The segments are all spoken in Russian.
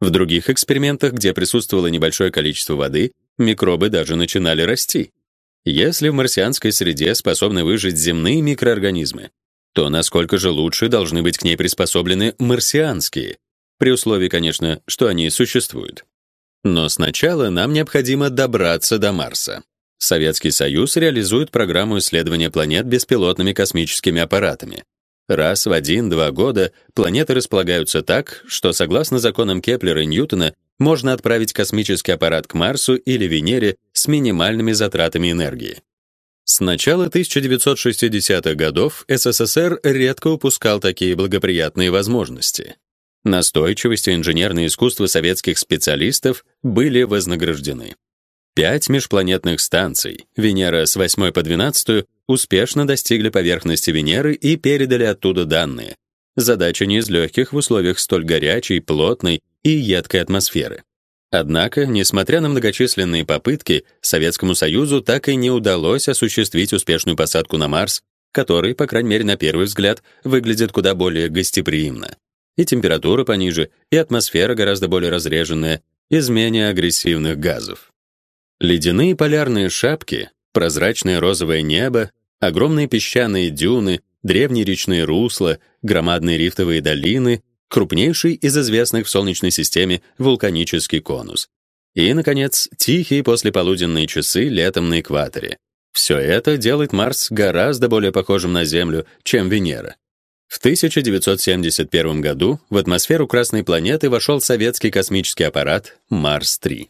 В других экспериментах, где присутствовало небольшое количество воды, микробы даже начинали расти. Если в марсианской среде способны выжить земные микроорганизмы, то насколько же лучше должны быть к ней приспособлены марсианские, при условии, конечно, что они существуют. Но сначала нам необходимо добраться до Марса. Советский Союз реализует программу исследования планет беспилотными космическими аппаратами. Раз в один-два года планеты располагаются так, что согласно законам Кеплера и Ньютона можно отправить космический аппарат к Марсу или Венере с минимальными затратами энергии. С начала 1960-х годов СССР редко упускал такие благоприятные возможности. Настойчивость и инженерное искусство советских специалистов были вознаграждены. Пять межпланетных станций, Венера с 8 по 12, успешно достигли поверхности Венеры и передали оттуда данные. Задача не из легких в условиях столь горячей, плотной и едкой атмосферы. Однако, несмотря на многочисленные попытки, Советскому Союзу так и не удалось осуществить успешную посадку на Марс, который, по крайней мере, на первый взгляд, выглядит куда более гостеприимно. И температура пониже, и атмосфера гораздо более разреженная, из менее агрессивных газов. Ледяные полярные шапки, прозрачное розовое небо, огромные песчаные дюны, древние речные русла, громадные рифтовые долины, крупнейший из известных в Солнечной системе вулканический конус. И, наконец, тихие послеполуденные часы летом на экваторе. Все это делает Марс гораздо более похожим на Землю, чем Венера. В 1971 году в атмосферу Красной планеты вошел советский космический аппарат Марс-3.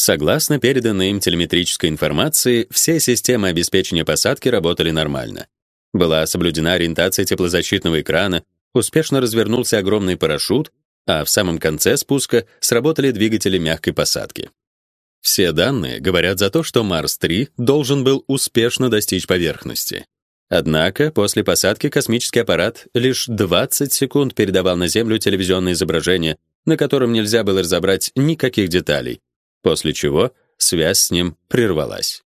Согласно переданной им телеметрической информации, все системы обеспечения посадки работали нормально. Была соблюдена ориентация теплозащитного экрана, успешно развернулся огромный парашют, а в самом конце спуска сработали двигатели мягкой посадки. Все данные говорят за то, что Марс-3 должен был успешно достичь поверхности. Однако после посадки космический аппарат лишь 20 секунд передавал на Землю телевизионное изображение, на котором нельзя было разобрать никаких деталей, после чего связь с ним прервалась.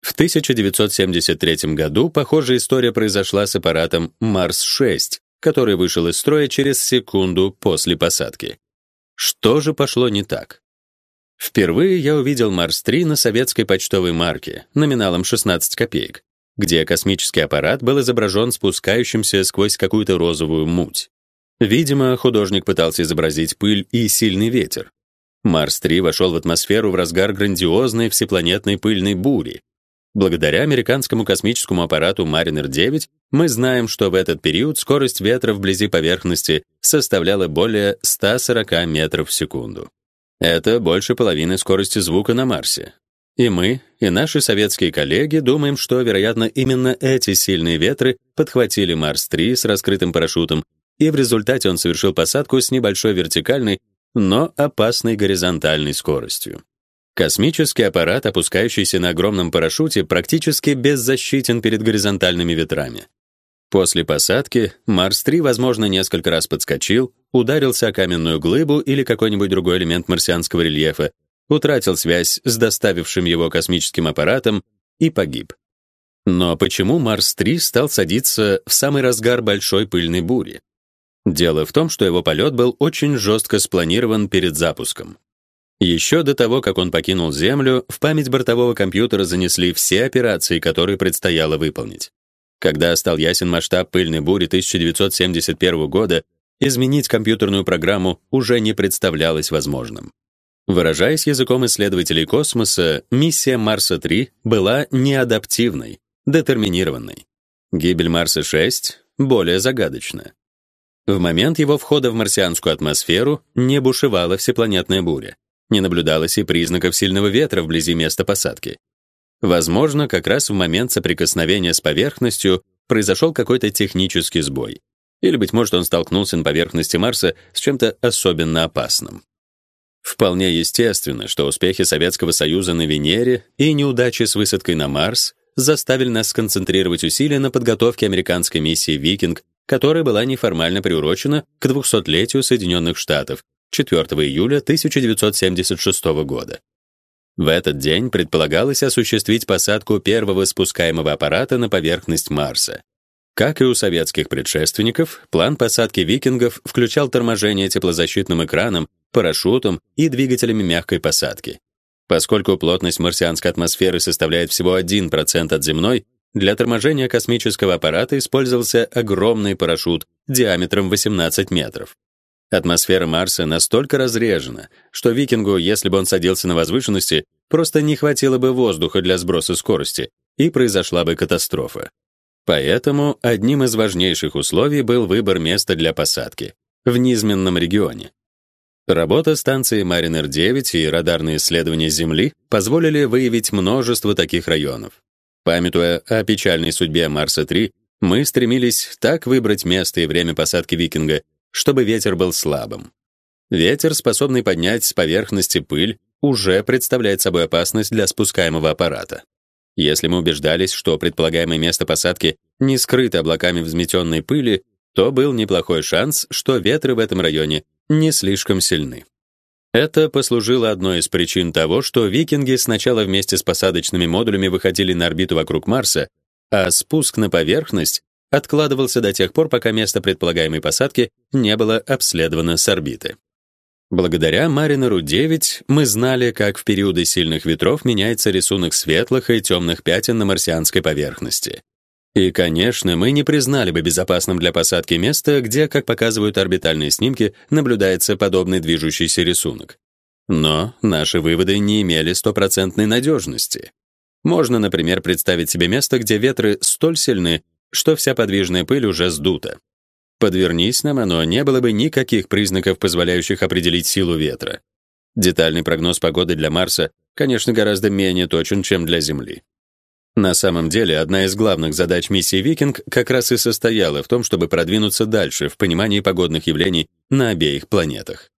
В 1973 году похожая история произошла с аппаратом Марс-6, который вышел из строя через секунду после посадки. Что же пошло не так? Впервые я увидел Марс-3 на советской почтовой марке номиналом 16 копеек, где космический аппарат был изображен спускающимся сквозь какую-то розовую муть. Видимо, художник пытался изобразить пыль и сильный ветер. Марс-3 вошел в атмосферу в разгар грандиозной всепланетной пыльной бури, Благодаря американскому космическому аппарату Mariner 9 мы знаем, что в этот период скорость ветра вблизи поверхности составляла более 140 метров в секунду. Это больше половины скорости звука на Марсе. И мы, и наши советские коллеги думаем, что, вероятно, именно эти сильные ветры подхватили Марс-3 с раскрытым парашютом, и в результате он совершил посадку с небольшой вертикальной, но опасной горизонтальной скоростью. Космический аппарат, опускающийся на огромном парашюте, практически беззащитен перед горизонтальными ветрами. После посадки Марс-3, возможно, несколько раз подскочил, ударился о каменную глыбу или какой-нибудь другой элемент марсианского рельефа, утратил связь с доставившим его космическим аппаратом и погиб. Но почему Марс-3 стал садиться в самый разгар большой пыльной бури? Дело в том, что его полет был очень жестко спланирован перед запуском. Еще до того, как он покинул Землю, в память бортового компьютера занесли все операции, которые предстояло выполнить. Когда стал ясен масштаб пыльной бури 1971 года, изменить компьютерную программу уже не представлялось возможным. Выражаясь языком исследователей космоса, миссия Марса-3 была неадаптивной, детерминированной. Гибель Марса-6 более загадочна. В момент его входа в марсианскую атмосферу не бушевала всепланетная буря. Не наблюдалось и признаков сильного ветра вблизи места посадки. Возможно, как раз в момент соприкосновения с поверхностью произошел какой-то технический сбой. Или быть может, он столкнулся на поверхности Марса с чем-то особенно опасным. Вполне естественно, что успехи Советского Союза на Венере и неудачи с высадкой на Марс заставили нас сконцентрировать усилия на подготовке американской миссии Викинг, которая была неформально приурочена к 200-летию Соединенных Штатов 4 июля 1976 года. В этот день предполагалось осуществить посадку первого спускаемого аппарата на поверхность Марса. Как и у советских предшественников, план посадки викингов включал торможение теплозащитным экраном парашютом и двигателями мягкой посадки. Поскольку плотность марсианской атмосферы составляет всего 1% от земной, для торможения космического аппарата использовался огромный парашют диаметром 18 метров. Атмосфера Марса настолько разрежена, что викингу, если бы он садился на возвышенности, просто не хватило бы воздуха для сброса скорости, и произошла бы катастрофа. Поэтому одним из важнейших условий был выбор места для посадки в низменном регионе. Работа станции Маринер-9 и радарные исследования Земли позволили выявить множество таких районов. Памятуя о печальной судьбе Марса-3, мы стремились так выбрать место и время посадки Викинга, чтобы ветер был слабым. Ветер, способный поднять с поверхности пыль, уже представляет собой опасность для спускаемого аппарата. Если мы убеждались, что предполагаемое место посадки не скрыто облаками взметенной пыли, то был неплохой шанс, что ветры в этом районе не слишком сильны. Это послужило одной из причин того, что викинги сначала вместе с посадочными модулями выходили на орбиту вокруг Марса, а спуск на поверхность откладывался до тех пор, пока место предполагаемой посадки не было обследовано с орбиты. Благодаря Маринеру 9 мы знали, как в периоды сильных ветров меняется рисунок светлых и темных пятен на марсианской поверхности. И, конечно, мы не признали бы безопасным для посадки место, где, как показывают орбитальные снимки, наблюдается подобный движущийся рисунок. Но наши выводы не имели стопроцентной надежности. Можно, например, представить себе место, где ветры столь сильны, что вся подвижная пыль уже сдута. Подвернись нам оно, не было бы никаких признаков, позволяющих определить силу ветра. Детальный прогноз погоды для Марса, конечно, гораздо менее точен, чем для Земли. На самом деле, одна из главных задач миссии Викинг как раз и состояла в том, чтобы продвинуться дальше в понимании погодных явлений на обеих планетах.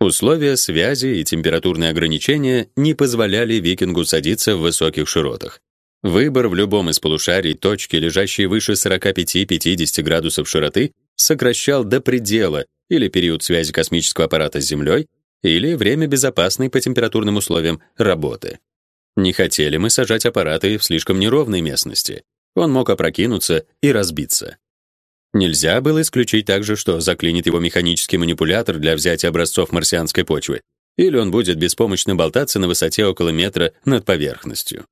Условия связи и температурные ограничения не позволяли Викингу садиться в высоких широтах. Выбор в любом из полушарий точки, лежащей выше 45-50 градусов широты, сокращал до предела или период связи космического аппарата с Землей, или время безопасной по температурным условиям работы. Не хотели мы сажать аппараты в слишком неровной местности. Он мог опрокинуться и разбиться. Нельзя было исключить также, что заклинит его механический манипулятор для взятия образцов марсианской почвы, или он будет беспомощно болтаться на высоте около метра над поверхностью.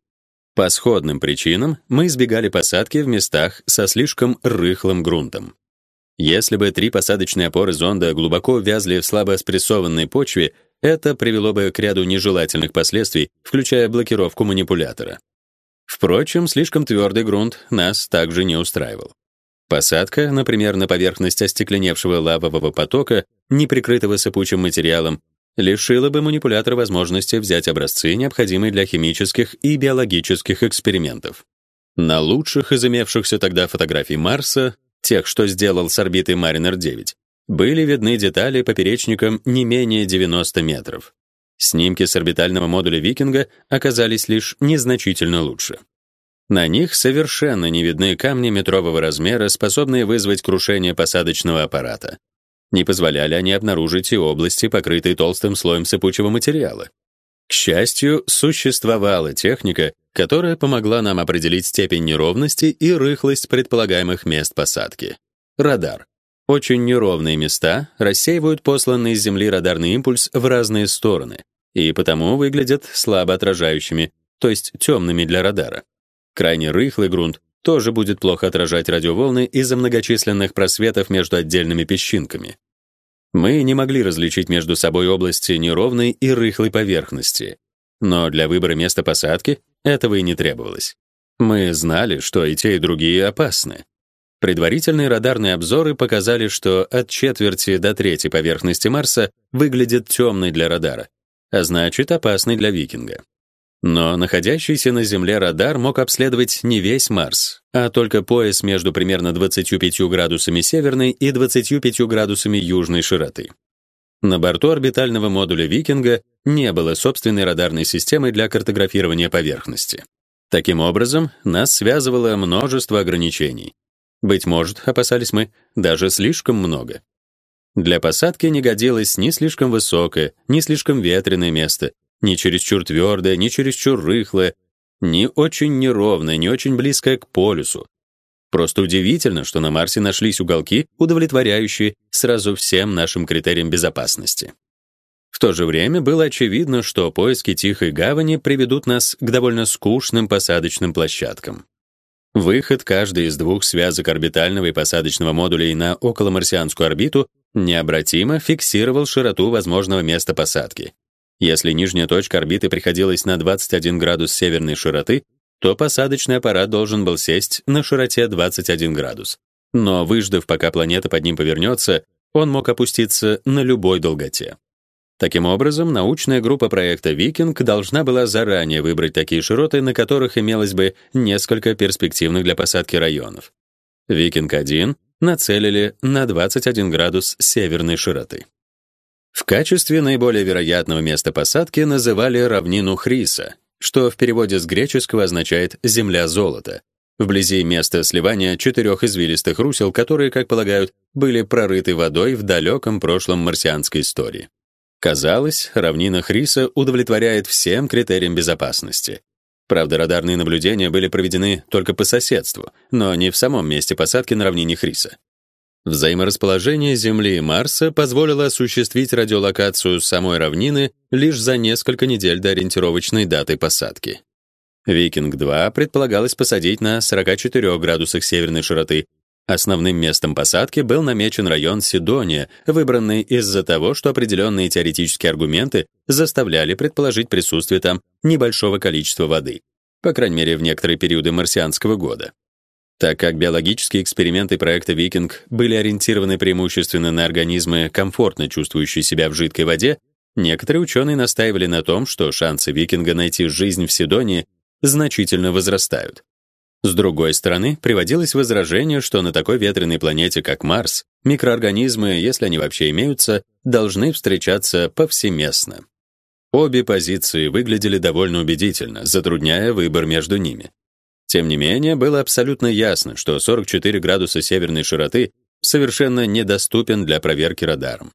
По сходным причинам мы избегали посадки в местах со слишком рыхлым грунтом. Если бы три посадочные опоры зонда глубоко вязли в слабо спрессованной почве, это привело бы к ряду нежелательных последствий, включая блокировку манипулятора. Впрочем, слишком твердый грунт нас также не устраивал. Посадка, например, на поверхность остекленевшего лавового потока, не прикрытого сыпучим материалом, лишила бы манипулятора возможности взять образцы, необходимые для химических и биологических экспериментов. На лучших из имевшихся тогда фотографий Марса, тех, что сделал с орбиты Mariner 9, были видны детали поперечником не менее 90 метров. Снимки с орбитального модуля Викинга оказались лишь незначительно лучше. На них совершенно не видны камни метрового размера, способные вызвать крушение посадочного аппарата. Не позволяли они обнаружить и области, покрытые толстым слоем сыпучего материала. К счастью, существовала техника, которая помогла нам определить степень неровности и рыхлость предполагаемых мест посадки. Радар. Очень неровные места рассеивают посланный из Земли радарный импульс в разные стороны и потому выглядят слабо отражающими, то есть темными для радара. Крайне рыхлый грунт тоже будет плохо отражать радиоволны из-за многочисленных просветов между отдельными песчинками. Мы не могли различить между собой области неровной и рыхлой поверхности, но для выбора места посадки этого и не требовалось. Мы знали, что и те, и другие опасны. Предварительные радарные обзоры показали, что от четверти до трети поверхности Марса выглядит темной для радара, а значит, опасной для викинга. Но находящийся на Земле радар мог обследовать не весь Марс, а только пояс между примерно 25 градусами северной и 25 градусами южной широты. На борту орбитального модуля Викинга не было собственной радарной системы для картографирования поверхности. Таким образом, нас связывало множество ограничений, быть может, опасались мы, даже слишком много. Для посадки не годилось ни слишком высокое, ни слишком ветреное место, ни чересчур твердое, ни чересчур рыхлое, ни очень неровное, ни очень близкое к полюсу. Просто удивительно, что на Марсе нашлись уголки, удовлетворяющие сразу всем нашим критериям безопасности. то же время было очевидно, что поиски тихой гавани приведут нас к довольно скучным посадочным площадкам. Выход каждой из двух связок орбитального и посадочного модулей на околомарсианскую орбиту необратимо фиксировал широту возможного места посадки. Если нижняя точка орбиты приходилась на 21 градус северной широты, то посадочный аппарат должен был сесть на широте 21 градус. Но выждав, пока планета под ним повернется, он мог опуститься на любой долготе. Таким образом, научная группа проекта Викинг должна была заранее выбрать такие широты, на которых имелось бы несколько перспективных для посадки районов. Викинг-1 нацелили на 21 градус северной широты. В качестве наиболее вероятного места посадки называли равнину Хриса, что в переводе с греческого означает земля золота, вблизи места сливания четырех извилистых русел, которые, как полагают, были прорыты водой в далеком прошлом марсианской истории. Казалось, равнина Хриса удовлетворяет всем критериям безопасности. Правда, радарные наблюдения были проведены только по соседству, но не в самом месте посадки на равнине Хриса. Взаиморасположение Земли и Марса позволило осуществить радиолокацию самой равнины лишь за несколько недель до ориентировочной даты посадки. Викинг-2 предполагалось посадить на 44 градусах северной широты. Основным местом посадки был намечен район Сидония, выбранный из-за того, что определенные теоретические аргументы заставляли предположить присутствие там небольшого количества воды, по крайней мере, в некоторые периоды марсианского года. Так как биологические эксперименты проекта Викинг были ориентированы преимущественно на организмы, комфортно чувствующие себя в жидкой воде, некоторые ученые настаивали на том, что шансы Викинга найти жизнь в Сидонии значительно возрастают. С другой стороны, приводилось возражение, что на такой ветреной планете, как Марс, микроорганизмы, если они вообще имеются, должны встречаться повсеместно. Обе позиции выглядели довольно убедительно, затрудняя выбор между ними. Тем не менее, было абсолютно ясно, что 44 градуса северной широты совершенно недоступен для проверки радаром.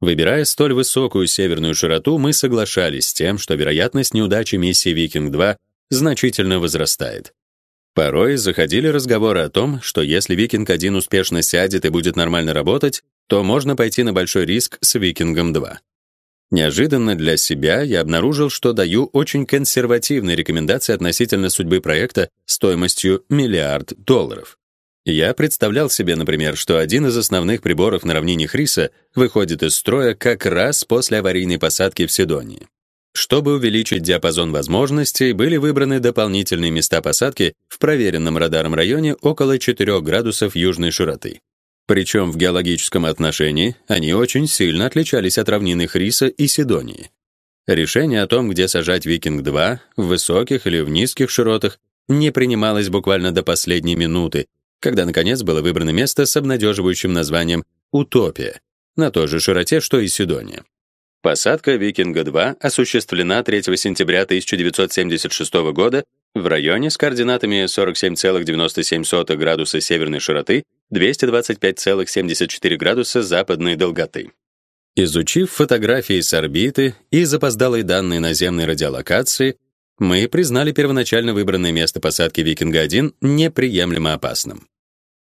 Выбирая столь высокую северную широту, мы соглашались с тем, что вероятность неудачи миссии Викинг-2 значительно возрастает. Порой заходили разговоры о том, что если Викинг-1 успешно сядет и будет нормально работать, то можно пойти на большой риск с Викингом-2. Неожиданно для себя я обнаружил, что даю очень консервативные рекомендации относительно судьбы проекта стоимостью миллиард долларов. Я представлял себе, например, что один из основных приборов на равнине Хриса выходит из строя как раз после аварийной посадки в Сидонии. Чтобы увеличить диапазон возможностей, были выбраны дополнительные места посадки в проверенном радаром районе около 4 градусов южной широты. Причем в геологическом отношении они очень сильно отличались от равнины Хриса и Сидонии. Решение о том, где сажать Викинг-2, в высоких или в низких широтах, не принималось буквально до последней минуты, когда наконец было выбрано место с обнадеживающим названием Утопия, на той же широте, что и Сидония. Посадка Викинга-2 осуществлена 3 сентября 1976 года в районе с координатами 47,97 градуса северной широты, 225,74 градуса западной долготы. Изучив фотографии с орбиты и запоздалые данные наземной радиолокации, мы признали первоначально выбранное место посадки Викинга-1 неприемлемо опасным.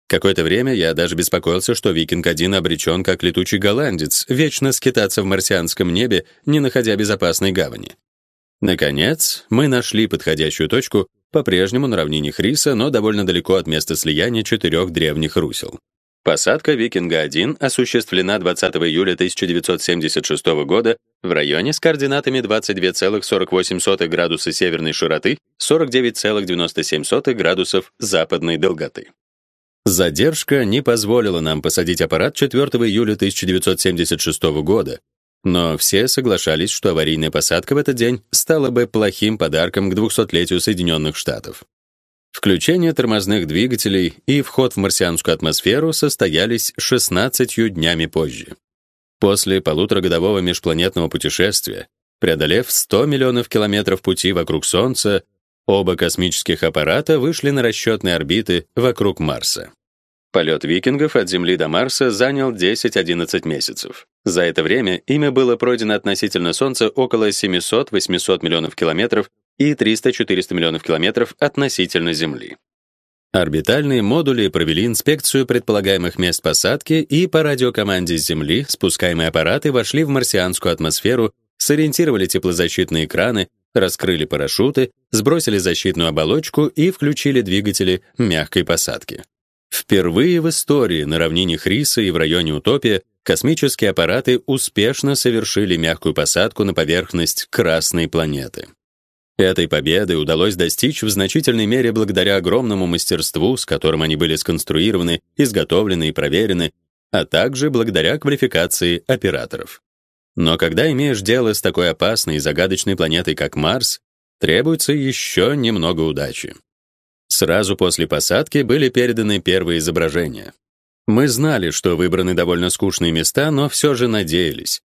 Какое-то время я даже беспокоился, что Викинг-1 обречен как летучий голландец, вечно скитаться в марсианском небе, не находя безопасной гавани. Наконец, мы нашли подходящую точку, по-прежнему на равнине Хриса, но довольно далеко от места слияния четырех древних русел. Посадка Викинга-1 осуществлена 20 июля 1976 года в районе с координатами 22,48 градуса северной широты, 49,97 градусов западной долготы. Задержка не позволила нам посадить аппарат 4 июля 1976 года, но все соглашались, что аварийная посадка в этот день стала бы плохим подарком к 200-летию Соединенных Штатов. Включение тормозных двигателей и вход в марсианскую атмосферу состоялись 16 днями позже. После полуторагодового межпланетного путешествия, преодолев 100 миллионов километров пути вокруг Солнца, Оба космических аппарата вышли на расчетные орбиты вокруг Марса. Полет викингов от Земли до Марса занял 10-11 месяцев. За это время ими было пройдено относительно Солнца около 700-800 миллионов километров и 300-400 миллионов километров относительно Земли. Орбитальные модули провели инспекцию предполагаемых мест посадки, и по радиокоманде с Земли спускаемые аппараты вошли в марсианскую атмосферу, сориентировали теплозащитные экраны, раскрыли парашюты, сбросили защитную оболочку и включили двигатели мягкой посадки. Впервые в истории на равнине Хриса и в районе Утопия космические аппараты успешно совершили мягкую посадку на поверхность Красной планеты. Этой победы удалось достичь в значительной мере благодаря огромному мастерству, с которым они были сконструированы, изготовлены и проверены, а также благодаря квалификации операторов. Но когда имеешь дело с такой опасной и загадочной планетой, как Марс, требуется еще немного удачи. Сразу после посадки были переданы первые изображения. Мы знали, что выбраны довольно скучные места, но все же надеялись.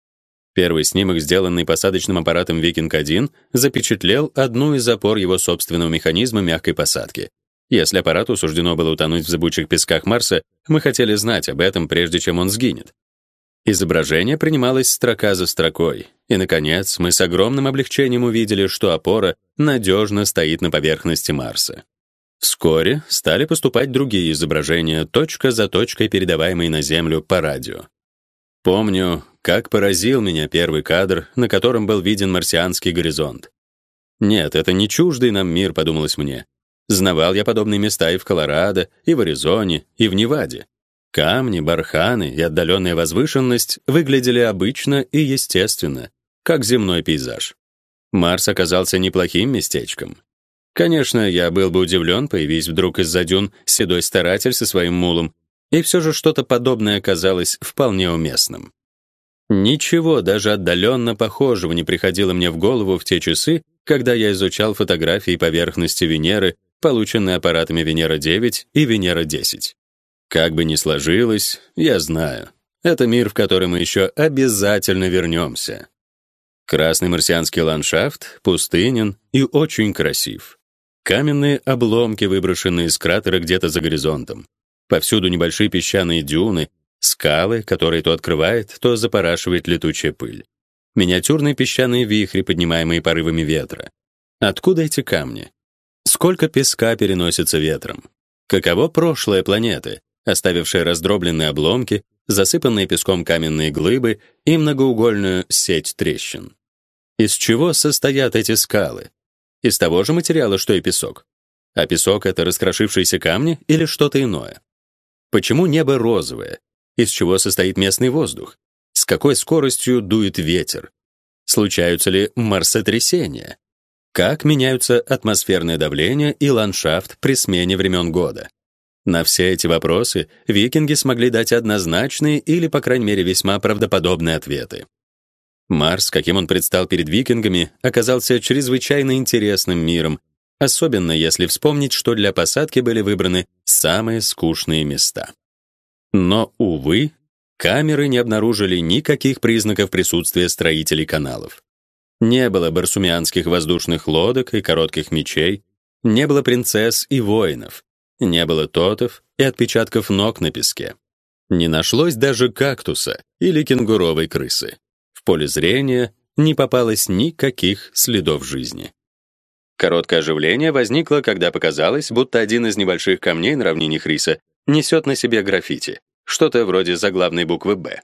Первый снимок, сделанный посадочным аппаратом Викинг-1, запечатлел одну из опор его собственного механизма мягкой посадки. Если аппарату суждено было утонуть в зыбучих песках Марса, мы хотели знать об этом, прежде чем он сгинет. Изображение принималось строка за строкой, и наконец мы с огромным облегчением увидели, что опора надежно стоит на поверхности Марса. Вскоре стали поступать другие изображения, точка за точкой передаваемые на Землю по радио. Помню, как поразил меня первый кадр, на котором был виден марсианский горизонт. Нет, это не чуждый нам мир, подумалось мне. Знавал я подобные места и в Колорадо, и в Аризоне, и в Неваде. Камни, барханы и отдаленная возвышенность выглядели обычно и естественно, как земной пейзаж. Марс оказался неплохим местечком. Конечно, я был бы удивлен, появись вдруг из-за дюн седой старатель со своим мулом, и все же что-то подобное оказалось вполне уместным. Ничего даже отдаленно похожего не приходило мне в голову в те часы, когда я изучал фотографии поверхности Венеры, полученные аппаратами Венера-9 и Венера-10. Как бы ни сложилось, я знаю, это мир, в который мы еще обязательно вернемся. Красный марсианский ландшафт пустынен и очень красив. Каменные обломки, выброшенные из кратера где-то за горизонтом. Повсюду небольшие песчаные дюны, скалы, которые то открывает, то запорашивает летучая пыль. Миниатюрные песчаные вихри, поднимаемые порывами ветра. Откуда эти камни? Сколько песка переносится ветром? Каково прошлое планеты, оставившее раздробленные обломки, засыпанные песком каменные глыбы и многоугольную сеть трещин? Из чего состоят эти скалы? Из того же материала, что и песок. А песок — это раскрошившиеся камни или что-то иное? Почему небо розовое? Из чего состоит местный воздух? С какой скоростью дует ветер? Случаются ли марсотрясения? Как меняются атмосферное давление и ландшафт при смене времен года? На все эти вопросы викинги смогли дать однозначные или, по крайней мере, весьма правдоподобные ответы. Марс, каким он предстал перед викингами, оказался чрезвычайно интересным миром, особенно если вспомнить, что для посадки были выбраны самые скучные места. Но увы, камеры не обнаружили никаких признаков присутствия строителей каналов. Не было барсумианских воздушных лодок и коротких мечей, не было принцесс и воинов, не было тотов и отпечатков ног на песке. Не нашлось даже кактуса или кенгуровой крысы. В поле зрения не попалось никаких следов жизни. Короткое оживление возникло, когда показалось, будто один из небольших камней на равнине Хриса несет на себе граффити, что-то вроде заглавной буквы «Б».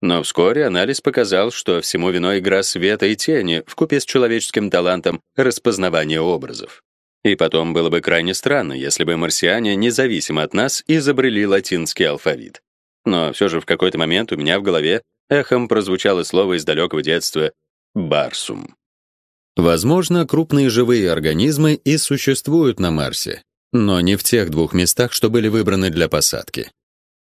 Но вскоре анализ показал, что всему виной игра света и тени вкупе с человеческим талантом распознавания образов. И потом было бы крайне странно, если бы марсиане, независимо от нас, изобрели латинский алфавит. Но все же в какой-то момент у меня в голове эхом прозвучало слово из далекого детства барсум. Возможно, крупные живые организмы и существуют на Марсе, но не в тех двух местах, что были выбраны для посадки.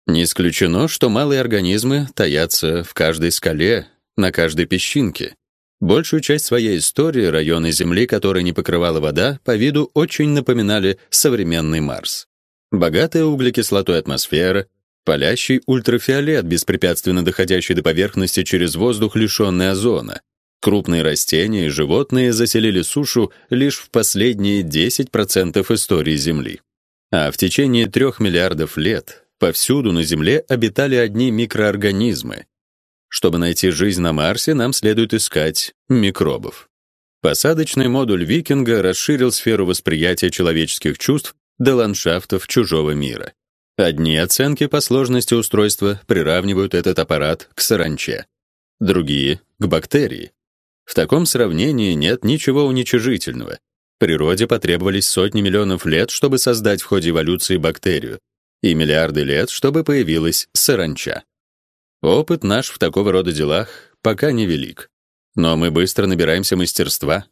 Не исключено, что малые организмы таятся в каждой скале, на каждой песчинке. Большую часть своей истории районы Земли, которые не покрывала вода, по виду очень напоминали современный Марс. Богатая углекислотой атмосфера, Палящий ультрафиолет, беспрепятственно доходящий до поверхности через воздух, лишенный озона. Крупные растения и животные заселили сушу лишь в последние 10% истории Земли. А в течение трех миллиардов лет повсюду на Земле обитали одни микроорганизмы. Чтобы найти жизнь на Марсе, нам следует искать микробов. Посадочный модуль Викинга расширил сферу восприятия человеческих чувств до ландшафтов чужого мира. Одни оценки по сложности устройства приравнивают этот аппарат к саранче, другие — к бактерии. В таком сравнении нет ничего уничижительного. Природе потребовались сотни миллионов лет, чтобы создать в ходе эволюции бактерию, и миллиарды лет, чтобы появилась саранча. Опыт наш в такого рода делах пока невелик, но мы быстро набираемся мастерства.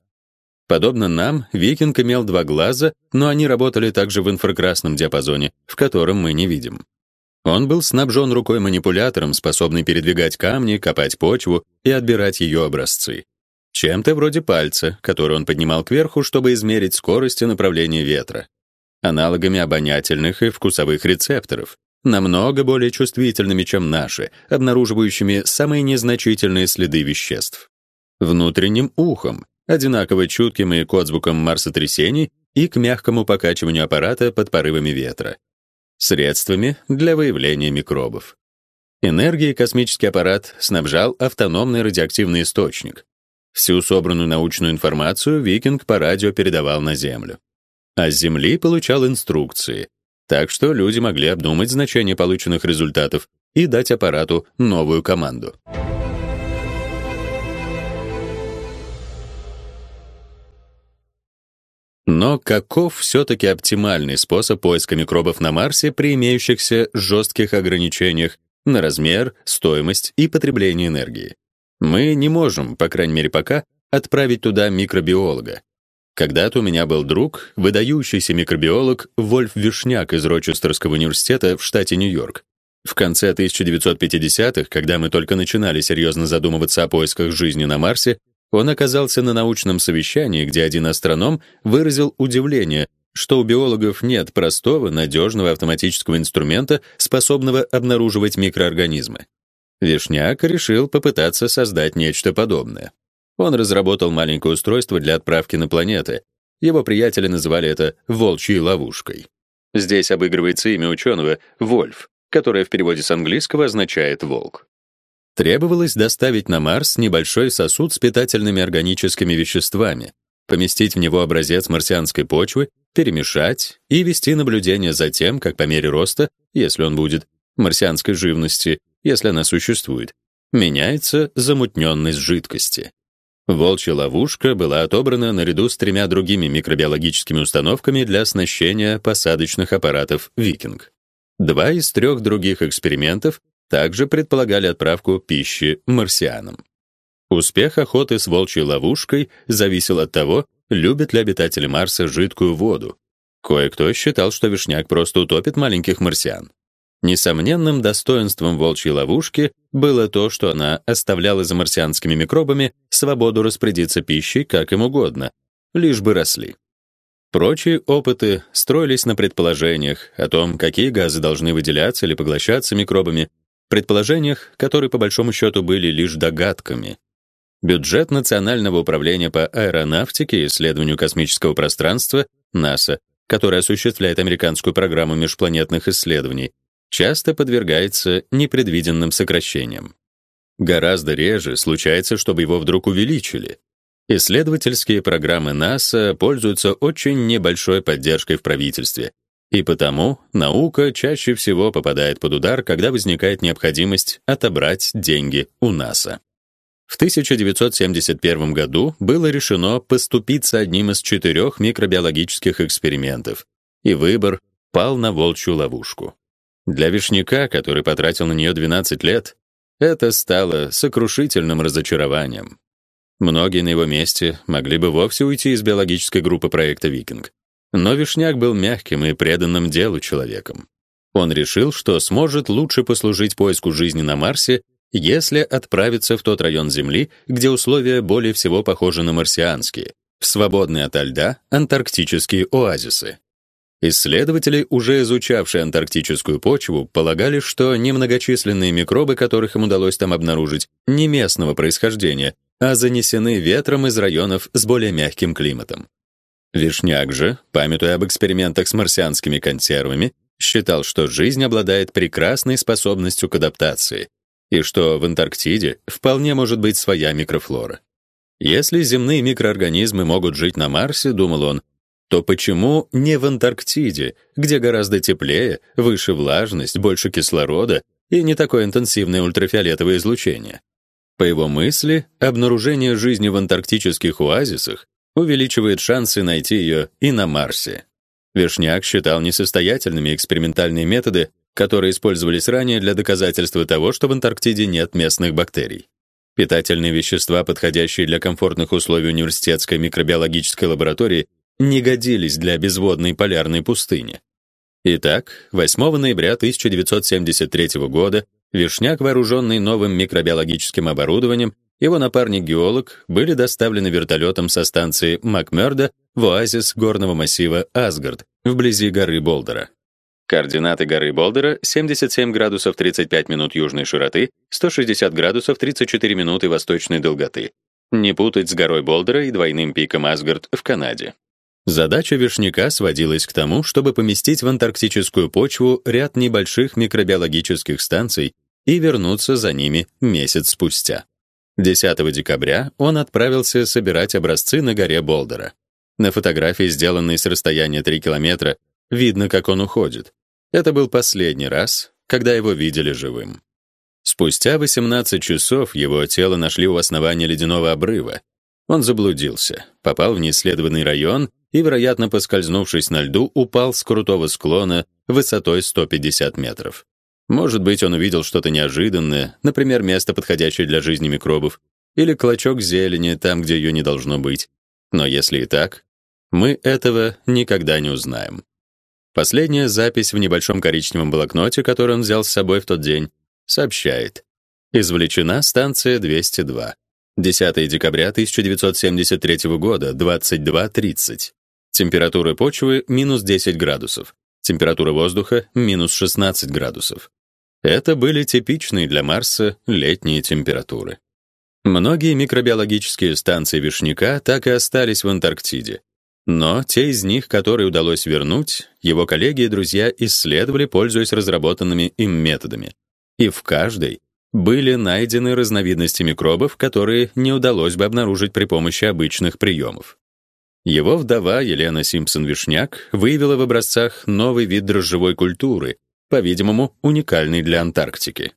Подобно нам, викинг имел два глаза, но они работали также в инфракрасном диапазоне, в котором мы не видим. Он был снабжен рукой-манипулятором, способный передвигать камни, копать почву и отбирать ее образцы. Чем-то вроде пальца, который он поднимал кверху, чтобы измерить скорость и направление ветра. Аналогами обонятельных и вкусовых рецепторов, намного более чувствительными, чем наши, обнаруживающими самые незначительные следы веществ. Внутренним ухом, одинаково чутким и к отзвукам марсотрясений и к мягкому покачиванию аппарата под порывами ветра. Средствами для выявления микробов. Энергией космический аппарат снабжал автономный радиоактивный источник. Всю собранную научную информацию Викинг по радио передавал на Землю. А с Земли получал инструкции, так что люди могли обдумать значение полученных результатов и дать аппарату новую команду. Но каков все-таки оптимальный способ поиска микробов на Марсе при имеющихся жестких ограничениях на размер, стоимость и потребление энергии? Мы не можем, по крайней мере пока, отправить туда микробиолога. Когда-то у меня был друг, выдающийся микробиолог Вольф Вишняк из Рочестерского университета в штате Нью-Йорк. В конце 1950-х, когда мы только начинали серьезно задумываться о поисках жизни на Марсе, он оказался на научном совещании, где один астроном выразил удивление, что у биологов нет простого, надежного автоматического инструмента, способного обнаруживать микроорганизмы. Вишняк решил попытаться создать нечто подобное. Он разработал маленькое устройство для отправки на планеты. Его приятели называли это волчьей ловушкой. Здесь обыгрывается имя ученого Вольф, которое в переводе с английского означает волк. Требовалось доставить на Марс небольшой сосуд с питательными органическими веществами, поместить в него образец марсианской почвы, перемешать и вести наблюдение за тем, как по мере роста, если он будет, марсианской живности, если она существует, меняется замутненность жидкости. Волчья ловушка была отобрана наряду с тремя другими микробиологическими установками для оснащения посадочных аппаратов «Викинг». Два из трех других экспериментов также предполагали отправку пищи марсианам. Успех охоты с волчьей ловушкой зависел от того, любят ли обитатели Марса жидкую воду. Кое-кто считал, что вишняк просто утопит маленьких марсиан. Несомненным достоинством волчьей ловушки было то, что она оставляла за марсианскими микробами свободу распорядиться пищей как им угодно, лишь бы росли. Прочие опыты строились на предположениях о том, какие газы должны выделяться или поглощаться микробами, предположениях, которые по большому счету были лишь догадками. Бюджет Национального управления по аэронавтике и исследованию космического пространства НАСА, который осуществляет американскую программу межпланетных исследований, часто подвергается непредвиденным сокращениям. Гораздо реже случается, чтобы его вдруг увеличили. Исследовательские программы НАСА пользуются очень небольшой поддержкой в правительстве, и потому наука чаще всего попадает под удар, когда возникает необходимость отобрать деньги у НАСА. В 1971 году было решено поступиться одним из четырех микробиологических экспериментов, и выбор пал на волчью ловушку. Для Вишняка, который потратил на нее 12 лет, это стало сокрушительным разочарованием. Многие на его месте могли бы вовсе уйти из биологической группы проекта Викинг. Но Вишняк был мягким и преданным делу человеком. Он решил, что сможет лучше послужить поиску жизни на Марсе, если отправиться в тот район Земли, где условия более всего похожи на марсианские, в свободные ото льда антарктические оазисы. Исследователи, уже изучавшие антарктическую почву, полагали, что немногочисленные микробы, которых им удалось там обнаружить, не местного происхождения, а занесены ветром из районов с более мягким климатом. Вишняк же, памятуя об экспериментах с марсианскими консервами, считал, что жизнь обладает прекрасной способностью к адаптации и что в Антарктиде вполне может быть своя микрофлора. Если земные микроорганизмы могут жить на Марсе, думал он, то почему не в Антарктиде, где гораздо теплее, выше влажность, больше кислорода и не такое интенсивное ультрафиолетовое излучение? По его мысли, обнаружение жизни в антарктических оазисах увеличивает шансы найти ее и на Марсе. Вишняк считал несостоятельными экспериментальные методы, которые использовались ранее для доказательства того, что в Антарктиде нет местных бактерий. Питательные вещества, подходящие для комфортных условий университетской микробиологической лаборатории, не годились для безводной полярной пустыни. Итак, 8 ноября 1973 года Вишняк, вооруженный новым микробиологическим оборудованием, его напарник-геолог были доставлены вертолетом со станции Макмёрда в оазис горного массива Асгард, вблизи горы Болдера. Координаты горы Болдера 77 градусов 35 минут южной широты, 160 градусов 34 минуты восточной долготы. Не путать с горой Болдера и двойным пиком Асгард в Канаде. Задача Вишняка сводилась к тому, чтобы поместить в антарктическую почву ряд небольших микробиологических станций и вернуться за ними месяц спустя. 10 декабря он отправился собирать образцы на горе Болдера. На фотографии, сделанной с расстояния 3 километра, видно, как он уходит. Это был последний раз, когда его видели живым. Спустя 18 часов его тело нашли у основания ледяного обрыва. Он заблудился, попал в неисследованный район и, вероятно, поскользнувшись на льду, упал с крутого склона высотой 150 метров. Может быть, он увидел что-то неожиданное, например, место, подходящее для жизни микробов, или клочок зелени там, где ее не должно быть. Но если и так, мы этого никогда не узнаем. Последняя запись в небольшом коричневом блокноте, который он взял с собой в тот день, сообщает: извлечена станция 202. 10 декабря 1973 года, 22:30. Температура почвы минус 10 градусов. Температура воздуха минус 16 градусов. Это были типичные для Марса летние температуры. Многие микробиологические станции Вишняка так и остались в Антарктиде. Но те из них, которые удалось вернуть, его коллеги и друзья исследовали, пользуясь разработанными им методами. И в каждой были найдены разновидности микробов, которые не удалось бы обнаружить при помощи обычных приемов. Его вдова Елена Симпсон-Вишняк выявила в образцах новый вид дрожжевой культуры, по-видимому, уникальный для Антарктики.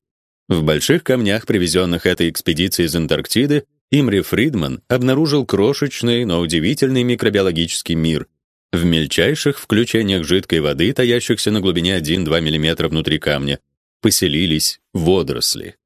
В больших камнях, привезенных этой экспедицией из Антарктиды, Имри Фридман обнаружил крошечный, но удивительный микробиологический мир. В мельчайших включениях жидкой воды, таящихся на глубине 1-2 мм внутри камня, поселились водоросли.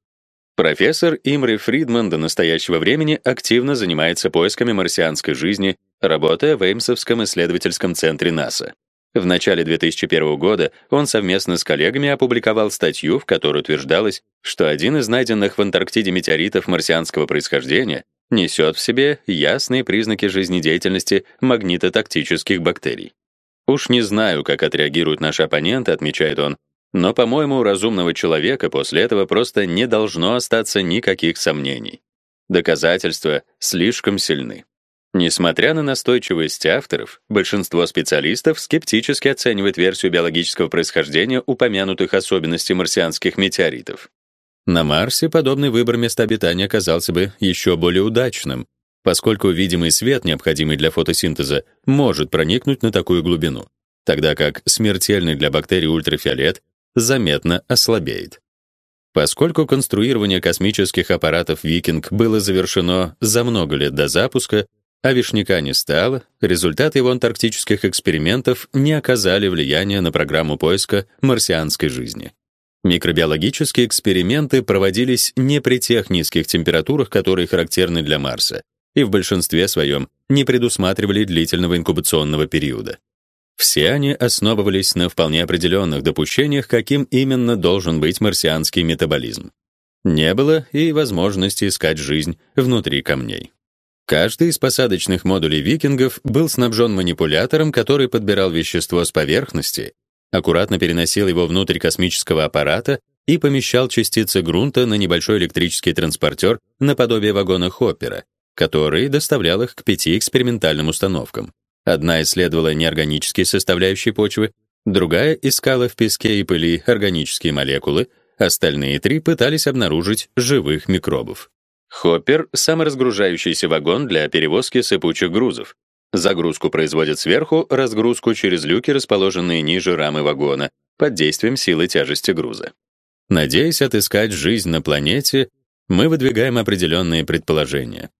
Профессор Имри Фридман до настоящего времени активно занимается поисками марсианской жизни работая в Эймсовском исследовательском центре НАСА. В начале 2001 года он совместно с коллегами опубликовал статью, в которой утверждалось, что один из найденных в Антарктиде метеоритов марсианского происхождения несет в себе ясные признаки жизнедеятельности магнитотактических бактерий. Уж не знаю, как отреагируют наши оппоненты, отмечает он, но, по-моему, у разумного человека после этого просто не должно остаться никаких сомнений. Доказательства слишком сильны. Несмотря на настойчивость авторов, большинство специалистов скептически оценивает версию биологического происхождения упомянутых особенностей марсианских метеоритов. На Марсе подобный выбор места обитания оказался бы еще более удачным, поскольку видимый свет, необходимый для фотосинтеза, может проникнуть на такую глубину, тогда как смертельный для бактерий ультрафиолет заметно ослабеет. Поскольку конструирование космических аппаратов Викинг было завершено за много лет до запуска, а вишняка не стало, результаты его антарктических экспериментов не оказали влияния на программу поиска марсианской жизни. Микробиологические эксперименты проводились не при тех низких температурах, которые характерны для Марса, и в большинстве своем не предусматривали длительного инкубационного периода. Все они основывались на вполне определенных допущениях, каким именно должен быть марсианский метаболизм. Не было и возможности искать жизнь внутри камней. Каждый из посадочных модулей викингов был снабжен манипулятором, который подбирал вещество с поверхности, аккуратно переносил его внутрь космического аппарата и помещал частицы грунта на небольшой электрический транспортер наподобие вагона Хоппера, который доставлял их к пяти экспериментальным установкам. Одна исследовала неорганические составляющие почвы, другая искала в песке и пыли органические молекулы, остальные три пытались обнаружить живых микробов. Хоппер — саморазгружающийся вагон для перевозки сыпучих грузов. Загрузку производят сверху, разгрузку через люки, расположенные ниже рамы вагона, под действием силы тяжести груза. Надеясь отыскать жизнь на планете, мы выдвигаем определенные предположения.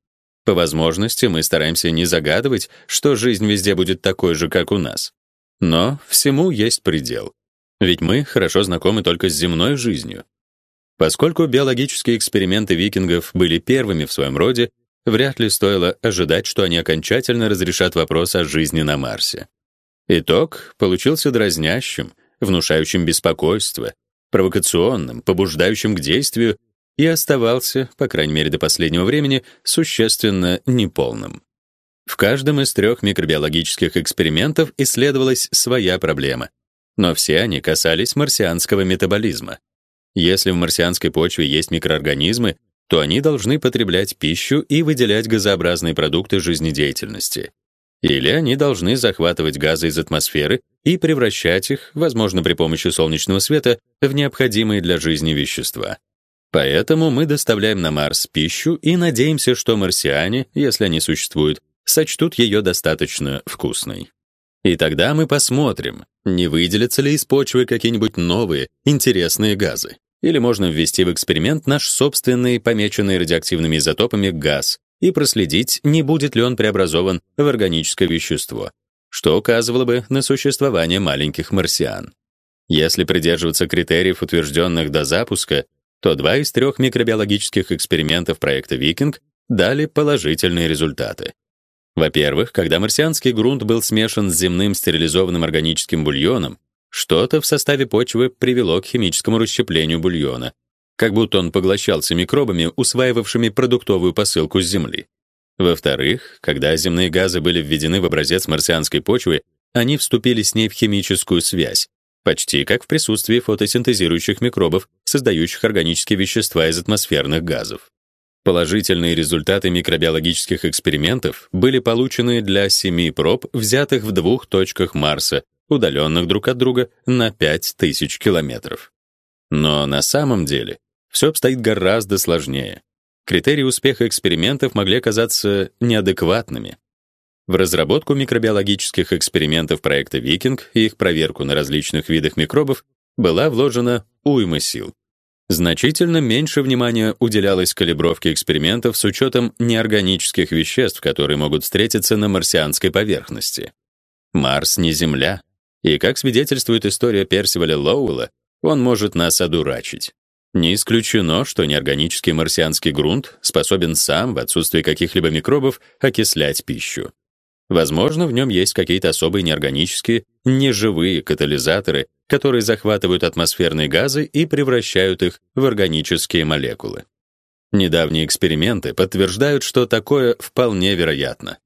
По возможности мы стараемся не загадывать, что жизнь везде будет такой же, как у нас. Но всему есть предел. Ведь мы хорошо знакомы только с земной жизнью. Поскольку биологические эксперименты викингов были первыми в своем роде, вряд ли стоило ожидать, что они окончательно разрешат вопрос о жизни на Марсе. Итог получился дразнящим, внушающим беспокойство, провокационным, побуждающим к действию и оставался, по крайней мере до последнего времени, существенно неполным. В каждом из трех микробиологических экспериментов исследовалась своя проблема, но все они касались марсианского метаболизма. Если в марсианской почве есть микроорганизмы, то они должны потреблять пищу и выделять газообразные продукты жизнедеятельности. Или они должны захватывать газы из атмосферы и превращать их, возможно, при помощи солнечного света, в необходимые для жизни вещества. Поэтому мы доставляем на Марс пищу и надеемся, что марсиане, если они существуют, сочтут ее достаточно вкусной. И тогда мы посмотрим, не выделятся ли из почвы какие-нибудь новые, интересные газы. Или можно ввести в эксперимент наш собственный, помеченный радиоактивными изотопами, газ и проследить, не будет ли он преобразован в органическое вещество, что указывало бы на существование маленьких марсиан. Если придерживаться критериев, утвержденных до запуска, то два из трех микробиологических экспериментов проекта Викинг дали положительные результаты. Во-первых, когда марсианский грунт был смешан с земным стерилизованным органическим бульоном, что-то в составе почвы привело к химическому расщеплению бульона, как будто он поглощался микробами, усваивавшими продуктовую посылку с Земли. Во-вторых, когда земные газы были введены в образец марсианской почвы, они вступили с ней в химическую связь, почти как в присутствии фотосинтезирующих микробов, создающих органические вещества из атмосферных газов. Положительные результаты микробиологических экспериментов были получены для семи проб, взятых в двух точках Марса, удаленных друг от друга на 5000 километров. Но на самом деле все обстоит гораздо сложнее. Критерии успеха экспериментов могли оказаться неадекватными. В разработку микробиологических экспериментов проекта Викинг и их проверку на различных видах микробов была вложена уйма сил. Значительно меньше внимания уделялось калибровке экспериментов с учетом неорганических веществ, которые могут встретиться на марсианской поверхности. Марс не Земля, и, как свидетельствует история Персиваля Лоуэлла, он может нас одурачить. Не исключено, что неорганический марсианский грунт способен сам, в отсутствии каких-либо микробов, окислять пищу. Возможно, в нем есть какие-то особые неорганические, неживые катализаторы, которые захватывают атмосферные газы и превращают их в органические молекулы. Недавние эксперименты подтверждают, что такое вполне вероятно.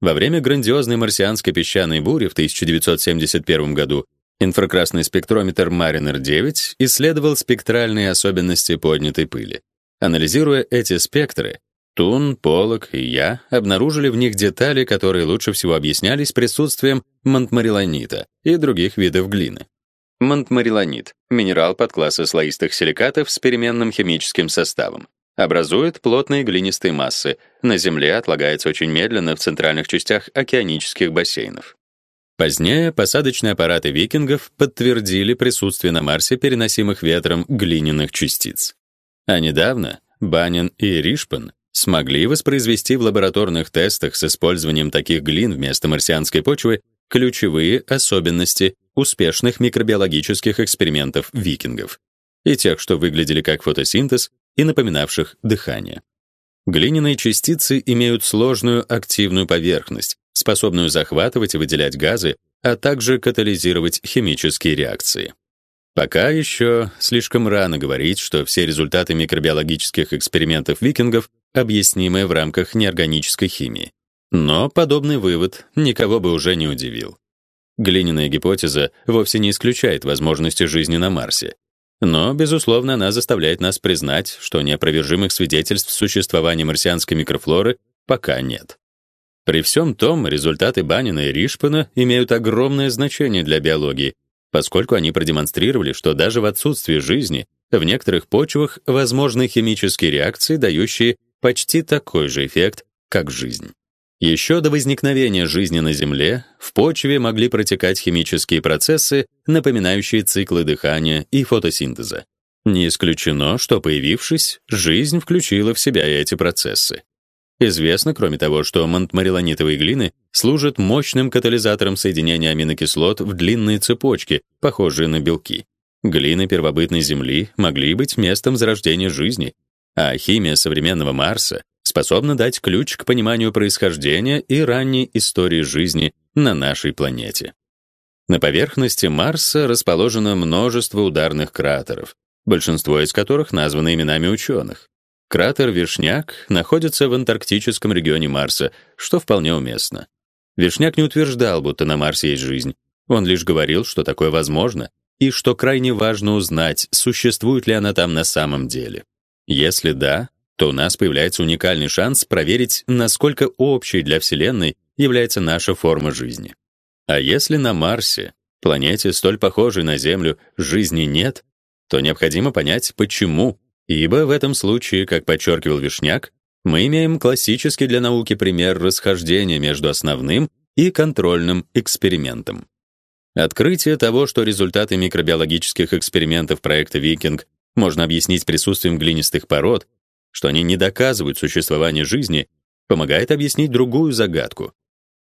Во время грандиозной марсианской песчаной бури в 1971 году инфракрасный спектрометр Mariner 9 исследовал спектральные особенности поднятой пыли. Анализируя эти спектры, Тун, Полок и я обнаружили в них детали, которые лучше всего объяснялись присутствием монтмарилонита и других видов глины. Монтмарилонит — минерал подкласса слоистых силикатов с переменным химическим составом. Образует плотные глинистые массы. На Земле отлагается очень медленно в центральных частях океанических бассейнов. Позднее посадочные аппараты викингов подтвердили присутствие на Марсе переносимых ветром глиняных частиц. А недавно Банин и Ришпан смогли воспроизвести в лабораторных тестах с использованием таких глин вместо марсианской почвы ключевые особенности успешных микробиологических экспериментов викингов и тех, что выглядели как фотосинтез и напоминавших дыхание. Глиняные частицы имеют сложную активную поверхность, способную захватывать и выделять газы, а также катализировать химические реакции. Пока еще слишком рано говорить, что все результаты микробиологических экспериментов викингов объяснимы в рамках неорганической химии. Но подобный вывод никого бы уже не удивил. Глиняная гипотеза вовсе не исключает возможности жизни на Марсе. Но, безусловно, она заставляет нас признать, что неопровержимых свидетельств существования марсианской микрофлоры пока нет. При всем том, результаты Банина и Ришпана имеют огромное значение для биологии, поскольку они продемонстрировали, что даже в отсутствии жизни в некоторых почвах возможны химические реакции, дающие почти такой же эффект, как жизнь. Еще до возникновения жизни на Земле в почве могли протекать химические процессы, напоминающие циклы дыхания и фотосинтеза. Не исключено, что появившись, жизнь включила в себя эти процессы. Известно, кроме того, что монтмориллонитовые глины служат мощным катализатором соединения аминокислот в длинные цепочки, похожие на белки. Глины первобытной Земли могли быть местом зарождения жизни, а химия современного Марса способна дать ключ к пониманию происхождения и ранней истории жизни на нашей планете. На поверхности Марса расположено множество ударных кратеров, большинство из которых названы именами ученых. Кратер Вишняк находится в антарктическом регионе Марса, что вполне уместно. Вишняк не утверждал, будто на Марсе есть жизнь. Он лишь говорил, что такое возможно, и что крайне важно узнать, существует ли она там на самом деле. Если да, то у нас появляется уникальный шанс проверить, насколько общей для Вселенной является наша форма жизни. А если на Марсе, планете столь похожей на Землю, жизни нет, то необходимо понять, почему, ибо в этом случае, как подчеркивал Вишняк, мы имеем классический для науки пример расхождения между основным и контрольным экспериментом. Открытие того, что результаты микробиологических экспериментов проекта Викинг можно объяснить присутствием глинистых пород, что они не доказывают существование жизни, помогает объяснить другую загадку.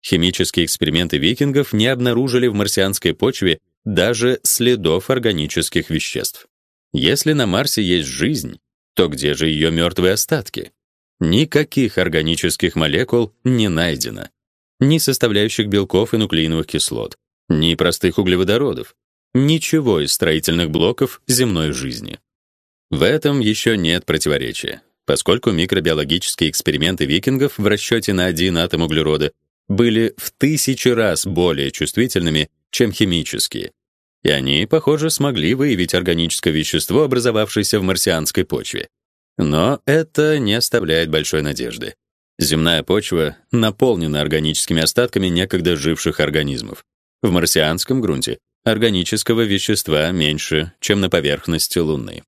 Химические эксперименты викингов не обнаружили в марсианской почве даже следов органических веществ. Если на Марсе есть жизнь, то где же ее мертвые остатки? Никаких органических молекул не найдено. Ни составляющих белков и нуклеиновых кислот, ни простых углеводородов, ничего из строительных блоков земной жизни. В этом еще нет противоречия, поскольку микробиологические эксперименты викингов в расчете на один атом углерода были в тысячи раз более чувствительными, чем химические. И они, похоже, смогли выявить органическое вещество, образовавшееся в марсианской почве. Но это не оставляет большой надежды. Земная почва наполнена органическими остатками некогда живших организмов. В марсианском грунте органического вещества меньше, чем на поверхности Луны.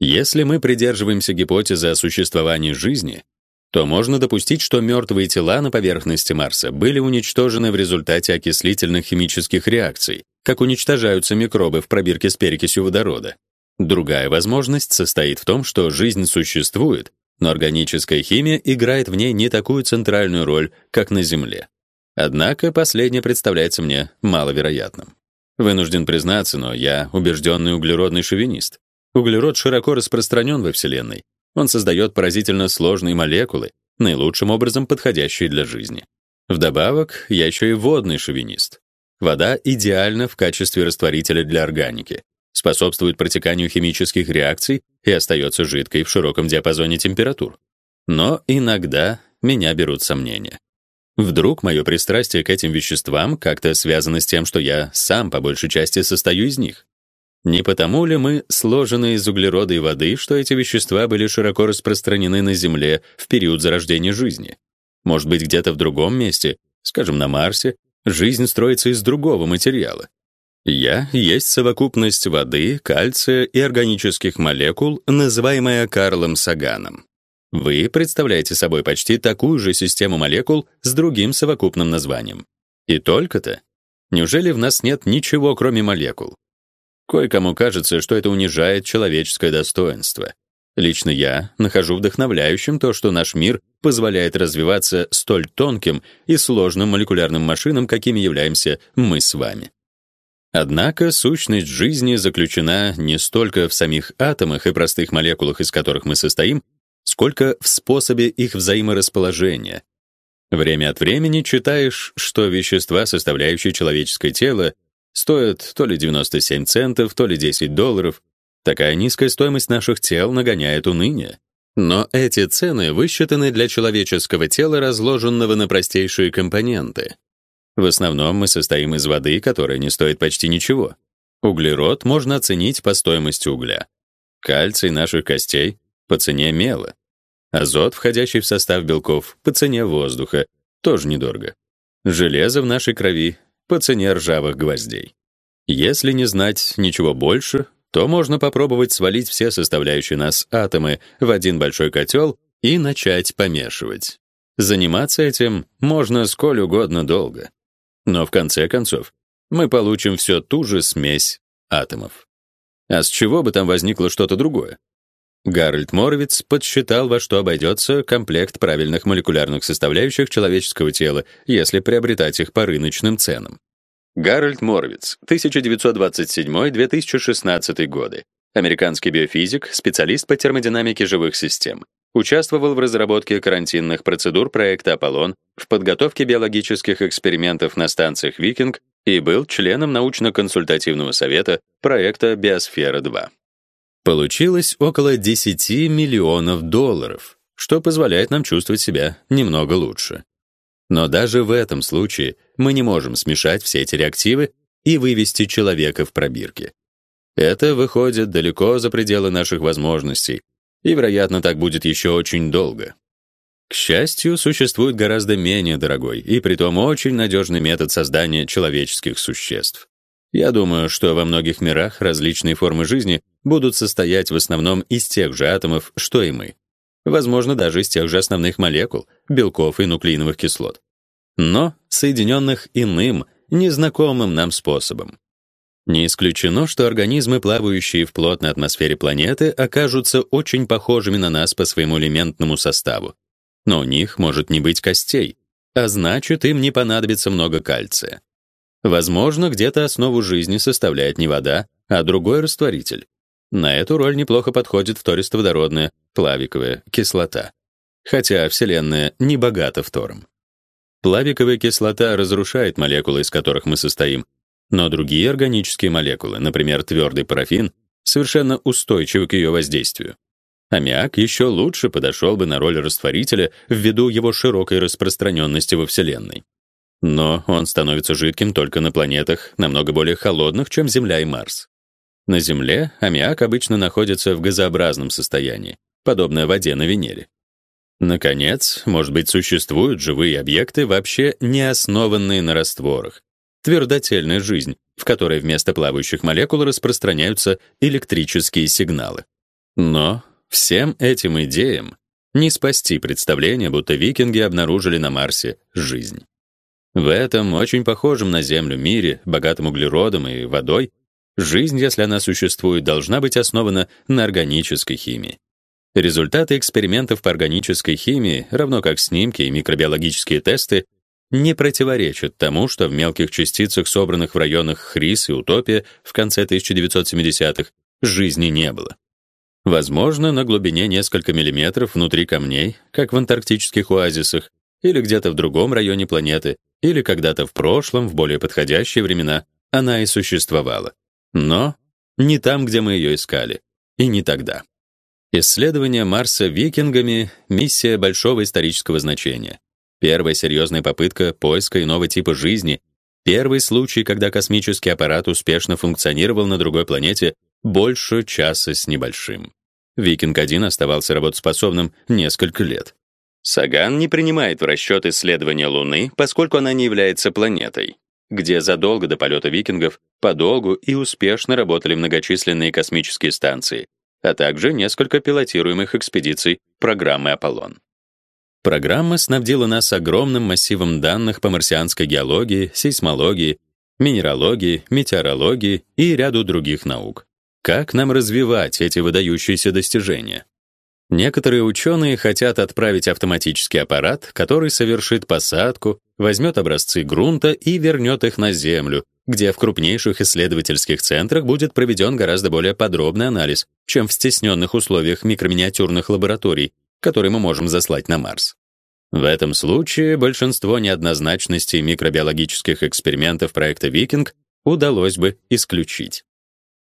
Если мы придерживаемся гипотезы о существовании жизни, то можно допустить, что мертвые тела на поверхности Марса были уничтожены в результате окислительных химических реакций, как уничтожаются микробы в пробирке с перекисью водорода. Другая возможность состоит в том, что жизнь существует, но органическая химия играет в ней не такую центральную роль, как на Земле. Однако последнее представляется мне маловероятным. Вынужден признаться, но я убежденный углеродный шовинист. Углерод широко распространен во Вселенной. Он создает поразительно сложные молекулы, наилучшим образом подходящие для жизни. Вдобавок, я еще и водный шовинист. Вода идеальна в качестве растворителя для органики, способствует протеканию химических реакций и остается жидкой в широком диапазоне температур. Но иногда меня берут сомнения. Вдруг мое пристрастие к этим веществам как-то связано с тем, что я сам по большей части состою из них. Не потому ли мы сложены из углерода и воды, что эти вещества были широко распространены на Земле в период зарождения жизни? Может быть, где-то в другом месте, скажем, на Марсе, жизнь строится из другого материала. Я есть совокупность воды, кальция и органических молекул, называемая Карлом Саганом. Вы представляете собой почти такую же систему молекул с другим совокупным названием. И только-то. Неужели в нас нет ничего, кроме молекул? Кое-кому кажется, что это унижает человеческое достоинство. Лично я нахожу вдохновляющим то, что наш мир позволяет развиваться столь тонким и сложным молекулярным машинам, какими являемся мы с вами. Однако сущность жизни заключена не столько в самих атомах и простых молекулах, из которых мы состоим, сколько в способе их взаиморасположения. Время от времени читаешь, что вещества, составляющие человеческое тело, Стоит то ли 97 центов, то ли 10 долларов. Такая низкая стоимость наших тел нагоняет уныние. Но эти цены высчитаны для человеческого тела, разложенного на простейшие компоненты. В основном мы состоим из воды, которая не стоит почти ничего. Углерод можно оценить по стоимости угля. Кальций наших костей по цене мела. Азот, входящий в состав белков, по цене воздуха, тоже недорого. Железо в нашей крови по цене ржавых гвоздей. Если не знать ничего больше, то можно попробовать свалить все составляющие нас атомы в один большой котел и начать помешивать. Заниматься этим можно сколь угодно долго. Но в конце концов мы получим все ту же смесь атомов. А с чего бы там возникло что-то другое? Гарольд Моровиц подсчитал, во что обойдется комплект правильных молекулярных составляющих человеческого тела, если приобретать их по рыночным ценам. Гарольд Моровиц, 1927-2016 годы. Американский биофизик, специалист по термодинамике живых систем. Участвовал в разработке карантинных процедур проекта Аполлон, в подготовке биологических экспериментов на станциях Викинг и был членом научно-консультативного совета проекта Биосфера-2. Получилось около 10 миллионов долларов, что позволяет нам чувствовать себя немного лучше. Но даже в этом случае мы не можем смешать все эти реактивы и вывести человека в пробирки. Это выходит далеко за пределы наших возможностей, и, вероятно, так будет еще очень долго. К счастью, существует гораздо менее дорогой и притом очень надежный метод создания человеческих существ. Я думаю, что во многих мирах различные формы жизни будут состоять в основном из тех же атомов, что и мы. Возможно, даже из тех же основных молекул, белков и нуклеиновых кислот. Но соединенных иным, незнакомым нам способом. Не исключено, что организмы, плавающие в плотной атмосфере планеты, окажутся очень похожими на нас по своему элементному составу. Но у них может не быть костей, а значит, им не понадобится много кальция. Возможно, где-то основу жизни составляет не вода, а другой растворитель. На эту роль неплохо подходит втористоводородная, плавиковая кислота. Хотя Вселенная не богата фтором. Плавиковая кислота разрушает молекулы, из которых мы состоим, но другие органические молекулы, например, твердый парафин, совершенно устойчивы к ее воздействию. Аммиак еще лучше подошел бы на роль растворителя ввиду его широкой распространенности во Вселенной. Но он становится жидким только на планетах, намного более холодных, чем Земля и Марс. На Земле аммиак обычно находится в газообразном состоянии, подобно воде на Венере. Наконец, может быть, существуют живые объекты, вообще не основанные на растворах, твердотельная жизнь, в которой вместо плавающих молекул распространяются электрические сигналы. Но всем этим идеям не спасти представление, будто викинги обнаружили на Марсе жизнь. В этом очень похожем на Землю мире, богатом углеродом и водой, жизнь, если она существует, должна быть основана на органической химии. Результаты экспериментов по органической химии, равно как снимки и микробиологические тесты, не противоречат тому, что в мелких частицах, собранных в районах Хрис и Утопия в конце 1970-х, жизни не было. Возможно, на глубине несколько миллиметров внутри камней, как в антарктических оазисах, или где-то в другом районе планеты, или когда-то в прошлом, в более подходящие времена, она и существовала. Но не там, где мы ее искали, и не тогда. Исследование Марса викингами — миссия большого исторического значения. Первая серьезная попытка поиска иного типа жизни, первый случай, когда космический аппарат успешно функционировал на другой планете больше часа с небольшим. Викинг-1 оставался работоспособным несколько лет. Саган не принимает в расчет исследования Луны, поскольку она не является планетой, где задолго до полета викингов подолгу и успешно работали многочисленные космические станции, а также несколько пилотируемых экспедиций программы Аполлон. Программа снабдила нас огромным массивом данных по марсианской геологии, сейсмологии, минералогии, метеорологии и ряду других наук. Как нам развивать эти выдающиеся достижения? Некоторые ученые хотят отправить автоматический аппарат, который совершит посадку, возьмет образцы грунта и вернет их на Землю, где в крупнейших исследовательских центрах будет проведен гораздо более подробный анализ, чем в стесненных условиях микроминиатюрных лабораторий, которые мы можем заслать на Марс. В этом случае большинство неоднозначностей микробиологических экспериментов проекта Викинг удалось бы исключить.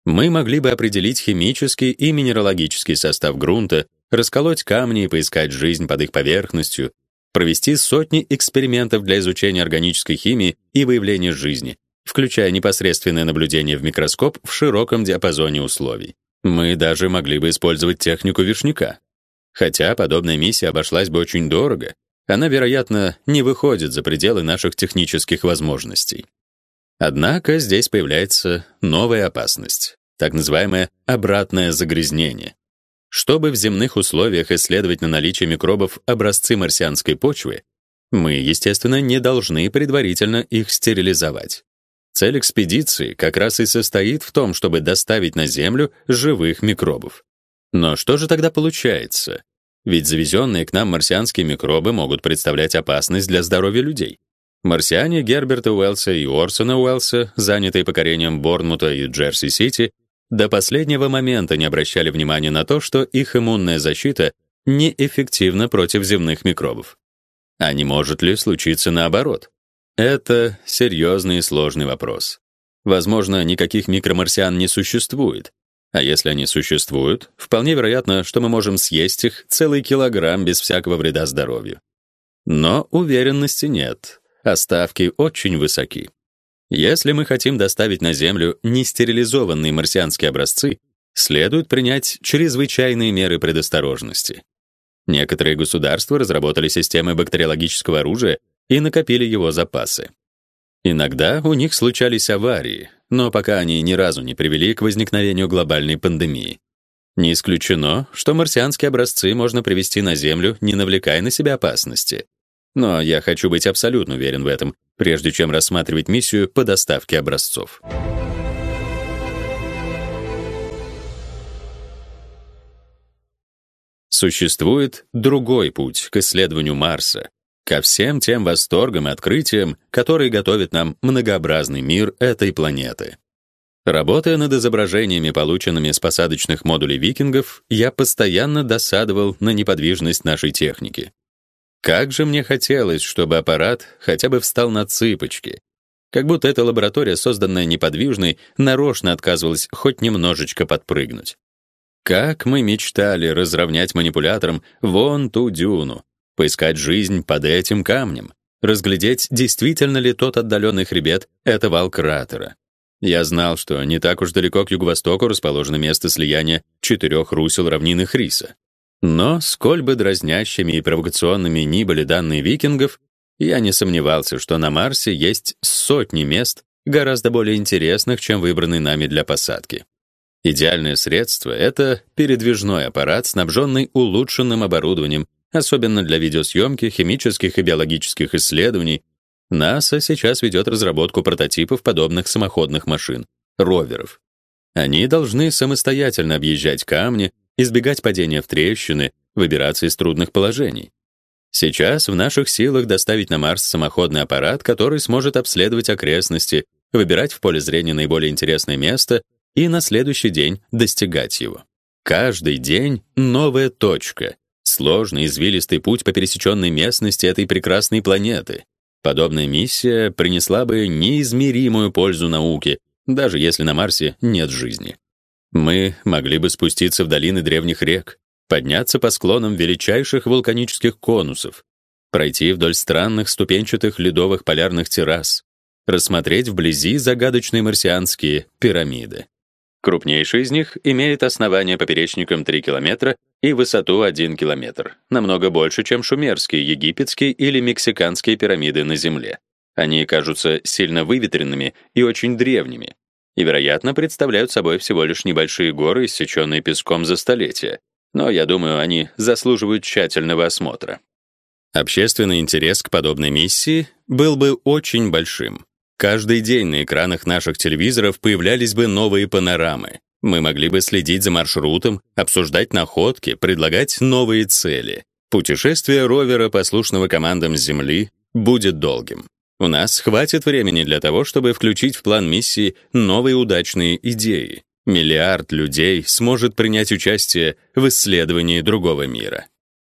Мы могли бы определить химический и минералогический состав грунта, расколоть камни и поискать жизнь под их поверхностью, провести сотни экспериментов для изучения органической химии и выявления жизни, включая непосредственное наблюдение в микроскоп в широком диапазоне условий. Мы даже могли бы использовать технику вишняка. Хотя подобная миссия обошлась бы очень дорого, она, вероятно, не выходит за пределы наших технических возможностей. Однако здесь появляется новая опасность, так называемое обратное загрязнение. Чтобы в земных условиях исследовать на наличие микробов образцы марсианской почвы, мы, естественно, не должны предварительно их стерилизовать. Цель экспедиции как раз и состоит в том, чтобы доставить на Землю живых микробов. Но что же тогда получается? Ведь завезенные к нам марсианские микробы могут представлять опасность для здоровья людей. Марсиане Герберта Уэллса и Орсона Уэллса, занятые покорением Борнмута и Джерси-Сити, до последнего момента не обращали внимания на то, что их иммунная защита неэффективна против земных микробов. А не может ли случиться наоборот? Это серьезный и сложный вопрос. Возможно, никаких микромарсиан не существует. А если они существуют, вполне вероятно, что мы можем съесть их целый килограмм без всякого вреда здоровью. Но уверенности нет, а ставки очень высоки. Если мы хотим доставить на Землю нестерилизованные марсианские образцы, следует принять чрезвычайные меры предосторожности. Некоторые государства разработали системы бактериологического оружия и накопили его запасы. Иногда у них случались аварии, но пока они ни разу не привели к возникновению глобальной пандемии. Не исключено, что марсианские образцы можно привезти на Землю, не навлекая на себя опасности. Но я хочу быть абсолютно уверен в этом, прежде чем рассматривать миссию по доставке образцов. Существует другой путь к исследованию Марса, ко всем тем восторгам и открытиям, которые готовит нам многообразный мир этой планеты. Работая над изображениями, полученными с посадочных модулей викингов, я постоянно досадовал на неподвижность нашей техники. Как же мне хотелось, чтобы аппарат хотя бы встал на цыпочки. Как будто эта лаборатория, созданная неподвижной, нарочно отказывалась хоть немножечко подпрыгнуть. Как мы мечтали разровнять манипулятором вон ту дюну, поискать жизнь под этим камнем, разглядеть, действительно ли тот отдаленный хребет — это вал кратера. Я знал, что не так уж далеко к юго-востоку расположено место слияния четырех русел равнины Хриса. Но, сколь бы дразнящими и провокационными ни были данные викингов, я не сомневался, что на Марсе есть сотни мест, гораздо более интересных, чем выбранный нами для посадки. Идеальное средство — это передвижной аппарат, снабженный улучшенным оборудованием, особенно для видеосъемки, химических и биологических исследований. НАСА сейчас ведет разработку прототипов подобных самоходных машин — роверов. Они должны самостоятельно объезжать камни, избегать падения в трещины, выбираться из трудных положений. Сейчас в наших силах доставить на Марс самоходный аппарат, который сможет обследовать окрестности, выбирать в поле зрения наиболее интересное место и на следующий день достигать его. Каждый день новая точка, сложный извилистый путь по пересеченной местности этой прекрасной планеты. Подобная миссия принесла бы неизмеримую пользу науке, даже если на Марсе нет жизни. Мы могли бы спуститься в долины древних рек, подняться по склонам величайших вулканических конусов, пройти вдоль странных ступенчатых ледовых полярных террас, рассмотреть вблизи загадочные марсианские пирамиды. Крупнейший из них имеет основание поперечником 3 километра и высоту 1 километр, намного больше, чем шумерские, египетские или мексиканские пирамиды на Земле. Они кажутся сильно выветренными и очень древними, и, вероятно, представляют собой всего лишь небольшие горы, иссеченные песком за столетия. Но я думаю, они заслуживают тщательного осмотра. Общественный интерес к подобной миссии был бы очень большим. Каждый день на экранах наших телевизоров появлялись бы новые панорамы. Мы могли бы следить за маршрутом, обсуждать находки, предлагать новые цели. Путешествие ровера, послушного командам Земли, будет долгим. У нас хватит времени для того, чтобы включить в план миссии новые удачные идеи. Миллиард людей сможет принять участие в исследовании другого мира.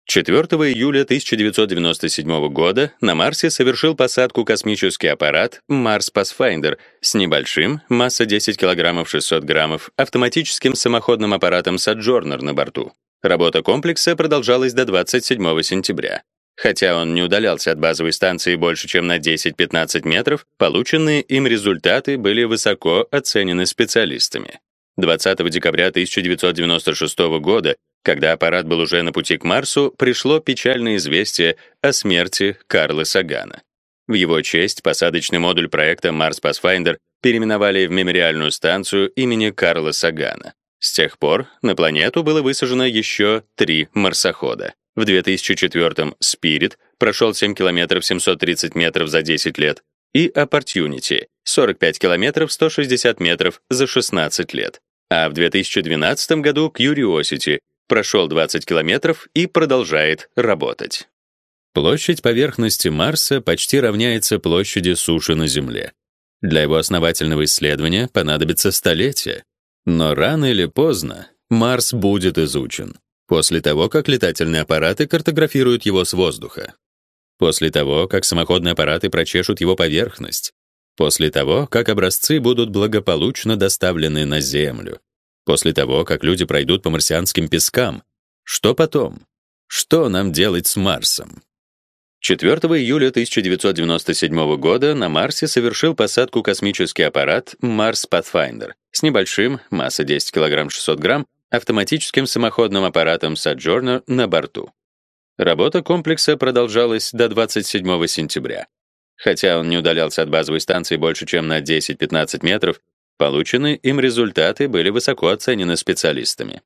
4 июля 1997 года на Марсе совершил посадку космический аппарат Mars Pathfinder с небольшим, масса 10 кг 600 граммов, автоматическим самоходным аппаратом Sojourner на борту. Работа комплекса продолжалась до 27 сентября. Хотя он не удалялся от базовой станции больше, чем на 10-15 метров, полученные им результаты были высоко оценены специалистами. 20 декабря 1996 года, когда аппарат был уже на пути к Марсу, пришло печальное известие о смерти Карла Сагана. В его честь посадочный модуль проекта Mars Pathfinder переименовали в мемориальную станцию имени Карла Сагана. С тех пор на планету было высажено еще три марсохода. В 2004 Spirit прошел 7 километров 730 метров за 10 лет, и Opportunity 45 километров 160 метров за 16 лет. А в 2012 году Curiosity прошел 20 километров и продолжает работать. Площадь поверхности Марса почти равняется площади суши на Земле. Для его основательного исследования понадобится столетия, но рано или поздно Марс будет изучен после того, как летательные аппараты картографируют его с воздуха, после того, как самоходные аппараты прочешут его поверхность, после того, как образцы будут благополучно доставлены на Землю, после того, как люди пройдут по марсианским пескам. Что потом? Что нам делать с Марсом? 4 июля 1997 года на Марсе совершил посадку космический аппарат Mars Pathfinder с небольшим, масса 10 кг 600 грамм, автоматическим самоходным аппаратом Sojourner на борту. Работа комплекса продолжалась до 27 сентября. Хотя он не удалялся от базовой станции больше, чем на 10-15 метров, полученные им результаты были высоко оценены специалистами.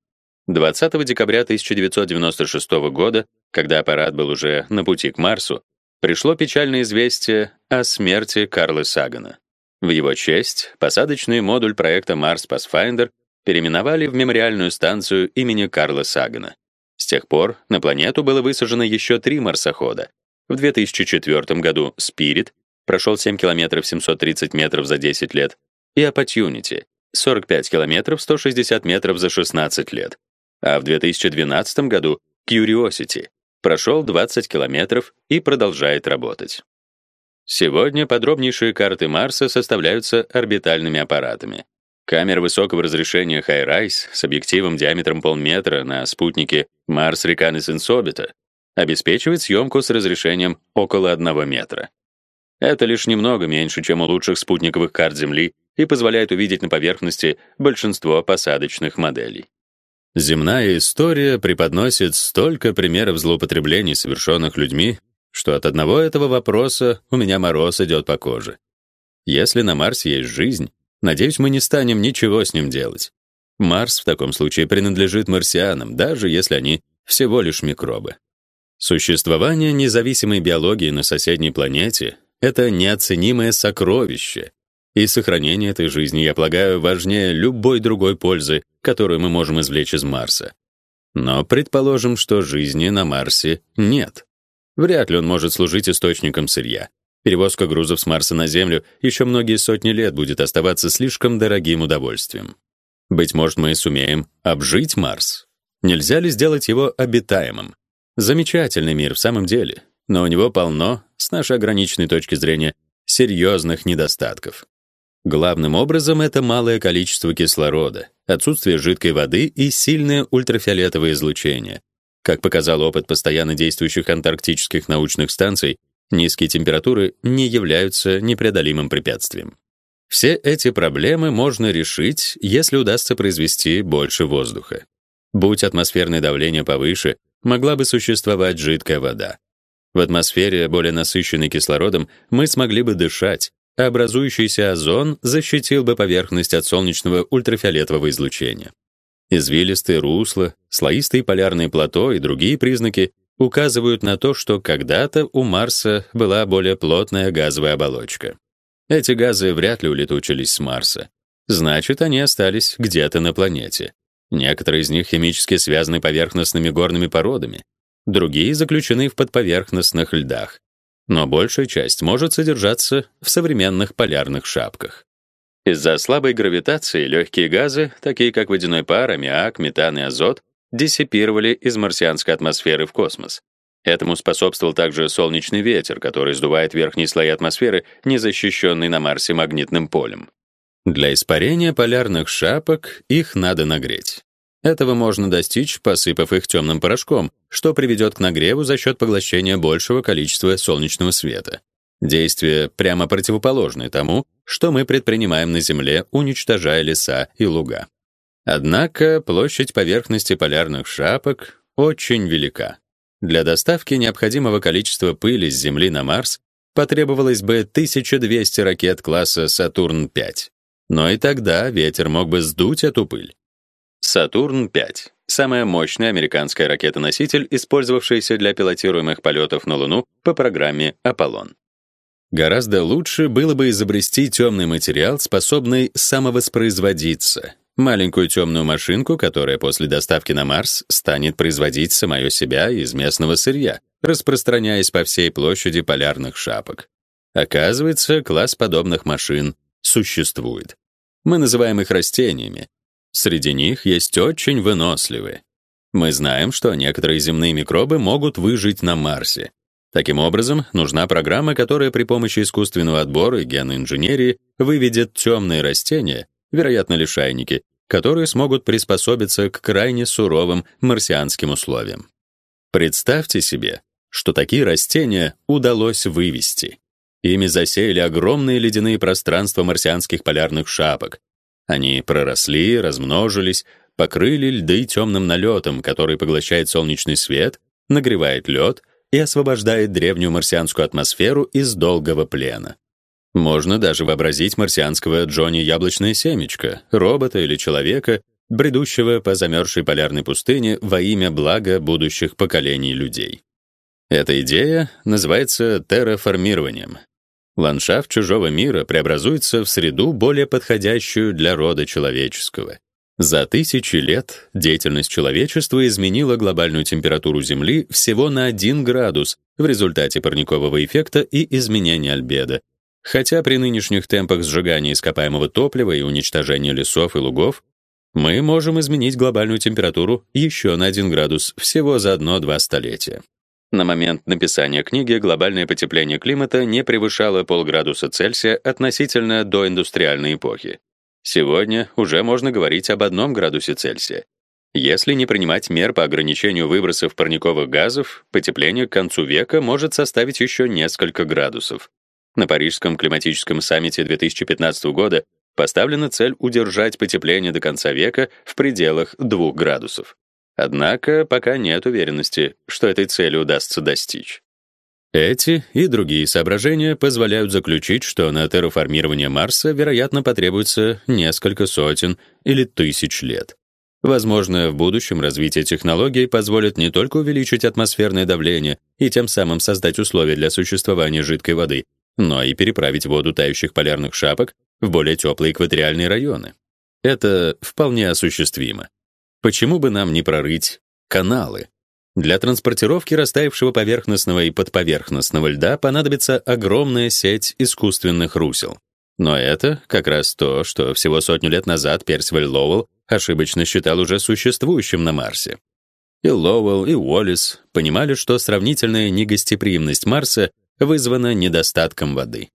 20 декабря 1996 года, когда аппарат был уже на пути к Марсу, пришло печальное известие о смерти Карла Сагана. В его честь посадочный модуль проекта Mars Pathfinder переименовали в мемориальную станцию имени Карла Сагана. С тех пор на планету было высажено еще три марсохода. В 2004 году Spirit прошел 7 километров 730 метров за 10 лет, и Opportunity 45 километров 160 метров за 16 лет. А в 2012 году Curiosity прошел 20 километров и продолжает работать. Сегодня подробнейшие карты Марса составляются орбитальными аппаратами. Камера высокого разрешения Hi-Rise с объективом диаметром полметра на спутнике Mars Reconnaissance Orbiter обеспечивает съемку с разрешением около 1 метра. Это лишь немного меньше, чем у лучших спутниковых карт Земли и позволяет увидеть на поверхности большинство посадочных моделей. Земная история преподносит столько примеров злоупотреблений, совершенных людьми, что от одного этого вопроса у меня мороз идет по коже. Если на Марсе есть жизнь, Надеюсь, мы не станем ничего с ним делать. Марс в таком случае принадлежит марсианам, даже если они всего лишь микробы. Существование независимой биологии на соседней планете это неоценимое сокровище, и сохранение этой жизни, я полагаю, важнее любой другой пользы, которую мы можем извлечь из Марса. Но предположим, что жизни на Марсе нет. Вряд ли он может служить источником сырья. Перевозка грузов с Марса на Землю еще многие сотни лет будет оставаться слишком дорогим удовольствием. Быть может, мы сумеем обжить Марс. Нельзя ли сделать его обитаемым? Замечательный мир в самом деле, но у него полно, с нашей ограниченной точки зрения, серьезных недостатков. Главным образом это малое количество кислорода, отсутствие жидкой воды и сильное ультрафиолетовое излучение. Как показал опыт постоянно действующих антарктических научных станций, Низкие температуры не являются непреодолимым препятствием. Все эти проблемы можно решить, если удастся произвести больше воздуха. Будь атмосферное давление повыше, могла бы существовать жидкая вода. В атмосфере, более насыщенной кислородом, мы смогли бы дышать, а образующийся озон защитил бы поверхность от солнечного ультрафиолетового излучения. Извилистые русла, слоистые полярные плато и другие признаки указывают на то, что когда-то у Марса была более плотная газовая оболочка. Эти газы вряд ли улетучились с Марса. Значит, они остались где-то на планете. Некоторые из них химически связаны поверхностными горными породами, другие заключены в подповерхностных льдах. Но большая часть может содержаться в современных полярных шапках. Из-за слабой гравитации легкие газы, такие как водяной пар, аммиак, метан и азот, диссипировали из марсианской атмосферы в космос. Этому способствовал также солнечный ветер, который сдувает верхние слои атмосферы, не защищенные на Марсе магнитным полем. Для испарения полярных шапок их надо нагреть. Этого можно достичь, посыпав их темным порошком, что приведет к нагреву за счет поглощения большего количества солнечного света. Действие прямо противоположное тому, что мы предпринимаем на Земле, уничтожая леса и луга. Однако площадь поверхности полярных шапок очень велика. Для доставки необходимого количества пыли с Земли на Марс потребовалось бы 1200 ракет класса Сатурн-5. Но и тогда ветер мог бы сдуть эту пыль. Сатурн-5 самая мощная американская ракета-носитель, использовавшаяся для пилотируемых полетов на Луну по программе Аполлон. Гораздо лучше было бы изобрести темный материал, способный самовоспроизводиться, маленькую темную машинку, которая после доставки на Марс станет производить самое себя из местного сырья, распространяясь по всей площади полярных шапок. Оказывается, класс подобных машин существует. Мы называем их растениями. Среди них есть очень выносливые. Мы знаем, что некоторые земные микробы могут выжить на Марсе. Таким образом, нужна программа, которая при помощи искусственного отбора и генной инженерии выведет темные растения, вероятно, лишайники, которые смогут приспособиться к крайне суровым марсианским условиям. Представьте себе, что такие растения удалось вывести. Ими засеяли огромные ледяные пространства марсианских полярных шапок. Они проросли, размножились, покрыли льды темным налетом, который поглощает солнечный свет, нагревает лед и освобождает древнюю марсианскую атмосферу из долгого плена. Можно даже вообразить марсианского Джонни Яблочное семечко, робота или человека, бредущего по замерзшей полярной пустыне во имя блага будущих поколений людей. Эта идея называется терраформированием. Ландшафт чужого мира преобразуется в среду, более подходящую для рода человеческого. За тысячи лет деятельность человечества изменила глобальную температуру Земли всего на 1 градус в результате парникового эффекта и изменения альбедо, Хотя при нынешних темпах сжигания ископаемого топлива и уничтожения лесов и лугов мы можем изменить глобальную температуру еще на 1 градус всего за одно-два столетия. На момент написания книги глобальное потепление климата не превышало полградуса Цельсия относительно доиндустриальной эпохи. Сегодня уже можно говорить об одном градусе Цельсия. Если не принимать мер по ограничению выбросов парниковых газов, потепление к концу века может составить еще несколько градусов. На Парижском климатическом саммите 2015 года поставлена цель удержать потепление до конца века в пределах 2 градусов. Однако пока нет уверенности, что этой цели удастся достичь. Эти и другие соображения позволяют заключить, что на терраформирование Марса, вероятно, потребуется несколько сотен или тысяч лет. Возможно, в будущем развитие технологий позволит не только увеличить атмосферное давление и тем самым создать условия для существования жидкой воды, но и переправить воду тающих полярных шапок в более теплые экваториальные районы. Это вполне осуществимо. Почему бы нам не прорыть каналы? Для транспортировки растаявшего поверхностного и подповерхностного льда понадобится огромная сеть искусственных русел. Но это как раз то, что всего сотню лет назад Персиваль Лоуэлл ошибочно считал уже существующим на Марсе. И Лоуэлл, и Уоллес понимали, что сравнительная негостеприимность Марса вызвана недостатком воды.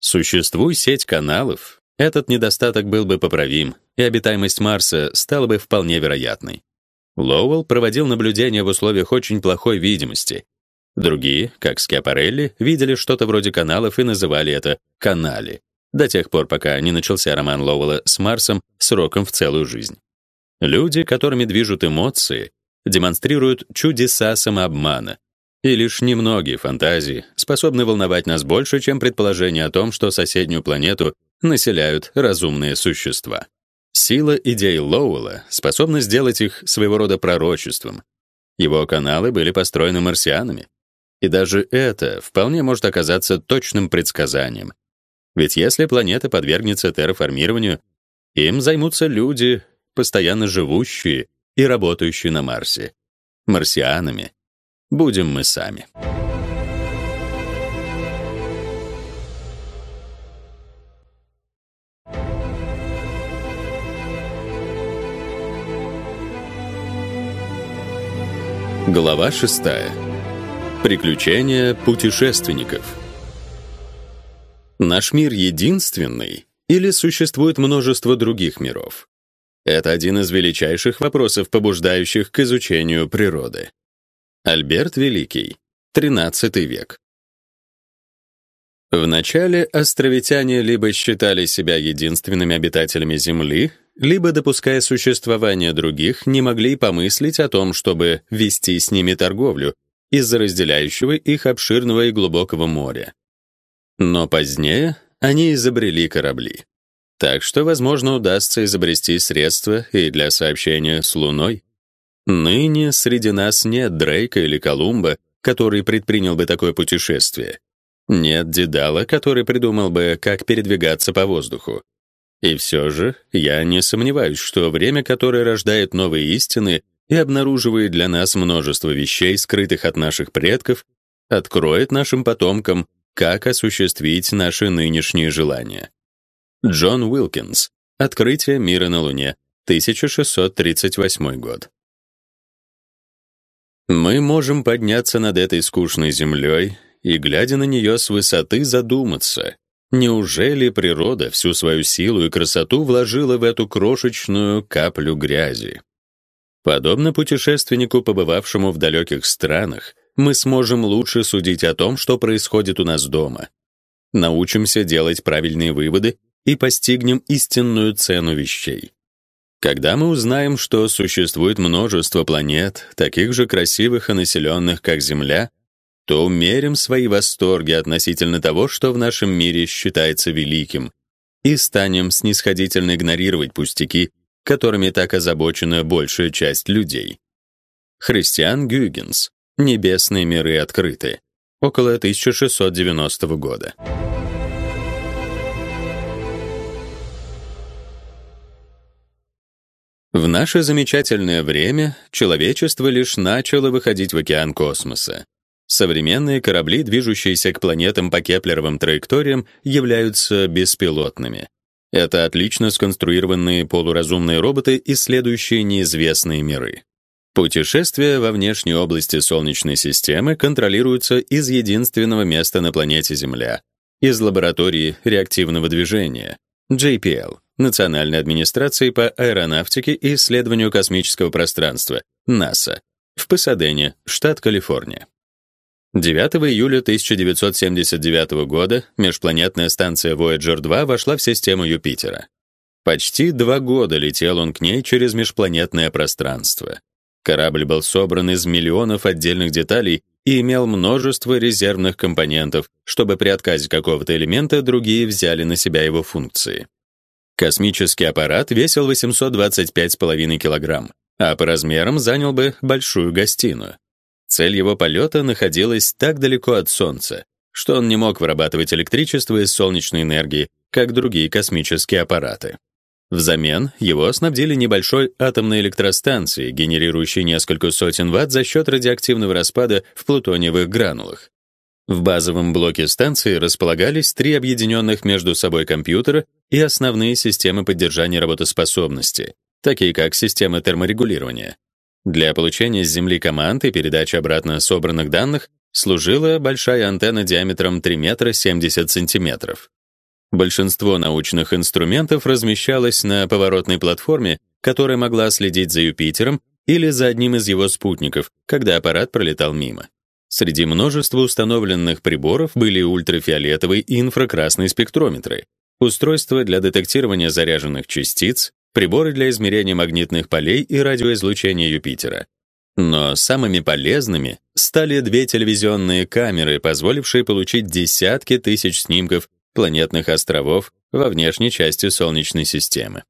Существуй сеть каналов, этот недостаток был бы поправим, и обитаемость Марса стала бы вполне вероятной. Лоуэлл проводил наблюдения в условиях очень плохой видимости. Другие, как Скиапарелли, видели что-то вроде каналов и называли это канали, до тех пор, пока не начался роман Лоуэлла с Марсом сроком в целую жизнь. Люди, которыми движут эмоции, демонстрируют чудеса самообмана, и лишь немногие фантазии способны волновать нас больше, чем предположение о том, что соседнюю планету населяют разумные существа. Сила идей Лоуэлла способна сделать их своего рода пророчеством. Его каналы были построены марсианами, и даже это вполне может оказаться точным предсказанием. Ведь если планета подвергнется терраформированию, им займутся люди, постоянно живущие и работающие на Марсе, марсианами будем мы сами. Глава 6. Приключения путешественников. Наш мир единственный или существует множество других миров? Это один из величайших вопросов, побуждающих к изучению природы. Альберт Великий, XIII век. Вначале островитяне либо считали себя единственными обитателями Земли, либо, допуская существование других, не могли помыслить о том, чтобы вести с ними торговлю из-за разделяющего их обширного и глубокого моря. Но позднее они изобрели корабли. Так что, возможно, удастся изобрести средства и для сообщения с Луной. Ныне среди нас нет Дрейка или Колумба, который предпринял бы такое путешествие. Нет Дедала, который придумал бы, как передвигаться по воздуху. И все же я не сомневаюсь, что время, которое рождает новые истины и обнаруживает для нас множество вещей, скрытых от наших предков, откроет нашим потомкам, как осуществить наши нынешние желания. Джон Уилкинс. Открытие мира на Луне. 1638 год. Мы можем подняться над этой скучной землей и, глядя на нее с высоты, задуматься, неужели природа всю свою силу и красоту вложила в эту крошечную каплю грязи? Подобно путешественнику, побывавшему в далеких странах, мы сможем лучше судить о том, что происходит у нас дома. Научимся делать правильные выводы и постигнем истинную цену вещей. Когда мы узнаем, что существует множество планет, таких же красивых и населенных, как Земля, то умерим свои восторги относительно того, что в нашем мире считается великим, и станем снисходительно игнорировать пустяки, которыми так озабочена большая часть людей. Христиан Гюйгенс. Небесные миры открыты. Около 1690 года. В наше замечательное время человечество лишь начало выходить в океан космоса. Современные корабли, движущиеся к планетам по кеплеровым траекториям, являются беспилотными. Это отлично сконструированные полуразумные роботы, исследующие неизвестные миры. Путешествия во внешней области Солнечной системы контролируются из единственного места на планете Земля, из лаборатории реактивного движения, JPL, Национальной администрации по аэронавтике и исследованию космического пространства, НАСА, в Пасадене, штат Калифорния. 9 июля 1979 года межпланетная станция Voyager 2 вошла в систему Юпитера. Почти два года летел он к ней через межпланетное пространство. Корабль был собран из миллионов отдельных деталей и имел множество резервных компонентов, чтобы при отказе какого-то элемента другие взяли на себя его функции. Космический аппарат весил 825,5 килограмм, а по размерам занял бы большую гостиную. Цель его полета находилась так далеко от Солнца, что он не мог вырабатывать электричество из солнечной энергии, как другие космические аппараты. Взамен его снабдили небольшой атомной электростанцией, генерирующей несколько сотен ватт за счет радиоактивного распада в плутониевых гранулах. В базовом блоке станции располагались три объединенных между собой компьютера и основные системы поддержания работоспособности, такие как система терморегулирования. Для получения с Земли команд и передачи обратно собранных данных служила большая антенна диаметром 3 метра 70 сантиметров. Большинство научных инструментов размещалось на поворотной платформе, которая могла следить за Юпитером или за одним из его спутников, когда аппарат пролетал мимо. Среди множества установленных приборов были ультрафиолетовые и инфракрасные спектрометры, устройства для детектирования заряженных частиц, приборы для измерения магнитных полей и радиоизлучения Юпитера. Но самыми полезными стали две телевизионные камеры, позволившие получить десятки тысяч снимков планетных островов во внешней части Солнечной системы.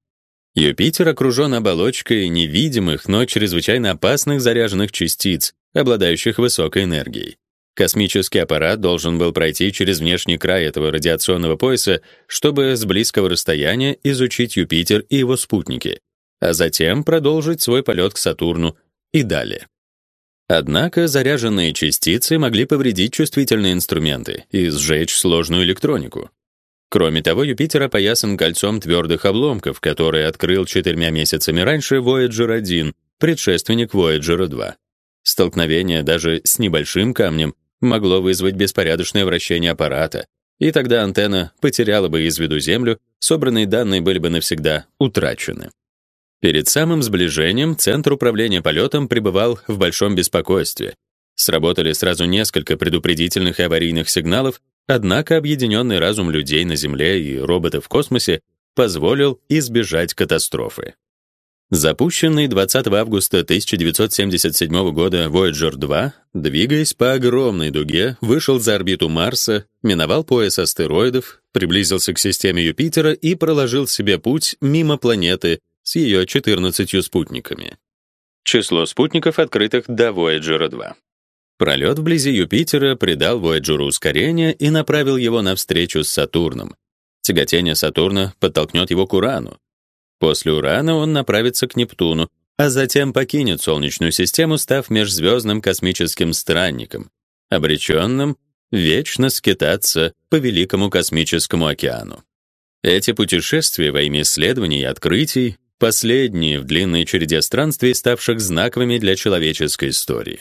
Юпитер окружен оболочкой невидимых, но чрезвычайно опасных заряженных частиц, обладающих высокой энергией. Космический аппарат должен был пройти через внешний край этого радиационного пояса, чтобы с близкого расстояния изучить Юпитер и его спутники, а затем продолжить свой полет к Сатурну и далее. Однако заряженные частицы могли повредить чувствительные инструменты и сжечь сложную электронику. Кроме того, Юпитер опоясан кольцом твердых обломков, которые открыл четырьмя месяцами раньше Voyager 1, предшественник Voyager 2. Столкновение даже с небольшим камнем могло вызвать беспорядочное вращение аппарата, и тогда антенна потеряла бы из виду Землю, собранные данные были бы навсегда утрачены. Перед самым сближением центр управления полетом пребывал в большом беспокойстве. Сработали сразу несколько предупредительных и аварийных сигналов, однако объединенный разум людей на Земле и роботов в космосе позволил избежать катастрофы. Запущенный 20 августа 1977 года Voyager 2, двигаясь по огромной дуге, вышел за орбиту Марса, миновал пояс астероидов, приблизился к системе Юпитера и проложил себе путь мимо планеты с ее 14 спутниками. Число спутников, открытых до Voyager 2. Пролет вблизи Юпитера придал Voyager ускорение и направил его навстречу с Сатурном. Тяготение Сатурна подтолкнет его к Урану, После Урана он направится к Нептуну, а затем покинет Солнечную систему, став межзвездным космическим странником, обреченным вечно скитаться по великому космическому океану. Эти путешествия во имя исследований и открытий последние в длинной череде странствий, ставших знаковыми для человеческой истории.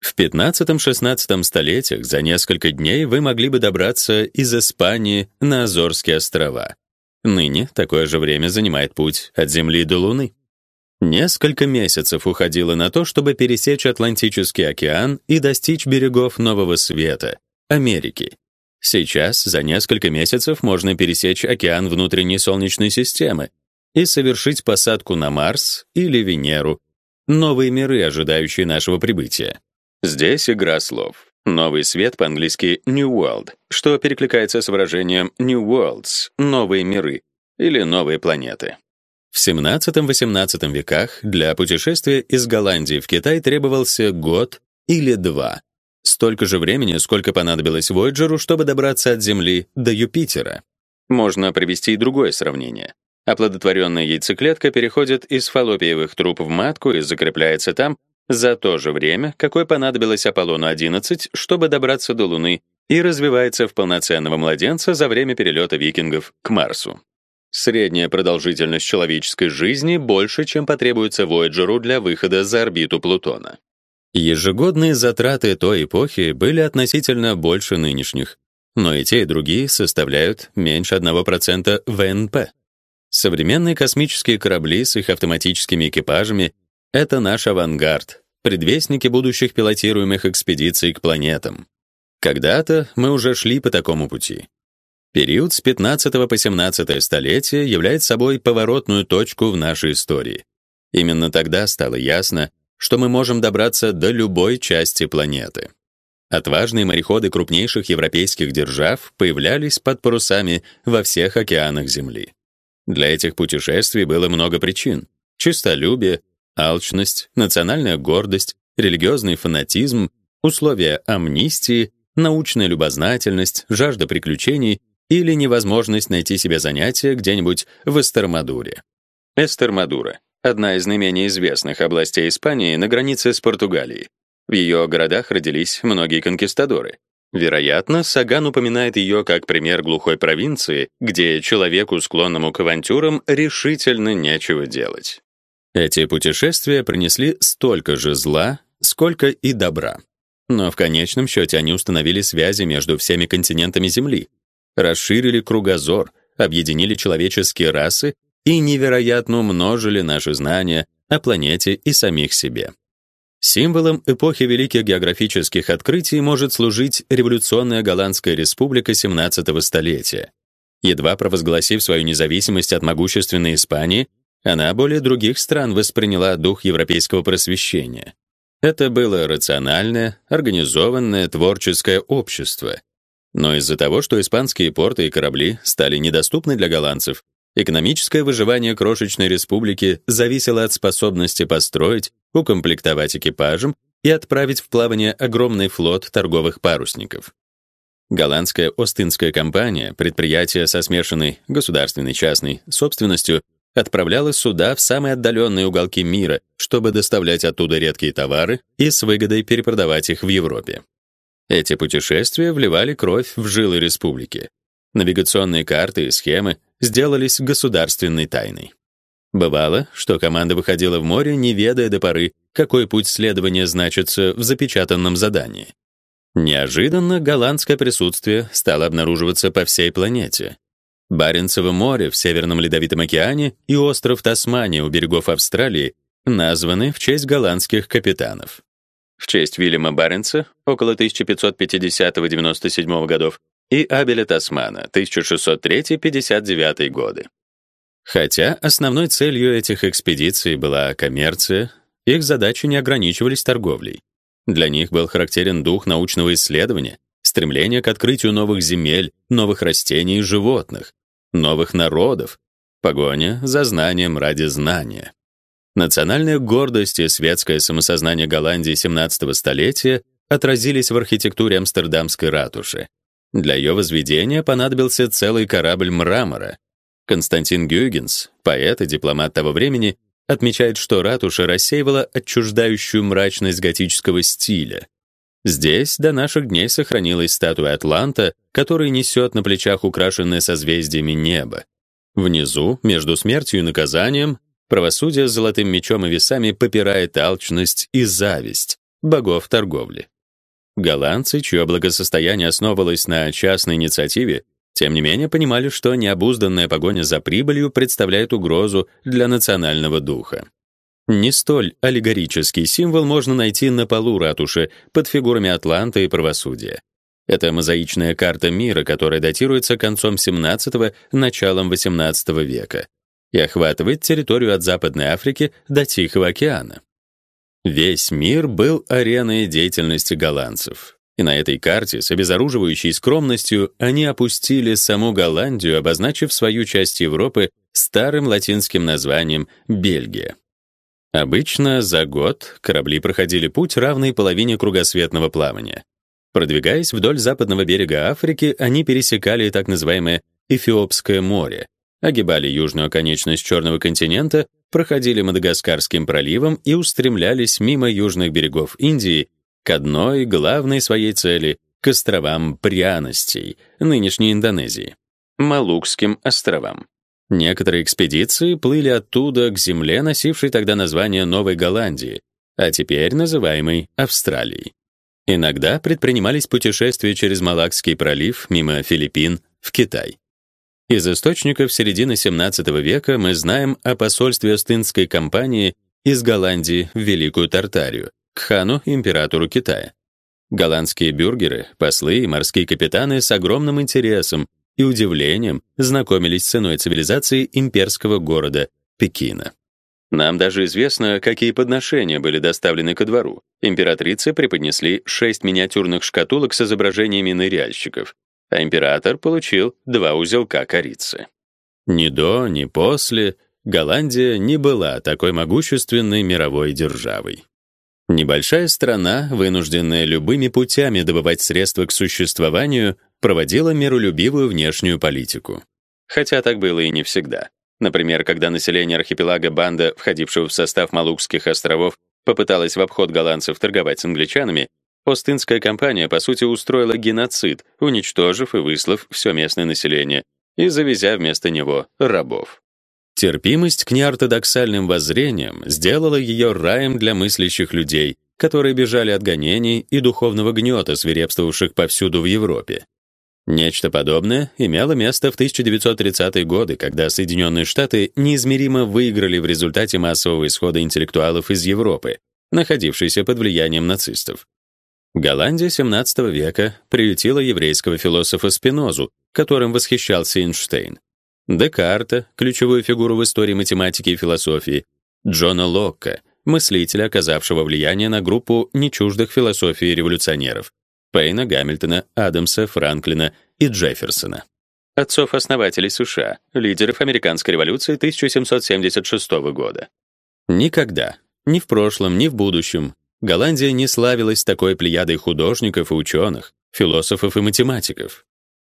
В 15-16 столетиях за несколько дней вы могли бы добраться из Испании на Азорские острова, Ныне такое же время занимает путь от Земли до Луны. Несколько месяцев уходило на то, чтобы пересечь Атлантический океан и достичь берегов Нового Света, Америки. Сейчас за несколько месяцев можно пересечь океан внутренней Солнечной системы и совершить посадку на Марс или Венеру, новые миры, ожидающие нашего прибытия. Здесь игра слов. Новый свет по-английски New World, что перекликается с выражением New Worlds новые миры или новые планеты. В 17-18 веках для путешествия из Голландии в Китай требовался год или два. Столько же времени, сколько понадобилось Voyager, чтобы добраться от Земли до Юпитера. Можно привести и другое сравнение. Оплодотворенная яйцеклетка переходит из фаллопиевых труб в матку и закрепляется там, за то же время, какое понадобилось Аполлону-11, чтобы добраться до Луны, и развивается в полноценного младенца за время перелета викингов к Марсу. Средняя продолжительность человеческой жизни больше, чем потребуется Вояджеру для выхода за орбиту Плутона. Ежегодные затраты той эпохи были относительно больше нынешних, но и те, и другие составляют меньше 1% ВНП. Современные космические корабли с их автоматическими экипажами это наш авангард, предвестники будущих пилотируемых экспедиций к планетам. Когда-то мы уже шли по такому пути. Период с 15 по 17 столетие является собой поворотную точку в нашей истории. Именно тогда стало ясно, что мы можем добраться до любой части планеты. Отважные мореходы крупнейших европейских держав появлялись под парусами во всех океанах Земли. Для этих путешествий было много причин: честолюбие, алчность, национальная гордость, религиозный фанатизм, условия амнистии, научная любознательность, жажда приключений или невозможность найти себе занятие где-нибудь в Эстермадуре. Эстермадура одна из наименее известных областей Испании на границе с Португалией. В ее городах родились многие конкистадоры. Вероятно, Саган упоминает ее как пример глухой провинции, где человеку, склонному к авантюрам, решительно нечего делать. Эти путешествия принесли столько же зла, сколько и добра. Но в конечном счете они установили связи между всеми континентами Земли, расширили кругозор, объединили человеческие расы и невероятно умножили наши знания о планете и самих себе. Символом эпохи великих географических открытий может служить революционная Голландская республика XVII столетия. Едва провозгласив свою независимость от могущественной Испании, она более других стран восприняла дух европейского просвещения. Это было рациональное, организованное, творческое общество. Но из-за того, что испанские порты и корабли стали недоступны для голландцев, экономическое выживание крошечной республики зависело от способности построить, укомплектовать экипажем и отправить в плавание огромный флот торговых парусников. Голландская Остинская компания, предприятие со смешанной государственной частной собственностью, отправляла суда в самые отдаленные уголки мира, чтобы доставлять оттуда редкие товары и с выгодой перепродавать их в Европе. Эти путешествия вливали кровь в жилы республики. Навигационные карты и схемы сделались государственной тайной. Бывало, что команда выходила в море, не ведая до поры, какой путь следования значится в запечатанном задании. Неожиданно голландское присутствие стало обнаруживаться по всей планете. Баренцево море в Северном Ледовитом океане и остров Тасмания у берегов Австралии названы в честь голландских капитанов. В честь Вильяма Баренца около 1550-97 годов и Абеля Тасмана 1603-59 годы. Хотя основной целью этих экспедиций была коммерция, их задачи не ограничивались торговлей. Для них был характерен дух научного исследования, стремление к открытию новых земель, новых растений и животных, новых народов, погоня за знанием ради знания. Национальная гордость и светское самосознание Голландии 17 столетия отразились в архитектуре Амстердамской ратуши. Для ее возведения понадобился целый корабль мрамора. Константин Гюйгенс, поэт и дипломат того времени, отмечает, что ратуша рассеивала отчуждающую мрачность готического стиля. Здесь до наших дней сохранилась статуя Атланта, который несет на плечах украшенное созвездиями небо. Внизу, между смертью и наказанием, правосудие с золотым мечом и весами попирает алчность и зависть богов торговли. Голландцы, чье благосостояние основывалось на частной инициативе, тем не менее понимали, что необузданная погоня за прибылью представляет угрозу для национального духа. Не столь аллегорический символ можно найти на полу ратуши под фигурами Атланта и правосудия. Это мозаичная карта мира, которая датируется концом 17-го, началом 18 века и охватывает территорию от Западной Африки до Тихого океана. Весь мир был ареной деятельности голландцев. И на этой карте с обезоруживающей скромностью они опустили саму Голландию, обозначив свою часть Европы старым латинским названием Бельгия. Обычно за год корабли проходили путь, равный половине кругосветного плавания. Продвигаясь вдоль западного берега Африки, они пересекали так называемое Эфиопское море, огибали южную оконечность Черного континента, проходили Мадагаскарским проливом и устремлялись мимо южных берегов Индии к одной главной своей цели к островам пряностей, нынешней Индонезии, Малукским островам. Некоторые экспедиции плыли оттуда к земле, носившей тогда название Новой Голландии, а теперь называемой Австралией. Иногда предпринимались путешествия через Малакский пролив мимо Филиппин в Китай. Из источников середины XVII века мы знаем о посольстве Остинской компании из Голландии в Великую Тартарию, к хану, императору Китая. Голландские бюргеры, послы и морские капитаны с огромным интересом и удивлением знакомились с иной цивилизацией имперского города Пекина. Нам даже известно, какие подношения были доставлены ко двору. Императрице преподнесли шесть миниатюрных шкатулок с изображениями ныряльщиков, а император получил два узелка корицы. Ни до, ни после Голландия не была такой могущественной мировой державой. Небольшая страна, вынужденная любыми путями добывать средства к существованию, проводила миролюбивую внешнюю политику. Хотя так было и не всегда. Например, когда население архипелага Банда, входившего в состав Малукских островов, попыталось в обход голландцев торговать с англичанами, Остинская компания по сути устроила геноцид, уничтожив и выслав все местное население и завезя вместо него рабов. Терпимость к неортодоксальным воззрениям сделала ее раем для мыслящих людей, которые бежали от гонений и духовного гнета, свирепствовавших повсюду в Европе. Нечто подобное имело место в 1930-е годы, когда Соединенные Штаты неизмеримо выиграли в результате массового исхода интеллектуалов из Европы, находившейся под влиянием нацистов. Голландия XVII века приютила еврейского философа Спинозу, которым восхищался Эйнштейн. Декарта, ключевую фигуру в истории математики и философии, Джона Локка, мыслителя, оказавшего влияние на группу нечуждых философии революционеров, Пейна, Гамильтона, Адамса, Франклина и Джефферсона. Отцов-основателей США, лидеров американской революции 1776 года. Никогда, ни в прошлом, ни в будущем, Голландия не славилась такой плеядой художников и ученых, философов и математиков.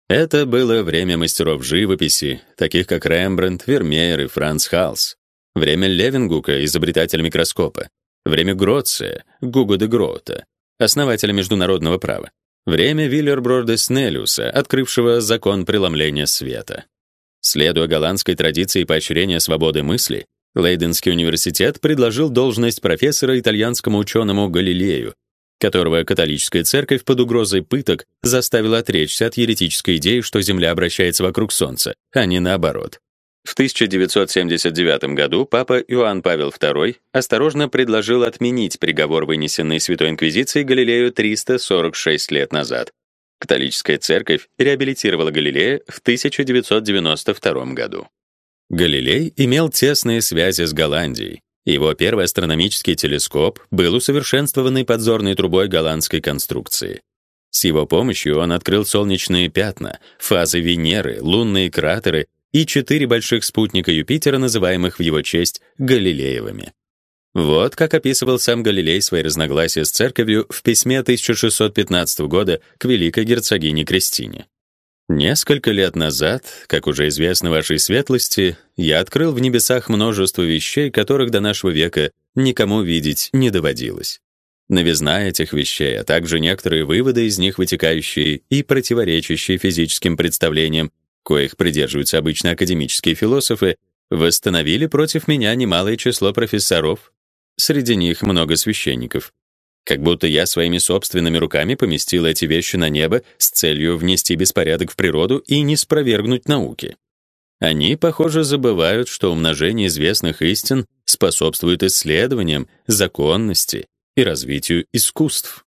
Это было время мастеров живописи, таких как Рембрандт, Вермеер и Франц Халс. Время Левенгука, изобретателя микроскопа. Время Гроция, Гуго де Грота, основателя международного права. Время Виллерброда Снеллиуса, открывшего закон преломления света. Следуя голландской традиции поощрения свободы мысли, Лейденский университет предложил должность профессора итальянскому ученому Галилею, которого католическая церковь под угрозой пыток заставила отречься от еретической идеи, что Земля обращается вокруг Солнца, а не наоборот. В 1979 году папа Иоанн Павел II осторожно предложил отменить приговор, вынесенный Святой Инквизицией Галилею 346 лет назад. Католическая церковь реабилитировала Галилея в 1992 году. Галилей имел тесные связи с Голландией. Его первый астрономический телескоп был усовершенствованный подзорной трубой голландской конструкции. С его помощью он открыл солнечные пятна, фазы Венеры, лунные кратеры и четыре больших спутника Юпитера, называемых в его честь Галилеевыми. Вот как описывал сам Галилей свои разногласия с церковью в письме 1615 года к великой герцогине Кристине. Несколько лет назад, как уже известно вашей светлости, я открыл в небесах множество вещей, которых до нашего века никому видеть не доводилось. Новизна этих вещей, а также некоторые выводы из них вытекающие и противоречащие физическим представлениям, коих придерживаются обычно академические философы, восстановили против меня немалое число профессоров, Среди них много священников. Как будто я своими собственными руками поместил эти вещи на небо с целью внести беспорядок в природу и не спровергнуть науки. Они, похоже, забывают, что умножение известных истин способствует исследованиям, законности и развитию искусств.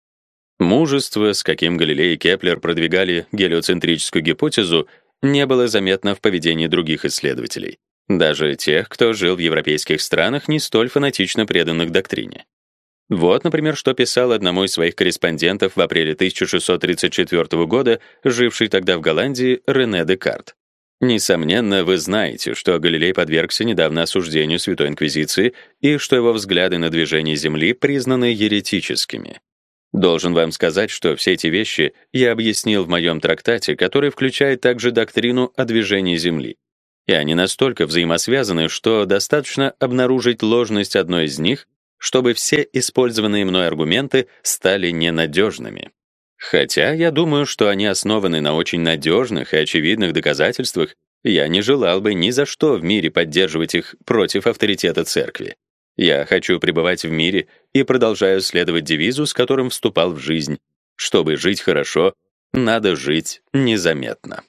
Мужество, с каким Галилей и Кеплер продвигали гелиоцентрическую гипотезу, не было заметно в поведении других исследователей. Даже тех, кто жил в европейских странах, не столь фанатично преданных доктрине. Вот, например, что писал одному из своих корреспондентов в апреле 1634 года, живший тогда в Голландии, Рене Декарт. Несомненно, вы знаете, что Галилей подвергся недавно осуждению Святой Инквизиции и что его взгляды на движение Земли признаны еретическими. Должен вам сказать, что все эти вещи я объяснил в моем трактате, который включает также доктрину о движении Земли и они настолько взаимосвязаны, что достаточно обнаружить ложность одной из них, чтобы все использованные мной аргументы стали ненадежными. Хотя я думаю, что они основаны на очень надежных и очевидных доказательствах, я не желал бы ни за что в мире поддерживать их против авторитета церкви. Я хочу пребывать в мире и продолжаю следовать девизу, с которым вступал в жизнь. Чтобы жить хорошо, надо жить незаметно.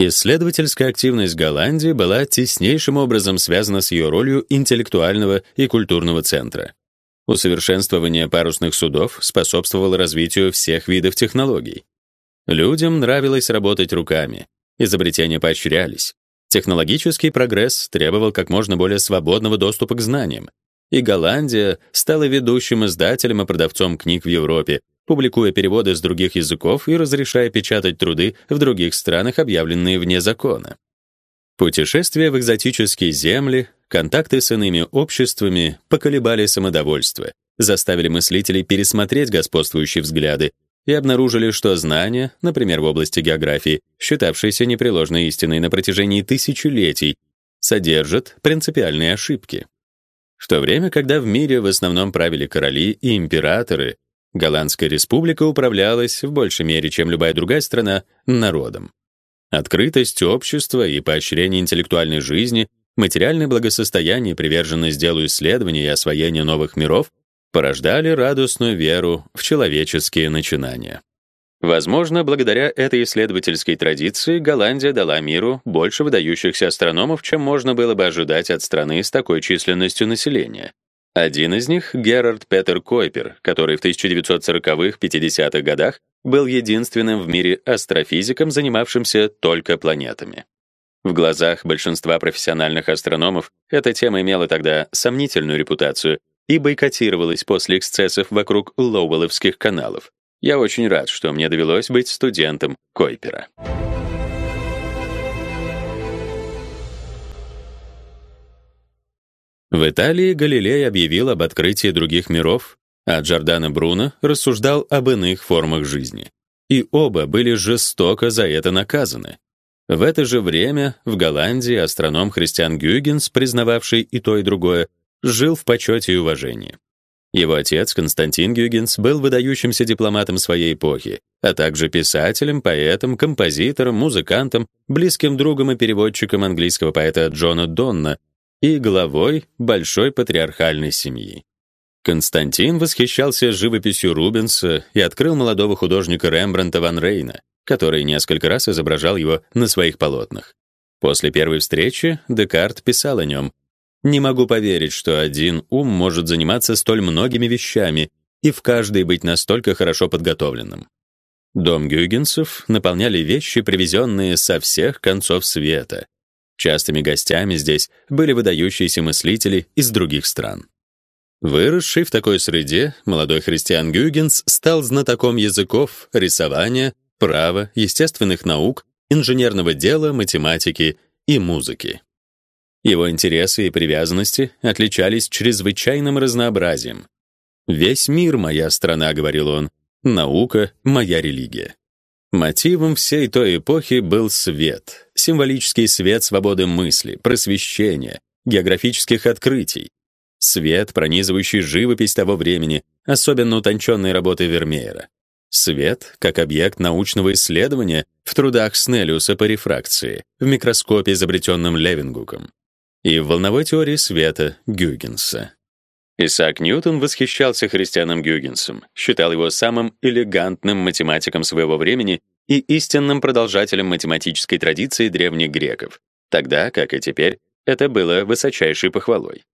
Исследовательская активность Голландии была теснейшим образом связана с ее ролью интеллектуального и культурного центра. Усовершенствование парусных судов способствовало развитию всех видов технологий. Людям нравилось работать руками, изобретения поощрялись. Технологический прогресс требовал как можно более свободного доступа к знаниям, и Голландия стала ведущим издателем и продавцом книг в Европе, публикуя переводы с других языков и разрешая печатать труды в других странах, объявленные вне закона. Путешествия в экзотические земли, контакты с иными обществами поколебали самодовольство, заставили мыслителей пересмотреть господствующие взгляды и обнаружили, что знания, например, в области географии, считавшиеся непреложной истиной на протяжении тысячелетий, содержат принципиальные ошибки. В то время, когда в мире в основном правили короли и императоры, Голландская республика управлялась в большей мере, чем любая другая страна, народом. Открытость общества и поощрение интеллектуальной жизни, материальное благосостояние приверженность делу исследований и освоения новых миров порождали радостную веру в человеческие начинания. Возможно, благодаря этой исследовательской традиции Голландия дала миру больше выдающихся астрономов, чем можно было бы ожидать от страны с такой численностью населения. Один из них — Герард Петер Койпер, который в 1940-50-х годах был единственным в мире астрофизиком, занимавшимся только планетами. В глазах большинства профессиональных астрономов эта тема имела тогда сомнительную репутацию и бойкотировалась после эксцессов вокруг Лоуэлловских каналов. Я очень рад, что мне довелось быть студентом Койпера. В Италии Галилей объявил об открытии других миров, а Джордано Бруно рассуждал об иных формах жизни. И оба были жестоко за это наказаны. В это же время в Голландии астроном Христиан Гюйгенс, признававший и то, и другое, жил в почете и уважении. Его отец, Константин Гюйгенс, был выдающимся дипломатом своей эпохи, а также писателем, поэтом, композитором, музыкантом, близким другом и переводчиком английского поэта Джона Донна, и главой большой патриархальной семьи. Константин восхищался живописью Рубенса и открыл молодого художника Рембрандта ван Рейна, который несколько раз изображал его на своих полотнах. После первой встречи Декарт писал о нем: "Не могу поверить, что один ум может заниматься столь многими вещами и в каждой быть настолько хорошо подготовленным". Дом Гюйгенсов наполняли вещи, привезенные со всех концов света, Частыми гостями здесь были выдающиеся мыслители из других стран. Выросший в такой среде, молодой христиан Гюгенс стал знатоком языков, рисования, права, естественных наук, инженерного дела, математики и музыки. Его интересы и привязанности отличались чрезвычайным разнообразием. «Весь мир — моя страна», — говорил он, — «наука — моя религия». Мотивом всей той эпохи был свет, символический свет свободы мысли, просвещения, географических открытий, свет, пронизывающий живопись того времени, особенно утонченные работы Вермеера. Свет как объект научного исследования в трудах Снеллиуса по рефракции, в микроскопе, изобретенном Левингуком, и в волновой теории света Гюйгенса. Исаак Ньютон восхищался христианом Гюйгенсом, считал его самым элегантным математиком своего времени и истинным продолжателем математической традиции древних греков, тогда как и теперь это было высочайшей похвалой.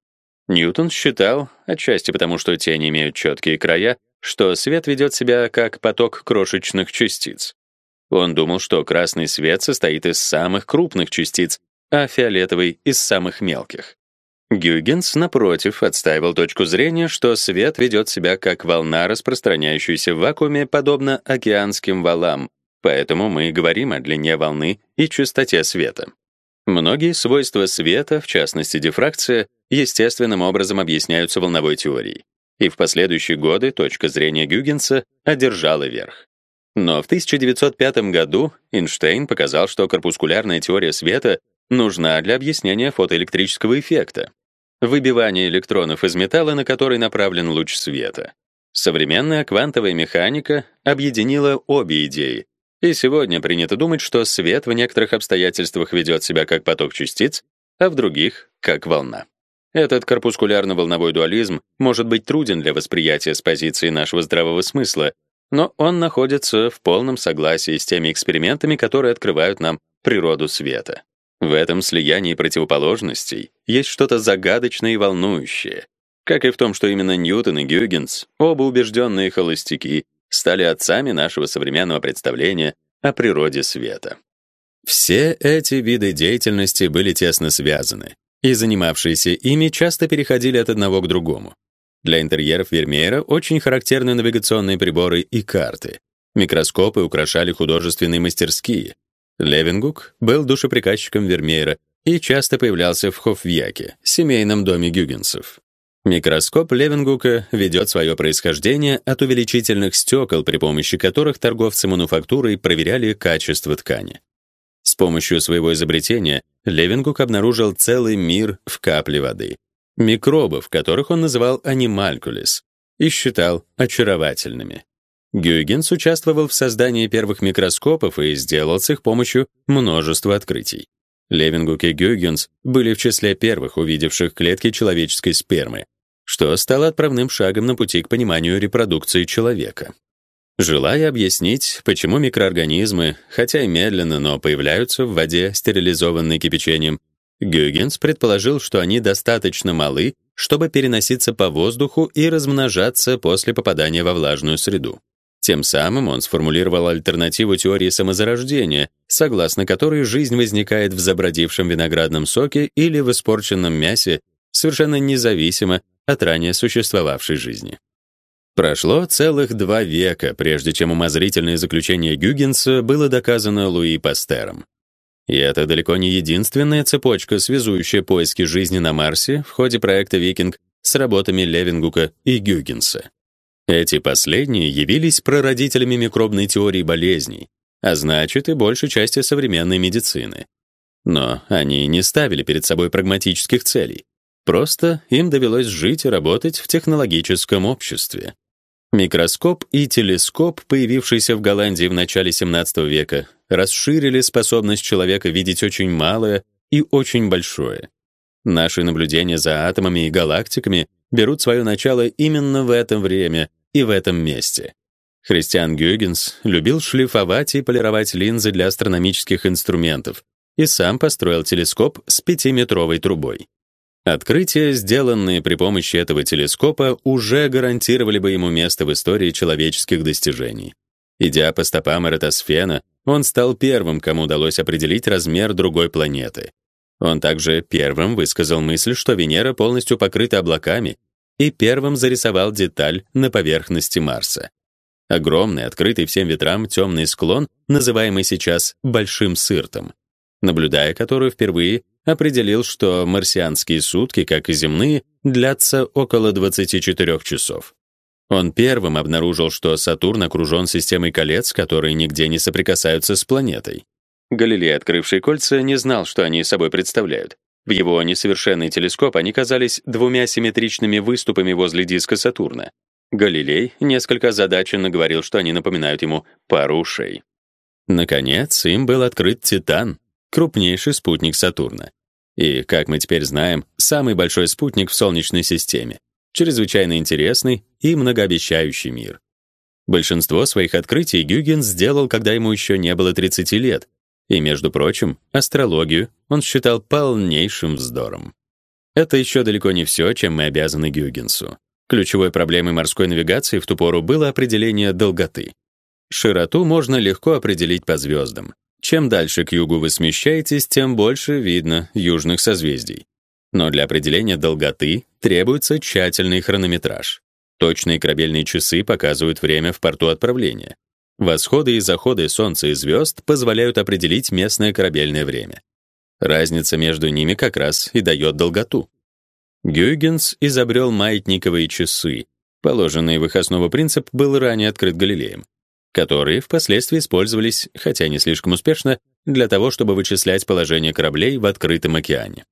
Ньютон считал, отчасти потому, что тени имеют четкие края, что свет ведет себя как поток крошечных частиц. Он думал, что красный свет состоит из самых крупных частиц, а фиолетовый — из самых мелких. Гюйгенс, напротив, отстаивал точку зрения, что свет ведет себя как волна, распространяющаяся в вакууме, подобно океанским валам, поэтому мы говорим о длине волны и частоте света. Многие свойства света, в частности дифракция, естественным образом объясняются волновой теорией, и в последующие годы точка зрения Гюйгенса одержала верх. Но в 1905 году Эйнштейн показал, что корпускулярная теория света нужна для объяснения фотоэлектрического эффекта, выбивание электронов из металла, на который направлен луч света. Современная квантовая механика объединила обе идеи, и сегодня принято думать, что свет в некоторых обстоятельствах ведет себя как поток частиц, а в других — как волна. Этот корпускулярно-волновой дуализм может быть труден для восприятия с позиции нашего здравого смысла, но он находится в полном согласии с теми экспериментами, которые открывают нам природу света. В этом слиянии противоположностей есть что-то загадочное и волнующее, как и в том, что именно Ньютон и Гюйгенс, оба убежденные холостяки, стали отцами нашего современного представления о природе света. Все эти виды деятельности были тесно связаны, и занимавшиеся ими часто переходили от одного к другому. Для интерьеров Вермеера очень характерны навигационные приборы и карты. Микроскопы украшали художественные мастерские, Левингук был душеприказчиком Вермеера и часто появлялся в Хофвьяке, семейном доме Гюгенсов. Микроскоп Левингука ведет свое происхождение от увеличительных стекол, при помощи которых торговцы мануфактурой проверяли качество ткани. С помощью своего изобретения Левингук обнаружил целый мир в капле воды, микробов, которых он называл анималькулис, и считал очаровательными. Гюйгенс участвовал в создании первых микроскопов и сделал с их помощью множество открытий. Левингук и Гюйгенс были в числе первых увидевших клетки человеческой спермы, что стало отправным шагом на пути к пониманию репродукции человека. Желая объяснить, почему микроорганизмы, хотя и медленно, но появляются в воде, стерилизованной кипячением, Гюйгенс предположил, что они достаточно малы, чтобы переноситься по воздуху и размножаться после попадания во влажную среду. Тем самым он сформулировал альтернативу теории самозарождения, согласно которой жизнь возникает в забродившем виноградном соке или в испорченном мясе, совершенно независимо от ранее существовавшей жизни. Прошло целых два века, прежде чем умозрительное заключение Гюгенса было доказано Луи Пастером. И это далеко не единственная цепочка, связующая поиски жизни на Марсе в ходе проекта Викинг с работами Левингука и Гюгенса. Эти последние явились прародителями микробной теории болезней, а значит и большей части современной медицины. Но они не ставили перед собой прагматических целей. Просто им довелось жить и работать в технологическом обществе. Микроскоп и телескоп, появившиеся в Голландии в начале XVII века, расширили способность человека видеть очень малое и очень большое. Наши наблюдения за атомами и галактиками берут свое начало именно в это время и в этом месте. Христиан Гюйгенс любил шлифовать и полировать линзы для астрономических инструментов и сам построил телескоп с пятиметровой трубой. Открытия, сделанные при помощи этого телескопа, уже гарантировали бы ему место в истории человеческих достижений. Идя по стопам Эратосфена, он стал первым, кому удалось определить размер другой планеты. Он также первым высказал мысль, что Венера полностью покрыта облаками, и первым зарисовал деталь на поверхности Марса. Огромный, открытый всем ветрам темный склон, называемый сейчас Большим Сыртом, наблюдая которую впервые определил, что марсианские сутки, как и земные, длятся около 24 часов. Он первым обнаружил, что Сатурн окружен системой колец, которые нигде не соприкасаются с планетой. Галилей, открывший кольца, не знал, что они собой представляют. В его несовершенный телескоп они казались двумя симметричными выступами возле диска Сатурна. Галилей несколько озадаченно говорил, что они напоминают ему пару ушей. Наконец, им был открыт Титан, крупнейший спутник Сатурна. И, как мы теперь знаем, самый большой спутник в Солнечной системе, чрезвычайно интересный и многообещающий мир. Большинство своих открытий Гюгенс сделал, когда ему еще не было 30 лет, и, между прочим, астрологию он считал полнейшим вздором. Это еще далеко не все, чем мы обязаны Гюгенсу. Ключевой проблемой морской навигации в ту пору было определение долготы. Широту можно легко определить по звездам. Чем дальше к югу вы смещаетесь, тем больше видно южных созвездий. Но для определения долготы требуется тщательный хронометраж. Точные корабельные часы показывают время в порту отправления. Восходы и заходы солнца и звезд позволяют определить местное корабельное время. Разница между ними как раз и дает долготу. Гюйгенс изобрел маятниковые часы. Положенный в их основу принцип был ранее открыт Галилеем которые впоследствии использовались, хотя не слишком успешно, для того, чтобы вычислять положение кораблей в открытом океане.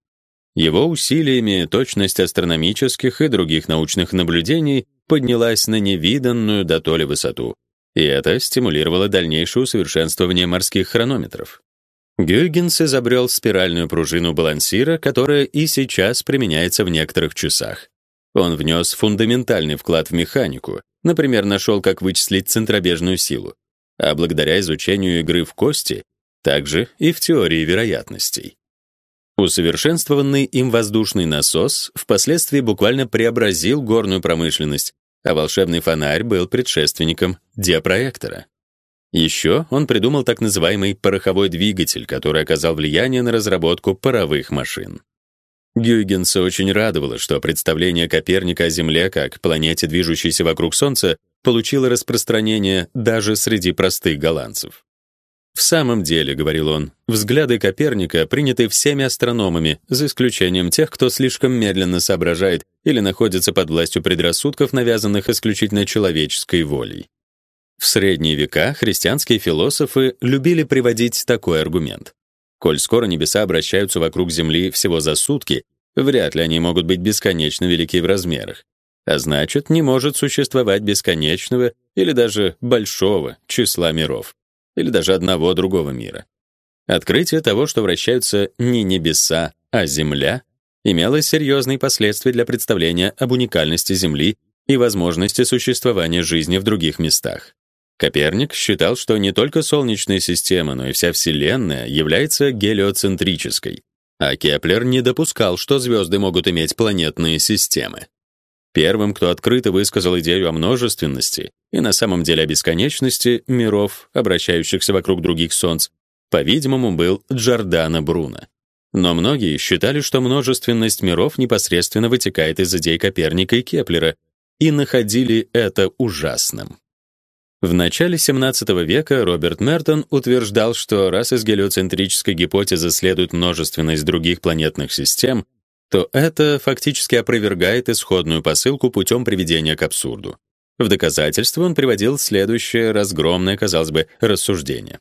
Его усилиями точность астрономических и других научных наблюдений поднялась на невиданную дотоле высоту, и это стимулировало дальнейшее усовершенствование морских хронометров. Гюйгенс изобрел спиральную пружину балансира, которая и сейчас применяется в некоторых часах. Он внес фундаментальный вклад в механику, Например, нашел, как вычислить центробежную силу. А благодаря изучению игры в кости, также и в теории вероятностей. Усовершенствованный им воздушный насос впоследствии буквально преобразил горную промышленность, а волшебный фонарь был предшественником диапроектора. Еще он придумал так называемый пороховой двигатель, который оказал влияние на разработку паровых машин. Гюйгенса очень радовало, что представление Коперника о Земле как планете, движущейся вокруг Солнца, получило распространение даже среди простых голландцев. В самом деле, говорил он, взгляды Коперника приняты всеми астрономами, за исключением тех, кто слишком медленно соображает или находится под властью предрассудков, навязанных исключительно человеческой волей. В средние века христианские философы любили приводить такой аргумент. Коль скоро небеса обращаются вокруг Земли всего за сутки, вряд ли они могут быть бесконечно велики в размерах. А значит, не может существовать бесконечного или даже большого числа миров, или даже одного другого мира. Открытие того, что вращаются не небеса, а Земля, имело серьезные последствия для представления об уникальности Земли и возможности существования жизни в других местах. Коперник считал, что не только Солнечная система, но и вся Вселенная является гелиоцентрической, а Кеплер не допускал, что звезды могут иметь планетные системы. Первым, кто открыто высказал идею о множественности и на самом деле о бесконечности миров, обращающихся вокруг других солнц, по-видимому, был Джордано Бруно. Но многие считали, что множественность миров непосредственно вытекает из идей Коперника и Кеплера, и находили это ужасным. В начале XVII века Роберт Мертон утверждал, что раз из гелиоцентрической гипотезы следует множественность других планетных систем, то это фактически опровергает исходную посылку путем приведения к абсурду. В доказательство он приводил следующее разгромное, казалось бы, рассуждение.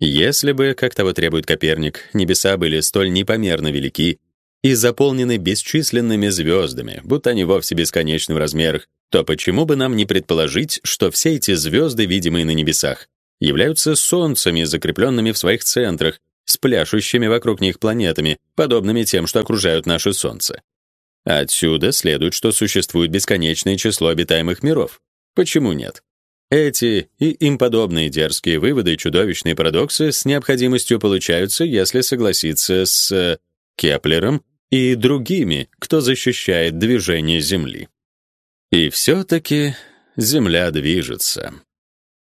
Если бы, как того требует Коперник, небеса были столь непомерно велики и заполнены бесчисленными звездами, будто они вовсе бесконечны в размерах, то почему бы нам не предположить, что все эти звезды, видимые на небесах, являются солнцами, закрепленными в своих центрах, с пляшущими вокруг них планетами, подобными тем, что окружают наше Солнце. Отсюда следует, что существует бесконечное число обитаемых миров. Почему нет? Эти и им подобные дерзкие выводы и чудовищные парадоксы с необходимостью получаются, если согласиться с э, Кеплером и другими, кто защищает движение Земли. И все-таки Земля движется.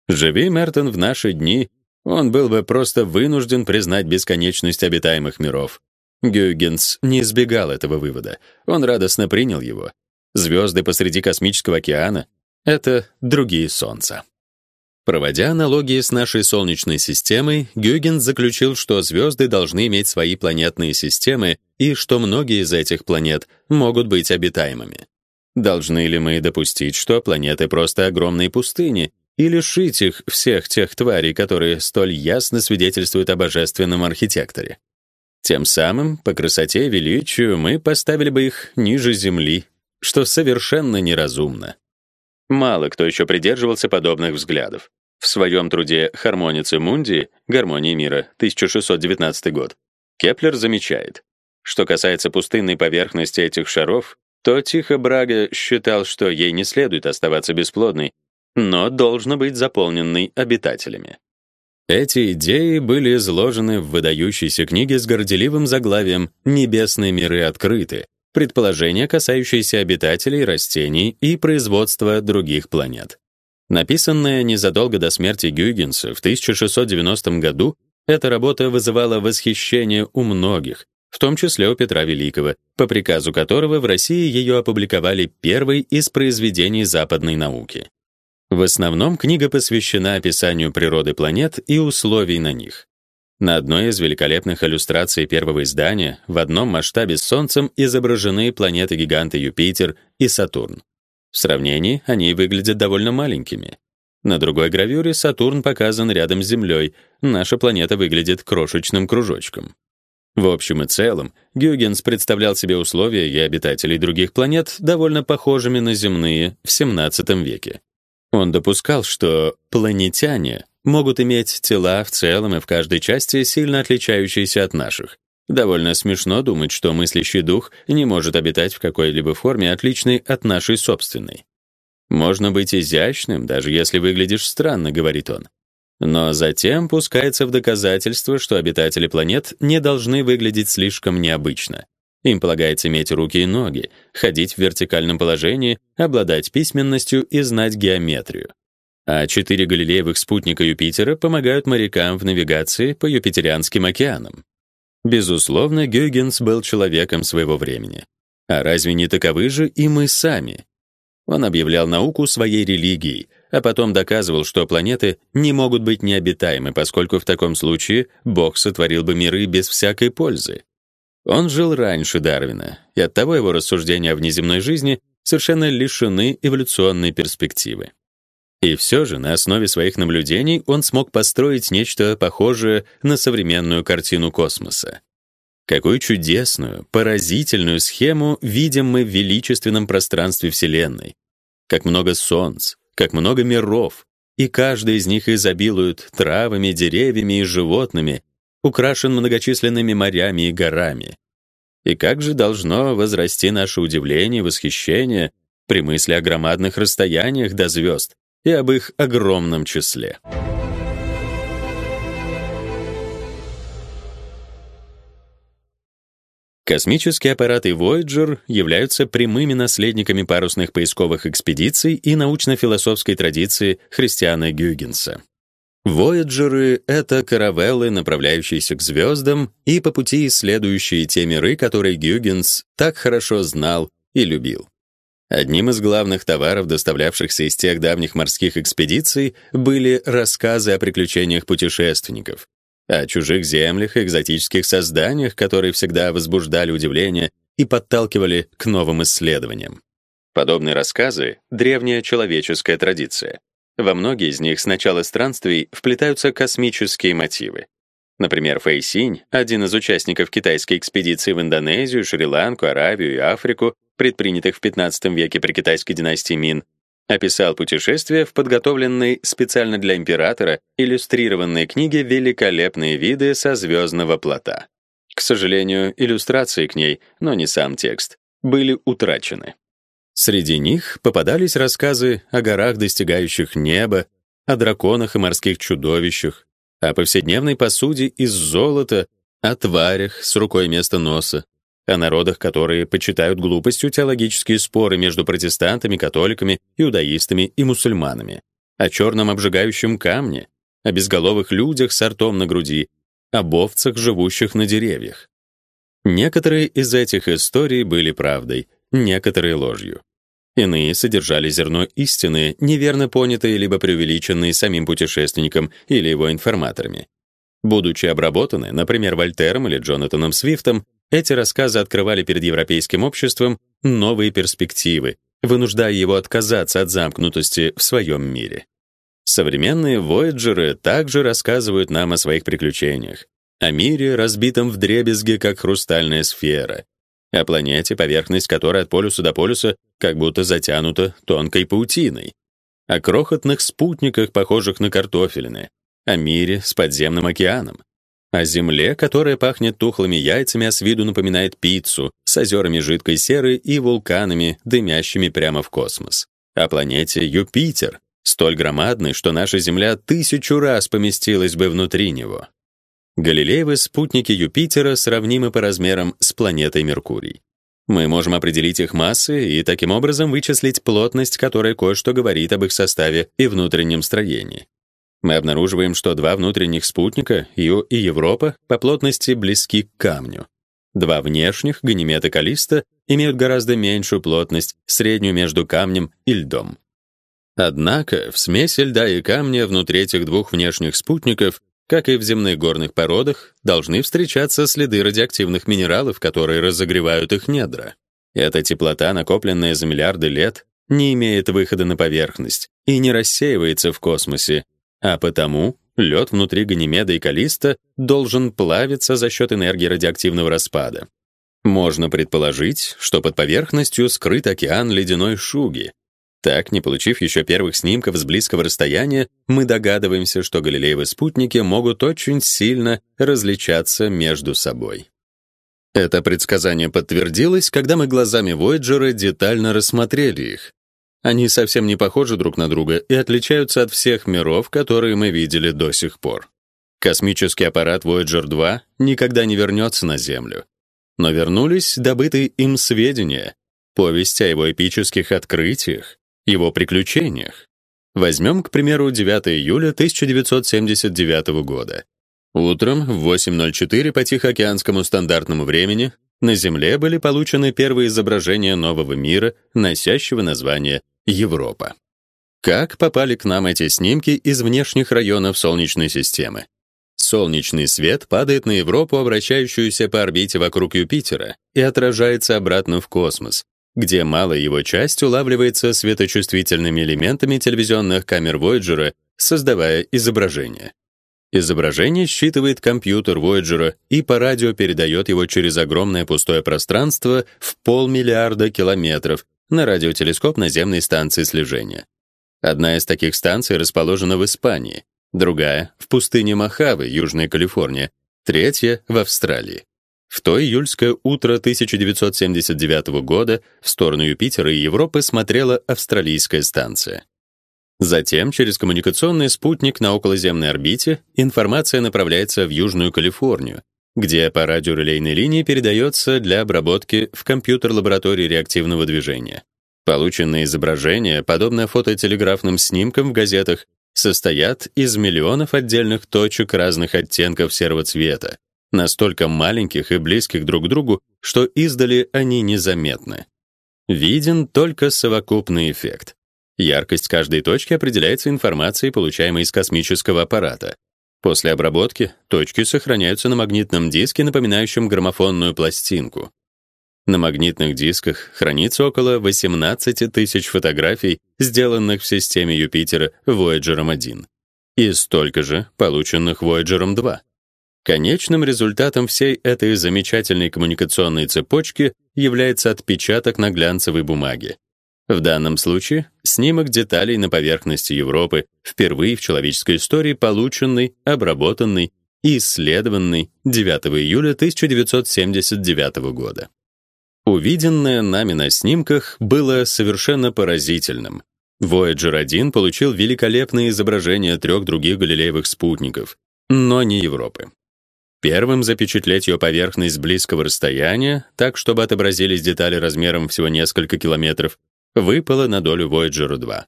Живи Мертон в наши дни, он был бы просто вынужден признать бесконечность обитаемых миров. Гюйгенс не избегал этого вывода. Он радостно принял его. Звезды посреди космического океана — это другие солнца. Проводя аналогии с нашей Солнечной системой, Гюйгенс заключил, что звезды должны иметь свои планетные системы и что многие из этих планет могут быть обитаемыми. Должны ли мы допустить, что планеты просто огромные пустыни, и лишить их всех тех тварей, которые столь ясно свидетельствуют о божественном архитекторе? Тем самым, по красоте и величию, мы поставили бы их ниже Земли, что совершенно неразумно. Мало кто еще придерживался подобных взглядов. В своем труде «Harmonices Mundi. Гармония мира» 1619 год Кеплер замечает, что касается пустынной поверхности этих шаров, то Тихо Брага считал, что ей не следует оставаться бесплодной, но должно быть заполненной обитателями. Эти идеи были изложены в выдающейся книге с горделивым заглавием «Небесные миры открыты», предположения, касающиеся обитателей, растений и производства других планет. Написанная незадолго до смерти Гюйгенса в 1690 году, эта работа вызывала восхищение у многих, в том числе у Петра Великого, по приказу которого в России ее опубликовали первой из произведений западной науки. В основном книга посвящена описанию природы планет и условий на них. На одной из великолепных иллюстраций первого издания в одном масштабе с Солнцем изображены планеты-гиганты Юпитер и Сатурн. В сравнении они выглядят довольно маленькими. На другой гравюре Сатурн показан рядом с Землей, наша планета выглядит крошечным кружочком. В общем и целом, Гюгенс представлял себе условия и обитателей других планет довольно похожими на земные в XVII веке. Он допускал, что планетяне могут иметь тела в целом и в каждой части сильно отличающиеся от наших. Довольно смешно думать, что мыслящий дух не может обитать в какой-либо форме, отличной от нашей собственной. Можно быть изящным, даже если выглядишь странно, говорит он. Но затем пускается в доказательство, что обитатели планет не должны выглядеть слишком необычно. Им полагается иметь руки и ноги, ходить в вертикальном положении, обладать письменностью и знать геометрию а четыре галилеевых спутника Юпитера помогают морякам в навигации по Юпитерианским океанам. Безусловно, Гюйгенс был человеком своего времени. А разве не таковы же и мы сами? Он объявлял науку своей религией, а потом доказывал, что планеты не могут быть необитаемы, поскольку в таком случае Бог сотворил бы миры без всякой пользы. Он жил раньше Дарвина, и оттого его рассуждения о внеземной жизни совершенно лишены эволюционной перспективы. И все же на основе своих наблюдений он смог построить нечто похожее на современную картину космоса. Какую чудесную, поразительную схему видим мы в величественном пространстве Вселенной. Как много солнц, как много миров, и каждый из них изобилует травами, деревьями и животными, украшен многочисленными морями и горами. И как же должно возрасти наше удивление и восхищение при мысли о громадных расстояниях до звезд, и об их огромном числе. Космические аппараты Voyager являются прямыми наследниками парусных поисковых экспедиций и научно-философской традиции Христиана Гюйгенса. Вояджеры — это каравеллы, направляющиеся к звездам и по пути исследующие те миры, которые Гюйгенс так хорошо знал и любил. Одним из главных товаров, доставлявшихся из тех давних морских экспедиций, были рассказы о приключениях путешественников, о чужих землях и экзотических созданиях, которые всегда возбуждали удивление и подталкивали к новым исследованиям. Подобные рассказы — древняя человеческая традиция. Во многие из них с начала странствий вплетаются космические мотивы. Например, Фэй Синь, один из участников китайской экспедиции в Индонезию, Шри-Ланку, Аравию и Африку, предпринятых в XV веке при китайской династии Мин, описал путешествие в подготовленной специально для императора иллюстрированной книге «Великолепные виды со звездного плота». К сожалению, иллюстрации к ней, но не сам текст, были утрачены. Среди них попадались рассказы о горах, достигающих неба, о драконах и морских чудовищах, о повседневной посуде из золота, о тварях с рукой вместо носа, о народах, которые почитают глупостью теологические споры между протестантами, католиками, иудаистами и мусульманами, о черном обжигающем камне, о безголовых людях с ртом на груди, об овцах, живущих на деревьях. Некоторые из этих историй были правдой, некоторые ложью. Иные содержали зерно истины, неверно понятые либо преувеличенные самим путешественником или его информаторами. Будучи обработаны, например, Вольтером или Джонатаном Свифтом, эти рассказы открывали перед европейским обществом новые перспективы, вынуждая его отказаться от замкнутости в своем мире. Современные вояджеры также рассказывают нам о своих приключениях, о мире, разбитом в дребезги, как хрустальная сфера, о планете, поверхность которой от полюса до полюса как будто затянута тонкой паутиной, о крохотных спутниках, похожих на картофелины, о мире с подземным океаном, о Земле, которая пахнет тухлыми яйцами, а с виду напоминает пиццу, с озерами жидкой серы и вулканами, дымящими прямо в космос, о планете Юпитер, столь громадной, что наша Земля тысячу раз поместилась бы внутри него. Галилеевы спутники Юпитера сравнимы по размерам с планетой Меркурий. Мы можем определить их массы и таким образом вычислить плотность, которая кое-что говорит об их составе и внутреннем строении. Мы обнаруживаем, что два внутренних спутника, Ио и Европа, по плотности близки к камню. Два внешних, Ганимед и Каллиста, имеют гораздо меньшую плотность, среднюю между камнем и льдом. Однако в смеси льда и камня внутри этих двух внешних спутников как и в земных горных породах, должны встречаться следы радиоактивных минералов, которые разогревают их недра. Эта теплота, накопленная за миллиарды лет, не имеет выхода на поверхность и не рассеивается в космосе, а потому лед внутри Ганимеда и Каллиста должен плавиться за счет энергии радиоактивного распада. Можно предположить, что под поверхностью скрыт океан ледяной шуги, так, не получив еще первых снимков с близкого расстояния, мы догадываемся, что Галилеевы спутники могут очень сильно различаться между собой. Это предсказание подтвердилось, когда мы глазами Voyager детально рассмотрели их. Они совсем не похожи друг на друга и отличаются от всех миров, которые мы видели до сих пор. Космический аппарат Voyager 2 никогда не вернется на Землю. Но вернулись добытые им сведения, повесть о его эпических открытиях, его приключениях. Возьмем, к примеру, 9 июля 1979 года. Утром в 8:04 по Тихоокеанскому стандартному времени на Земле были получены первые изображения нового мира, носящего название Европа. Как попали к нам эти снимки из внешних районов Солнечной системы? Солнечный свет падает на Европу, обращающуюся по орбите вокруг Юпитера, и отражается обратно в космос, где малая его часть улавливается светочувствительными элементами телевизионных камер Voyager, создавая изображение. Изображение считывает компьютер Voyager и по радио передает его через огромное пустое пространство в полмиллиарда километров на радиотелескоп наземной станции слежения. Одна из таких станций расположена в Испании, другая в пустыне Мохаве, Южная Калифорния, третья в Австралии. В то июльское утро 1979 года в сторону Юпитера и Европы смотрела австралийская станция. Затем через коммуникационный спутник на околоземной орбите информация направляется в Южную Калифорнию, где по радиорелейной линии передается для обработки в компьютер лаборатории реактивного движения. Полученные изображения, подобно фототелеграфным снимкам в газетах, состоят из миллионов отдельных точек разных оттенков серого цвета, настолько маленьких и близких друг к другу, что издали они незаметны. Виден только совокупный эффект. Яркость каждой точки определяется информацией, получаемой из космического аппарата. После обработки точки сохраняются на магнитном диске, напоминающем граммофонную пластинку. На магнитных дисках хранится около 18 тысяч фотографий, сделанных в системе Юпитера Voyager 1, и столько же, полученных Voyager 2. Конечным результатом всей этой замечательной коммуникационной цепочки является отпечаток на глянцевой бумаге. В данном случае снимок деталей на поверхности Европы, впервые в человеческой истории полученный, обработанный и исследованный 9 июля 1979 года. Увиденное нами на снимках было совершенно поразительным. Voyager 1 получил великолепные изображения трех других галилеевых спутников, но не Европы. Первым запечатлеть ее поверхность с близкого расстояния, так чтобы отобразились детали размером всего несколько километров, выпало на долю Voyager 2.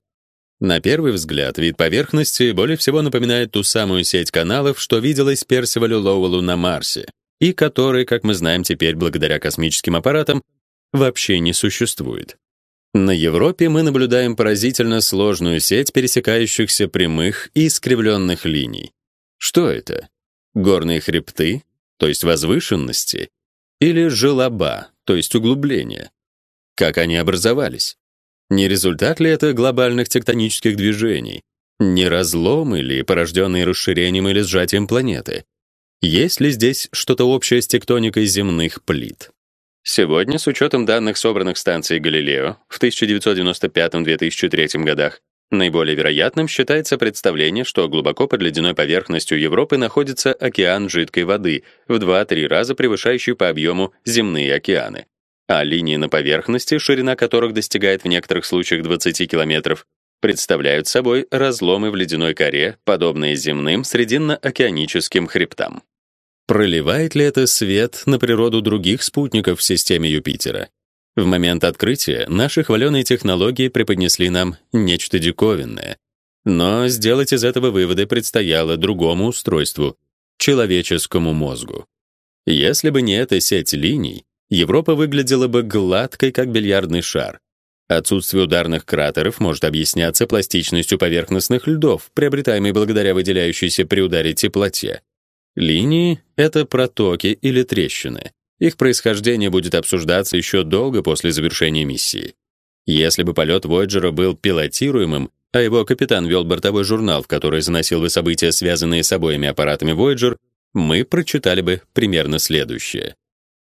На первый взгляд вид поверхности более всего напоминает ту самую сеть каналов, что виделась Персивалю Лоуэллу на Марсе. и которой, как мы знаем теперь благодаря космическим аппаратам, вообще не существует. На Европе мы наблюдаем поразительно сложную сеть пересекающихся прямых и искривленных линий. Что это? Горные хребты, то есть возвышенности, или желоба, то есть углубления? Как они образовались? Не результат ли это глобальных тектонических движений? Не разлом или порожденный расширением или сжатием планеты? Есть ли здесь что-то общее с тектоникой земных плит? Сегодня, с учетом данных, собранных станцией Галилео в 1995-2003 годах, наиболее вероятным считается представление, что глубоко под ледяной поверхностью Европы находится океан жидкой воды, в 2-3 раза превышающий по объему земные океаны. А линии на поверхности, ширина которых достигает в некоторых случаях 20 километров, представляют собой разломы в ледяной коре, подобные земным срединно-океаническим хребтам. Проливает ли это свет на природу других спутников в системе Юпитера? В момент открытия наши хваленые технологии преподнесли нам нечто диковинное. Но сделать из этого выводы предстояло другому устройству человеческому мозгу. Если бы не эта сеть линий, Европа выглядела бы гладкой, как бильярдный шар. Отсутствие ударных кратеров может объясняться пластичностью поверхностных льдов, приобретаемой благодаря выделяющейся при ударе теплоте. Линии — это протоки или трещины. Их происхождение будет обсуждаться еще долго после завершения миссии. Если бы полет Voyager был пилотируемым, а его капитан вел бортовой журнал, в который заносил бы события, связанные с обоими аппаратами Voyager, мы прочитали бы примерно следующее.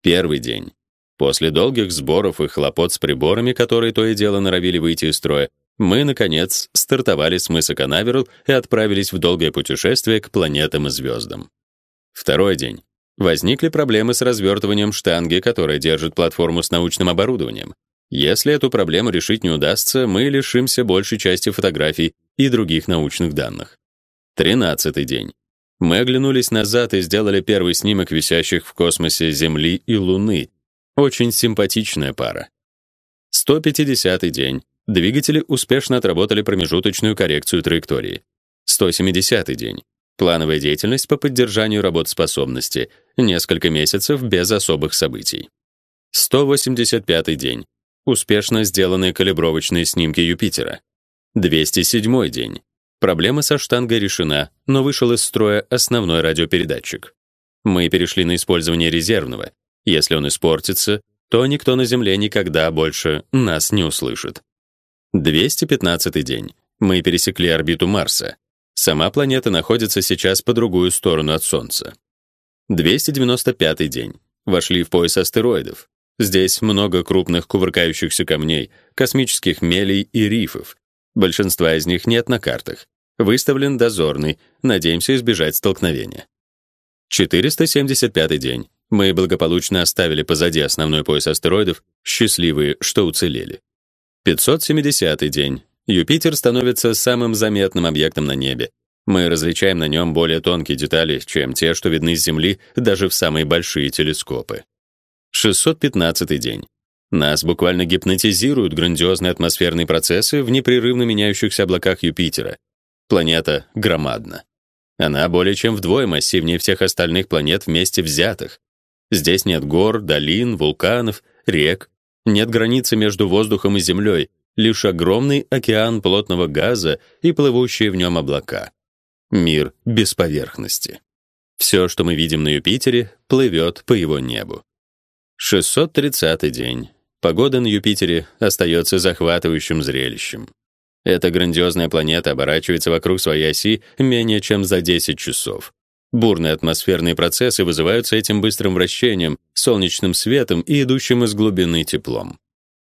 Первый день. После долгих сборов и хлопот с приборами, которые то и дело норовили выйти из строя, мы, наконец, стартовали с мыса Канаверал и отправились в долгое путешествие к планетам и звездам. Второй день. Возникли проблемы с развертыванием штанги, которая держит платформу с научным оборудованием. Если эту проблему решить не удастся, мы лишимся большей части фотографий и других научных данных. Тринадцатый день. Мы оглянулись назад и сделали первый снимок висящих в космосе Земли и Луны. Очень симпатичная пара. 150-й день. Двигатели успешно отработали промежуточную коррекцию траектории. 170-й день. Плановая деятельность по поддержанию работоспособности. Несколько месяцев без особых событий. 185 день. Успешно сделаны калибровочные снимки Юпитера. 207 день. Проблема со штангой решена, но вышел из строя основной радиопередатчик. Мы перешли на использование резервного. Если он испортится, то никто на Земле никогда больше нас не услышит. 215 день. Мы пересекли орбиту Марса. Сама планета находится сейчас по другую сторону от Солнца. 295 день. Вошли в пояс астероидов. Здесь много крупных кувыркающихся камней, космических мелей и рифов. Большинства из них нет на картах. Выставлен дозорный, надеемся избежать столкновения. 475 день. Мы благополучно оставили позади основной пояс астероидов, счастливые, что уцелели. 570 день. Юпитер становится самым заметным объектом на небе. Мы различаем на нем более тонкие детали, чем те, что видны с Земли даже в самые большие телескопы. 615 день. Нас буквально гипнотизируют грандиозные атмосферные процессы в непрерывно меняющихся облаках Юпитера. Планета громадна. Она более чем вдвое массивнее всех остальных планет вместе взятых. Здесь нет гор, долин, вулканов, рек, нет границы между воздухом и землей, лишь огромный океан плотного газа и плывущие в нем облака. Мир без поверхности. Все, что мы видим на Юпитере, плывет по его небу. 630 день. Погода на Юпитере остается захватывающим зрелищем. Эта грандиозная планета оборачивается вокруг своей оси менее чем за 10 часов. Бурные атмосферные процессы вызываются этим быстрым вращением, солнечным светом и идущим из глубины теплом.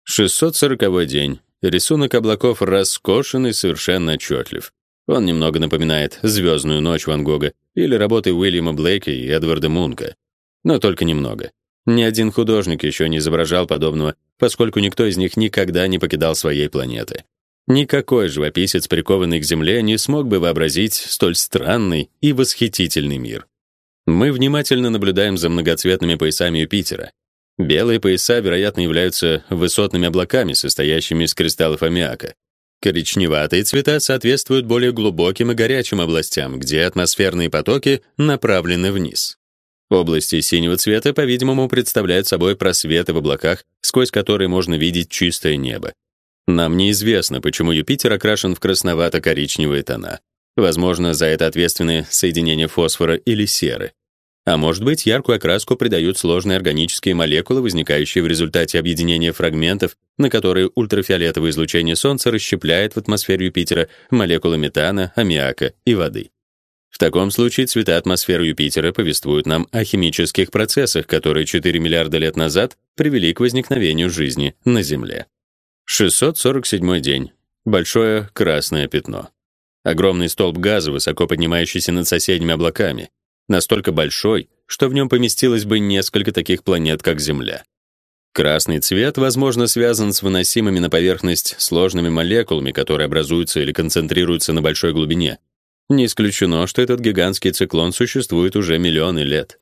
640 день. Рисунок облаков роскошен и совершенно отчетлив. Он немного напоминает «Звездную ночь» Ван Гога или работы Уильяма Блейка и Эдварда Мунка. Но только немного. Ни один художник еще не изображал подобного, поскольку никто из них никогда не покидал своей планеты. Никакой живописец, прикованный к Земле, не смог бы вообразить столь странный и восхитительный мир. Мы внимательно наблюдаем за многоцветными поясами Юпитера, Белые пояса, вероятно, являются высотными облаками, состоящими из кристаллов аммиака. Коричневатые цвета соответствуют более глубоким и горячим областям, где атмосферные потоки направлены вниз. Области синего цвета, по-видимому, представляют собой просветы в облаках, сквозь которые можно видеть чистое небо. Нам неизвестно, почему Юпитер окрашен в красновато-коричневые тона. Возможно, за это ответственны соединения фосфора или серы. А может быть, яркую окраску придают сложные органические молекулы, возникающие в результате объединения фрагментов, на которые ультрафиолетовое излучение Солнца расщепляет в атмосфере Юпитера молекулы метана, аммиака и воды. В таком случае цвета атмосферы Юпитера повествуют нам о химических процессах, которые 4 миллиарда лет назад привели к возникновению жизни на Земле. 647 день. Большое красное пятно. Огромный столб газа, высоко поднимающийся над соседними облаками, настолько большой, что в нем поместилось бы несколько таких планет, как Земля. Красный цвет, возможно, связан с выносимыми на поверхность сложными молекулами, которые образуются или концентрируются на большой глубине. Не исключено, что этот гигантский циклон существует уже миллионы лет.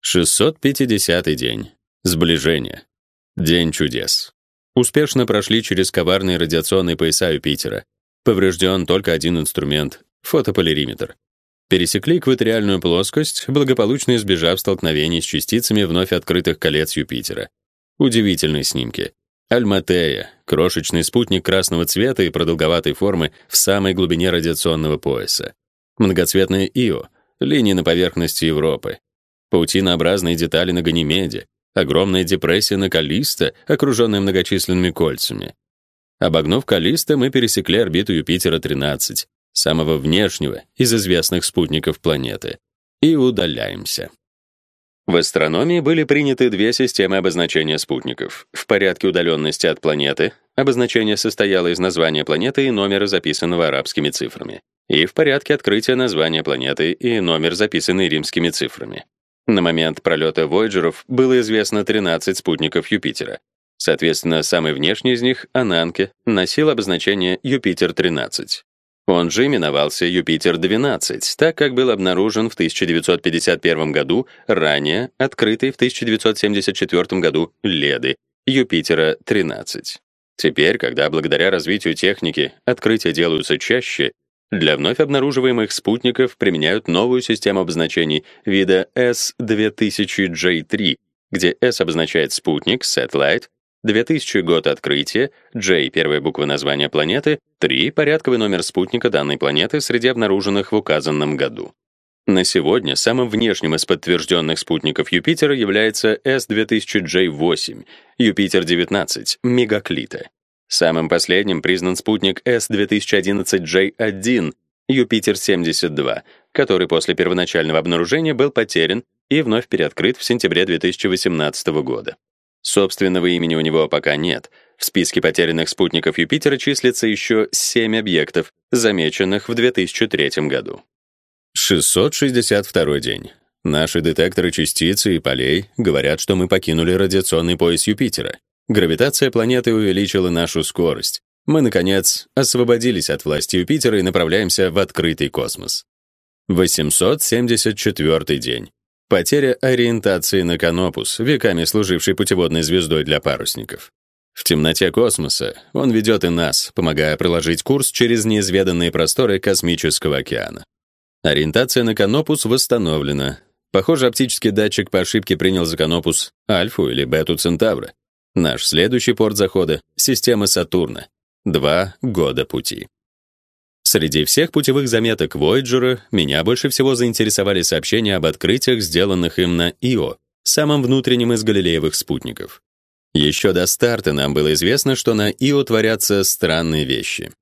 650 день. Сближение. День чудес. Успешно прошли через коварные радиационные пояса Юпитера. Поврежден только один инструмент фотополириметр. Пересекли экваториальную плоскость, благополучно избежав столкновений с частицами вновь открытых колец Юпитера. Удивительные снимки. Альматея, крошечный спутник красного цвета и продолговатой формы в самой глубине радиационного пояса. Многоцветное Ио, линии на поверхности Европы. Паутинообразные детали на Ганимеде, огромная депрессия на Каллисто, окруженная многочисленными кольцами. Обогнув Каллисто, мы пересекли орбиту Юпитера-13, самого внешнего из известных спутников планеты, и удаляемся. В астрономии были приняты две системы обозначения спутников. В порядке удаленности от планеты обозначение состояло из названия планеты и номера, записанного арабскими цифрами, и в порядке открытия названия планеты и номер, записанный римскими цифрами. На момент пролета Voyager'ов было известно 13 спутников Юпитера. Соответственно, самый внешний из них, Ананке, носил обозначение Юпитер-13. Он же именовался Юпитер-12, так как был обнаружен в 1951 году, ранее открытый в 1974 году Леды Юпитера-13. Теперь, когда благодаря развитию техники открытия делаются чаще, для вновь обнаруживаемых спутников применяют новую систему обозначений вида S2000J3, где S обозначает спутник, satellite, 2000 год открытия, J первая буква названия планеты, 3 порядковый номер спутника данной планеты среди обнаруженных в указанном году. На сегодня самым внешним из подтвержденных спутников Юпитера является S2000J8, Юпитер-19, мегаклита. Самым последним признан спутник S2011J1, Юпитер-72, который после первоначального обнаружения был потерян и вновь переоткрыт в сентябре 2018 года. Собственного имени у него пока нет. В списке потерянных спутников Юпитера числится еще 7 объектов, замеченных в 2003 году. 662 день. Наши детекторы частиц и полей говорят, что мы покинули радиационный пояс Юпитера. Гравитация планеты увеличила нашу скорость. Мы наконец освободились от власти Юпитера и направляемся в открытый космос. 874 день. Потеря ориентации на Канопус, веками служивший путеводной звездой для парусников. В темноте космоса он ведет и нас, помогая проложить курс через неизведанные просторы космического океана. Ориентация на Канопус восстановлена. Похоже, оптический датчик по ошибке принял за Канопус Альфу или Бету Центавра. Наш следующий порт захода — система Сатурна. Два года пути. Среди всех путевых заметок Voyager меня больше всего заинтересовали сообщения об открытиях, сделанных им на Ио, самом внутреннем из галилеевых спутников. Еще до старта нам было известно, что на Ио творятся странные вещи.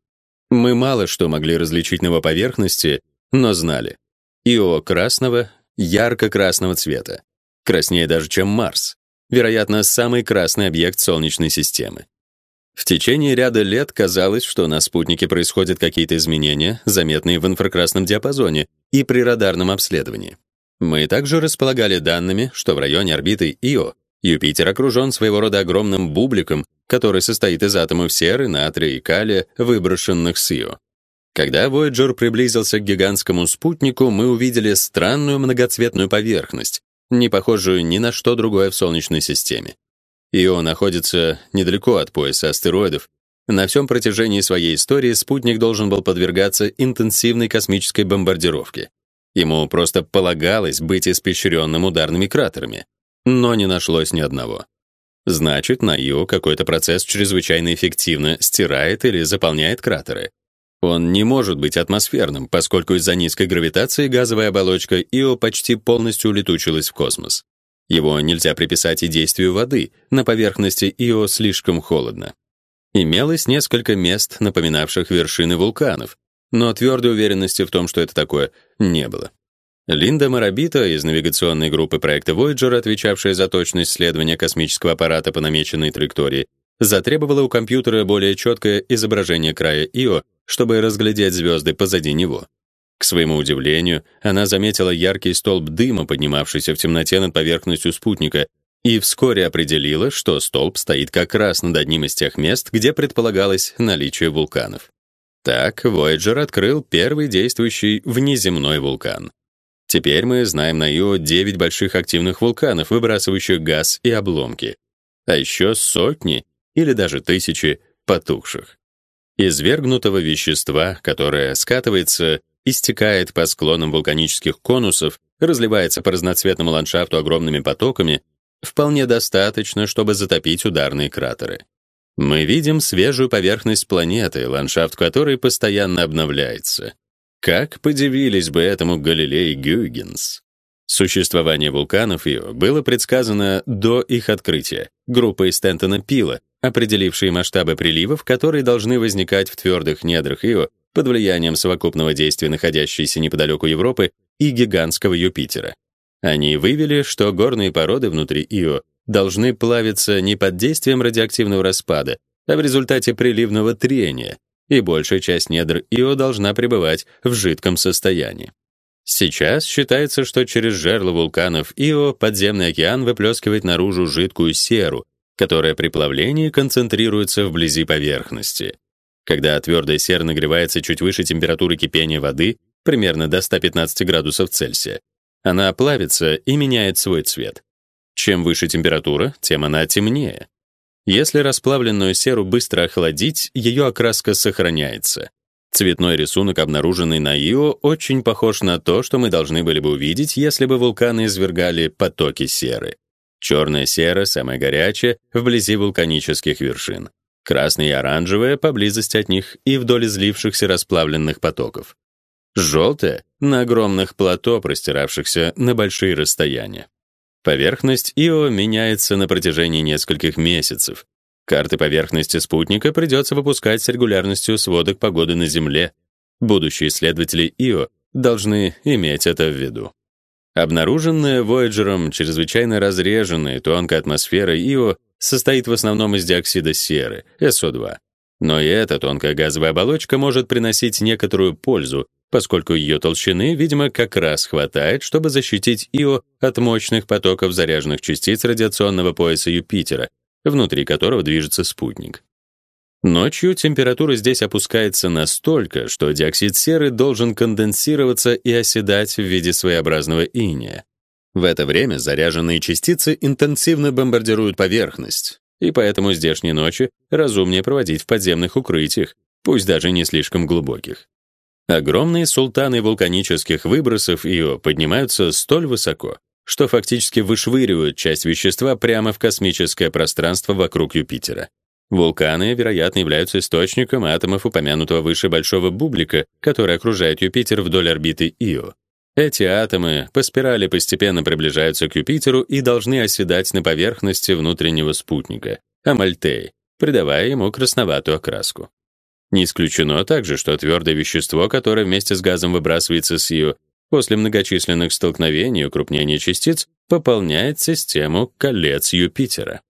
Мы мало что могли различить на его поверхности, но знали. Ио красного, ярко-красного цвета. Краснее даже, чем Марс. Вероятно, самый красный объект Солнечной системы. В течение ряда лет казалось, что на спутнике происходят какие-то изменения, заметные в инфракрасном диапазоне и при радарном обследовании. Мы также располагали данными, что в районе орбиты Ио Юпитер окружен своего рода огромным бубликом, который состоит из атомов серы, натрия и калия, выброшенных с Ио. Когда Voyager приблизился к гигантскому спутнику, мы увидели странную многоцветную поверхность, не похожую ни на что другое в Солнечной системе. Ио находится недалеко от пояса астероидов. На всем протяжении своей истории спутник должен был подвергаться интенсивной космической бомбардировке. Ему просто полагалось быть испещренным ударными кратерами, но не нашлось ни одного. Значит, на Ио какой-то процесс чрезвычайно эффективно стирает или заполняет кратеры. Он не может быть атмосферным, поскольку из-за низкой гравитации газовая оболочка Ио почти полностью улетучилась в космос. Его нельзя приписать и действию воды, на поверхности Ио слишком холодно. Имелось несколько мест, напоминавших вершины вулканов, но твердой уверенности в том, что это такое, не было. Линда Марабита из навигационной группы проекта Voyager, отвечавшая за точность следования космического аппарата по намеченной траектории, затребовала у компьютера более четкое изображение края Ио, чтобы разглядеть звезды позади него. К своему удивлению, она заметила яркий столб дыма, поднимавшийся в темноте над поверхностью спутника, и вскоре определила, что столб стоит как раз над одним из тех мест, где предполагалось наличие вулканов. Так Voyager открыл первый действующий внеземной вулкан. Теперь мы знаем на Ио 9 больших активных вулканов, выбрасывающих газ и обломки, а еще сотни или даже тысячи потухших. Извергнутого вещества, которое скатывается, истекает по склонам вулканических конусов, разливается по разноцветному ландшафту огромными потоками, вполне достаточно, чтобы затопить ударные кратеры. Мы видим свежую поверхность планеты, ландшафт которой постоянно обновляется. Как подивились бы этому Галилей Гюйгенс. Существование вулканов ее было предсказано до их открытия группой Стентона Пила, определившей масштабы приливов, которые должны возникать в твердых недрах Ио под влиянием совокупного действия находящейся неподалеку Европы и гигантского Юпитера. Они вывели, что горные породы внутри Ио должны плавиться не под действием радиоактивного распада, а в результате приливного трения, и большая часть недр Ио должна пребывать в жидком состоянии. Сейчас считается, что через жерло вулканов Ио подземный океан выплескивает наружу жидкую серу, которая при плавлении концентрируется вблизи поверхности. Когда твердая сера нагревается чуть выше температуры кипения воды, примерно до 115 градусов Цельсия, она плавится и меняет свой цвет. Чем выше температура, тем она темнее. Если расплавленную серу быстро охладить, ее окраска сохраняется. Цветной рисунок, обнаруженный на Ио, очень похож на то, что мы должны были бы увидеть, если бы вулканы извергали потоки серы. Черная сера, самая горячая, вблизи вулканических вершин. Красная и оранжевая поблизости от них и вдоль излившихся расплавленных потоков. Желтая — на огромных плато, простиравшихся на большие расстояния. Поверхность Ио меняется на протяжении нескольких месяцев. Карты поверхности спутника придется выпускать с регулярностью сводок погоды на Земле. Будущие исследователи Ио должны иметь это в виду. Обнаруженная Voyager'ом чрезвычайно разреженная тонкая атмосфера Ио состоит в основном из диоксида серы, SO2. Но и эта тонкая газовая оболочка может приносить некоторую пользу, поскольку ее толщины, видимо, как раз хватает, чтобы защитить Ио от мощных потоков заряженных частиц радиационного пояса Юпитера, внутри которого движется спутник. Ночью температура здесь опускается настолько, что диоксид серы должен конденсироваться и оседать в виде своеобразного иния. В это время заряженные частицы интенсивно бомбардируют поверхность, и поэтому здешние ночи разумнее проводить в подземных укрытиях, пусть даже не слишком глубоких. Огромные султаны вулканических выбросов Ио поднимаются столь высоко, что фактически вышвыривают часть вещества прямо в космическое пространство вокруг Юпитера. Вулканы, вероятно, являются источником атомов упомянутого выше большого бублика, который окружает Юпитер вдоль орбиты Ио. Эти атомы по спирали постепенно приближаются к Юпитеру и должны оседать на поверхности внутреннего спутника, Амальтеи, придавая ему красноватую окраску. Не исключено также, что твердое вещество, которое вместе с газом выбрасывается с Ио, после многочисленных столкновений и укрупнения частиц пополняет систему колец Юпитера.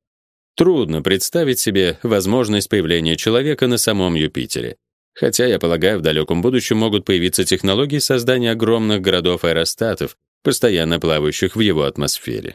Трудно представить себе возможность появления человека на самом Юпитере. Хотя, я полагаю, в далеком будущем могут появиться технологии создания огромных городов-аэростатов, постоянно плавающих в его атмосфере.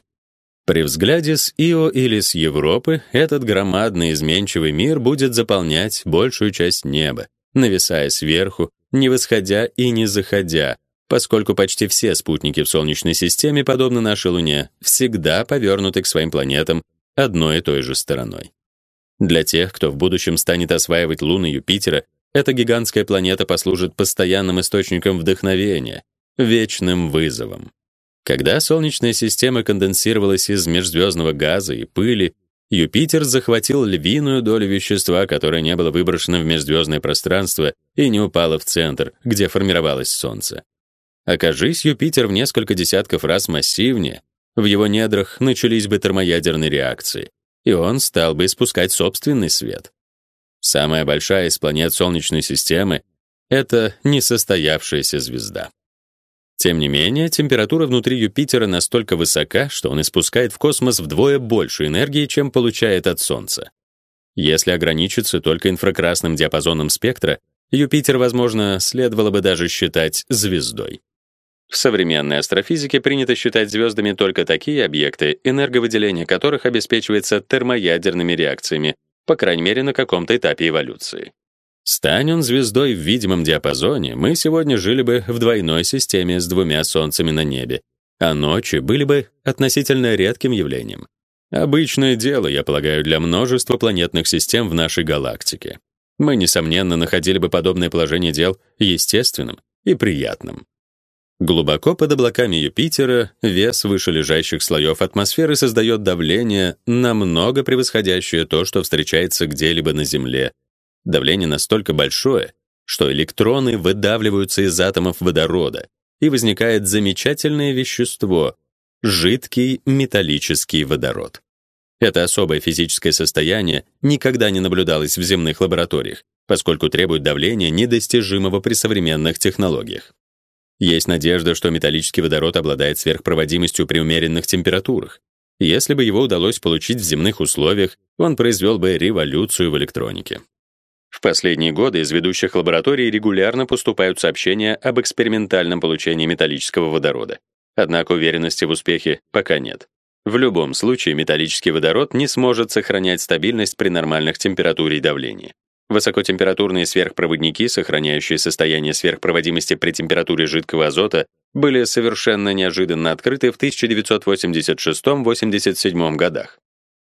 При взгляде с Ио или с Европы этот громадный изменчивый мир будет заполнять большую часть неба, нависая сверху, не восходя и не заходя, поскольку почти все спутники в Солнечной системе, подобно нашей Луне, всегда повернуты к своим планетам одной и той же стороной. Для тех, кто в будущем станет осваивать Луны Юпитера, эта гигантская планета послужит постоянным источником вдохновения, вечным вызовом. Когда Солнечная система конденсировалась из межзвездного газа и пыли, Юпитер захватил львиную долю вещества, которое не было выброшено в межзвездное пространство и не упало в центр, где формировалось Солнце. Окажись Юпитер в несколько десятков раз массивнее, в его недрах начались бы термоядерные реакции, и он стал бы испускать собственный свет. Самая большая из планет Солнечной системы это несостоявшаяся звезда. Тем не менее, температура внутри Юпитера настолько высока, что он испускает в космос вдвое больше энергии, чем получает от Солнца. Если ограничиться только инфракрасным диапазоном спектра, Юпитер, возможно, следовало бы даже считать звездой. В современной астрофизике принято считать звездами только такие объекты, энерговыделение которых обеспечивается термоядерными реакциями, по крайней мере, на каком-то этапе эволюции. Стань он звездой в видимом диапазоне, мы сегодня жили бы в двойной системе с двумя солнцами на небе, а ночи были бы относительно редким явлением. Обычное дело, я полагаю, для множества планетных систем в нашей галактике. Мы несомненно находили бы подобное положение дел естественным и приятным. Глубоко под облаками Юпитера вес выше лежащих слоев атмосферы создает давление, намного превосходящее то, что встречается где-либо на Земле, Давление настолько большое, что электроны выдавливаются из атомов водорода, и возникает замечательное вещество жидкий металлический водород. Это особое физическое состояние никогда не наблюдалось в земных лабораториях, поскольку требует давления недостижимого при современных технологиях. Есть надежда, что металлический водород обладает сверхпроводимостью при умеренных температурах. Если бы его удалось получить в земных условиях, он произвел бы революцию в электронике. В последние годы из ведущих лабораторий регулярно поступают сообщения об экспериментальном получении металлического водорода. Однако уверенности в успехе пока нет. В любом случае металлический водород не сможет сохранять стабильность при нормальных температуре и давлении. Высокотемпературные сверхпроводники, сохраняющие состояние сверхпроводимости при температуре жидкого азота, были совершенно неожиданно открыты в 1986-87 годах.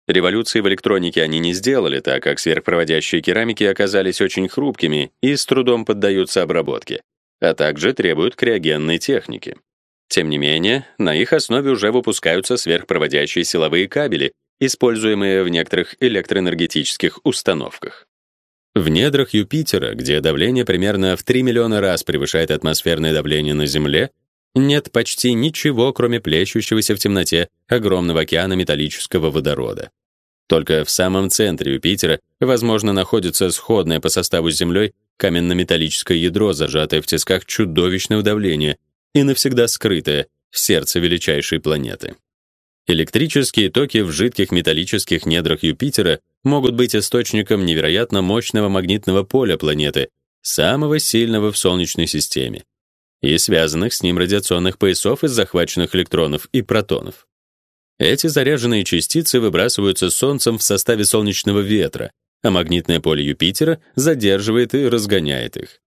Революции в электронике они не сделали, так как сверхпроводящие керамики оказались очень хрупкими и с трудом поддаются обработке, а также требуют криогенной техники. Тем не менее, на их основе уже выпускаются сверхпроводящие силовые кабели, используемые в некоторых электроэнергетических установках. В недрах Юпитера, где давление примерно в 3 миллиона раз превышает атмосферное давление на Земле, нет почти ничего, кроме плещущегося в темноте огромного океана металлического водорода. Только в самом центре Юпитера, возможно, находится сходное по составу с Землей каменно-металлическое ядро, зажатое в тисках чудовищного давления и навсегда скрытое в сердце величайшей планеты. Электрические токи в жидких металлических недрах Юпитера могут быть источником невероятно мощного магнитного поля планеты, самого сильного в Солнечной системе, и связанных с ним радиационных поясов из захваченных электронов и протонов. Эти заряженные частицы выбрасываются Солнцем в составе солнечного ветра, а магнитное поле Юпитера задерживает и разгоняет их.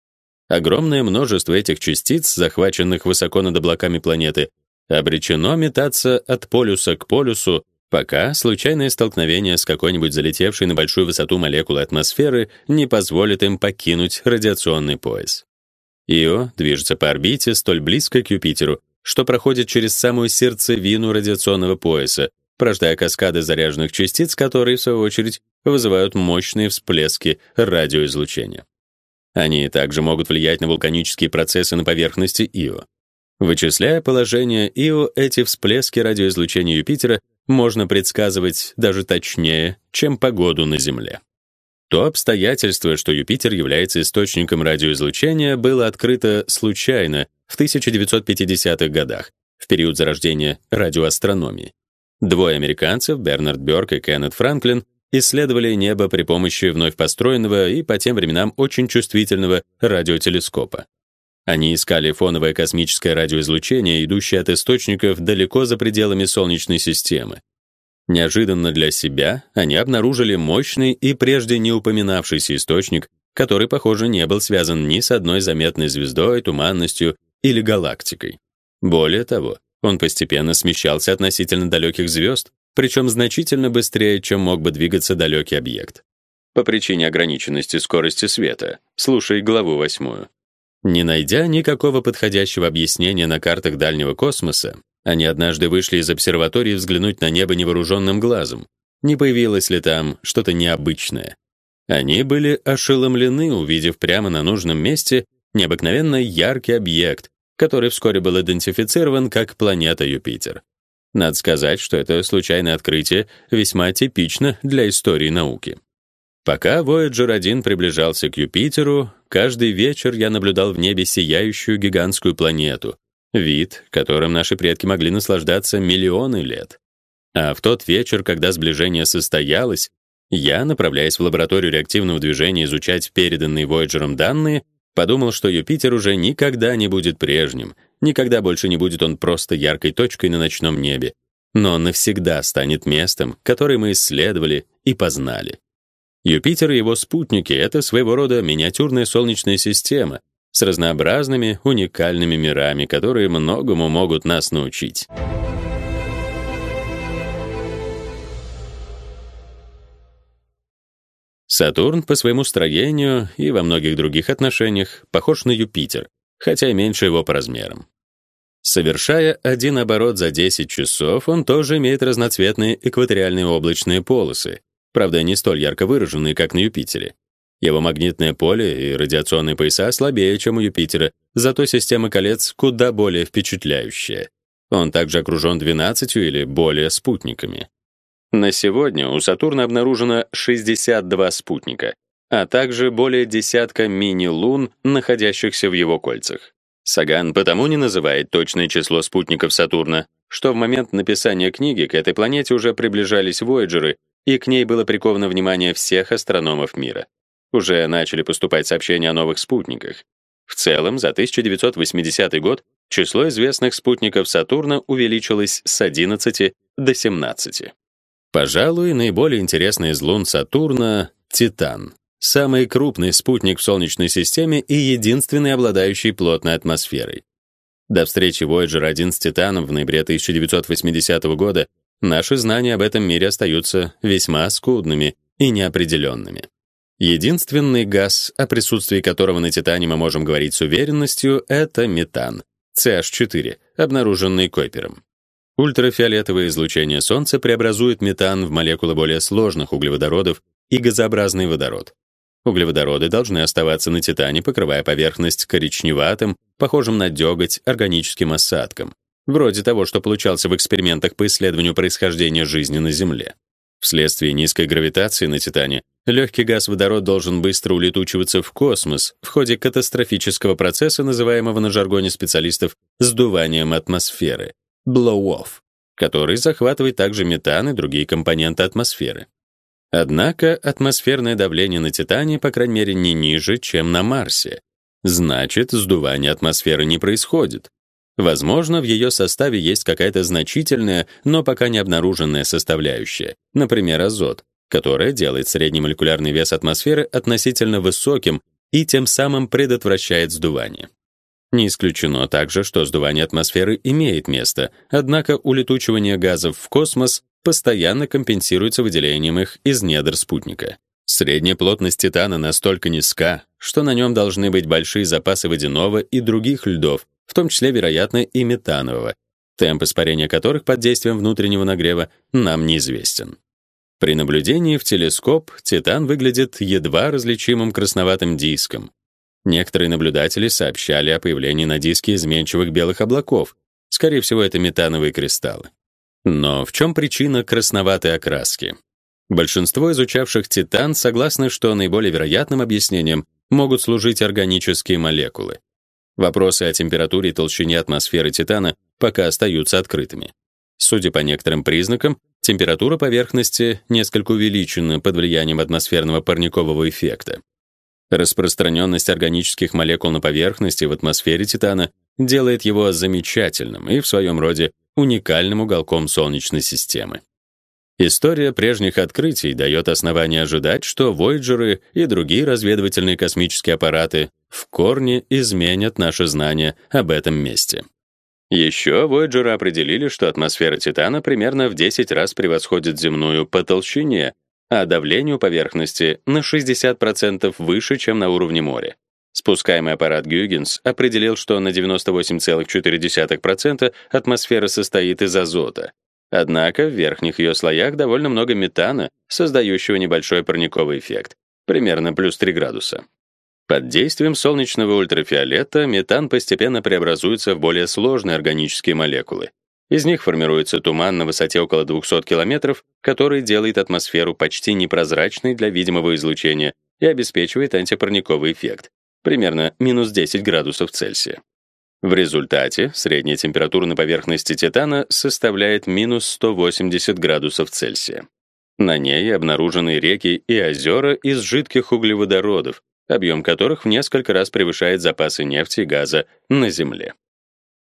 Огромное множество этих частиц, захваченных высоко над облаками планеты, обречено метаться от полюса к полюсу, пока случайное столкновение с какой-нибудь залетевшей на большую высоту молекулой атмосферы не позволит им покинуть радиационный пояс. Ио движется по орбите столь близко к Юпитеру, что проходит через самую сердцевину радиационного пояса, порождая каскады заряженных частиц, которые, в свою очередь, вызывают мощные всплески радиоизлучения. Они также могут влиять на вулканические процессы на поверхности Ио. Вычисляя положение Ио, эти всплески радиоизлучения Юпитера можно предсказывать даже точнее, чем погоду на Земле. То обстоятельство, что Юпитер является источником радиоизлучения, было открыто случайно в 1950-х годах, в период зарождения радиоастрономии. Двое американцев, Бернард Бёрк и Кеннет Франклин, исследовали небо при помощи вновь построенного и по тем временам очень чувствительного радиотелескопа. Они искали фоновое космическое радиоизлучение, идущее от источников далеко за пределами Солнечной системы. Неожиданно для себя они обнаружили мощный и прежде не упоминавшийся источник, который, похоже, не был связан ни с одной заметной звездой, туманностью или галактикой. Более того, он постепенно смещался относительно далеких звезд, причем значительно быстрее, чем мог бы двигаться далекий объект. По причине ограниченности скорости света. Слушай главу восьмую. Не найдя никакого подходящего объяснения на картах дальнего космоса, они однажды вышли из обсерватории взглянуть на небо невооруженным глазом. Не появилось ли там что-то необычное? Они были ошеломлены, увидев прямо на нужном месте необыкновенно яркий объект, который вскоре был идентифицирован как планета Юпитер. Надо сказать, что это случайное открытие весьма типично для истории науки. Пока Voyager 1 приближался к Юпитеру, каждый вечер я наблюдал в небе сияющую гигантскую планету, вид, которым наши предки могли наслаждаться миллионы лет. А в тот вечер, когда сближение состоялось, я, направляясь в лабораторию реактивного движения изучать переданные Voyager данные, подумал, что Юпитер уже никогда не будет прежним, никогда больше не будет он просто яркой точкой на ночном небе, но навсегда станет местом, которое мы исследовали и познали. Юпитер и его спутники — это своего рода миниатюрная солнечная система с разнообразными, уникальными мирами, которые многому могут нас научить. Сатурн по своему строению и во многих других отношениях похож на Юпитер, хотя и меньше его по размерам. Совершая один оборот за 10 часов, он тоже имеет разноцветные экваториальные облачные полосы, правда, не столь ярко выраженные, как на Юпитере. Его магнитное поле и радиационные пояса слабее, чем у Юпитера, зато система колец куда более впечатляющая. Он также окружен 12 или более спутниками. На сегодня у Сатурна обнаружено 62 спутника, а также более десятка мини-лун, находящихся в его кольцах. Саган потому не называет точное число спутников Сатурна, что в момент написания книги к этой планете уже приближались Вояджеры, и к ней было приковано внимание всех астрономов мира. Уже начали поступать сообщения о новых спутниках. В целом, за 1980 год число известных спутников Сатурна увеличилось с 11 до 17. Пожалуй, наиболее интересный из лун Сатурна — Титан. Самый крупный спутник в Солнечной системе и единственный обладающий плотной атмосферой. До встречи Voyager 1 с Титаном в ноябре 1980 года наши знания об этом мире остаются весьма скудными и неопределенными. Единственный газ, о присутствии которого на Титане мы можем говорить с уверенностью, это метан, CH4, обнаруженный Койпером. Ультрафиолетовое излучение Солнца преобразует метан в молекулы более сложных углеводородов и газообразный водород. Углеводороды должны оставаться на Титане, покрывая поверхность коричневатым, похожим на деготь, органическим осадком, вроде того, что получался в экспериментах по исследованию происхождения жизни на Земле. Вследствие низкой гравитации на Титане легкий газ водород должен быстро улетучиваться в космос в ходе катастрофического процесса, называемого на жаргоне специалистов сдуванием атмосферы blow-off, который захватывает также метан и другие компоненты атмосферы. Однако атмосферное давление на Титане, по крайней мере, не ниже, чем на Марсе. Значит, сдувание атмосферы не происходит. Возможно, в ее составе есть какая-то значительная, но пока не обнаруженная составляющая, например, азот, которая делает средний молекулярный вес атмосферы относительно высоким и тем самым предотвращает сдувание. Не исключено также, что сдувание атмосферы имеет место, однако улетучивание газов в космос постоянно компенсируется выделением их из недр спутника. Средняя плотность Титана настолько низка, что на нем должны быть большие запасы водяного и других льдов, в том числе, вероятно, и метанового, темп испарения которых под действием внутреннего нагрева нам неизвестен. При наблюдении в телескоп Титан выглядит едва различимым красноватым диском, Некоторые наблюдатели сообщали о появлении на диске изменчивых белых облаков. Скорее всего, это метановые кристаллы. Но в чем причина красноватой окраски? Большинство изучавших Титан согласны, что наиболее вероятным объяснением могут служить органические молекулы. Вопросы о температуре и толщине атмосферы Титана пока остаются открытыми. Судя по некоторым признакам, температура поверхности несколько увеличена под влиянием атмосферного парникового эффекта. Распространенность органических молекул на поверхности в атмосфере Титана делает его замечательным и в своем роде уникальным уголком Солнечной системы. История прежних открытий дает основание ожидать, что Voyager и другие разведывательные космические аппараты в корне изменят наши знания об этом месте. Еще Voyager определили, что атмосфера Титана примерно в 10 раз превосходит земную по толщине, а давление у поверхности на 60% выше, чем на уровне моря. Спускаемый аппарат Гюйгенс определил, что на 98,4% атмосфера состоит из азота. Однако в верхних ее слоях довольно много метана, создающего небольшой парниковый эффект, примерно плюс 3 градуса. Под действием солнечного ультрафиолета метан постепенно преобразуется в более сложные органические молекулы. Из них формируется туман на высоте около 200 километров, который делает атмосферу почти непрозрачной для видимого излучения и обеспечивает антипарниковый эффект, примерно минус 10 градусов Цельсия. В результате средняя температура на поверхности Титана составляет минус 180 градусов Цельсия. На ней обнаружены реки и озера из жидких углеводородов, объем которых в несколько раз превышает запасы нефти и газа на Земле.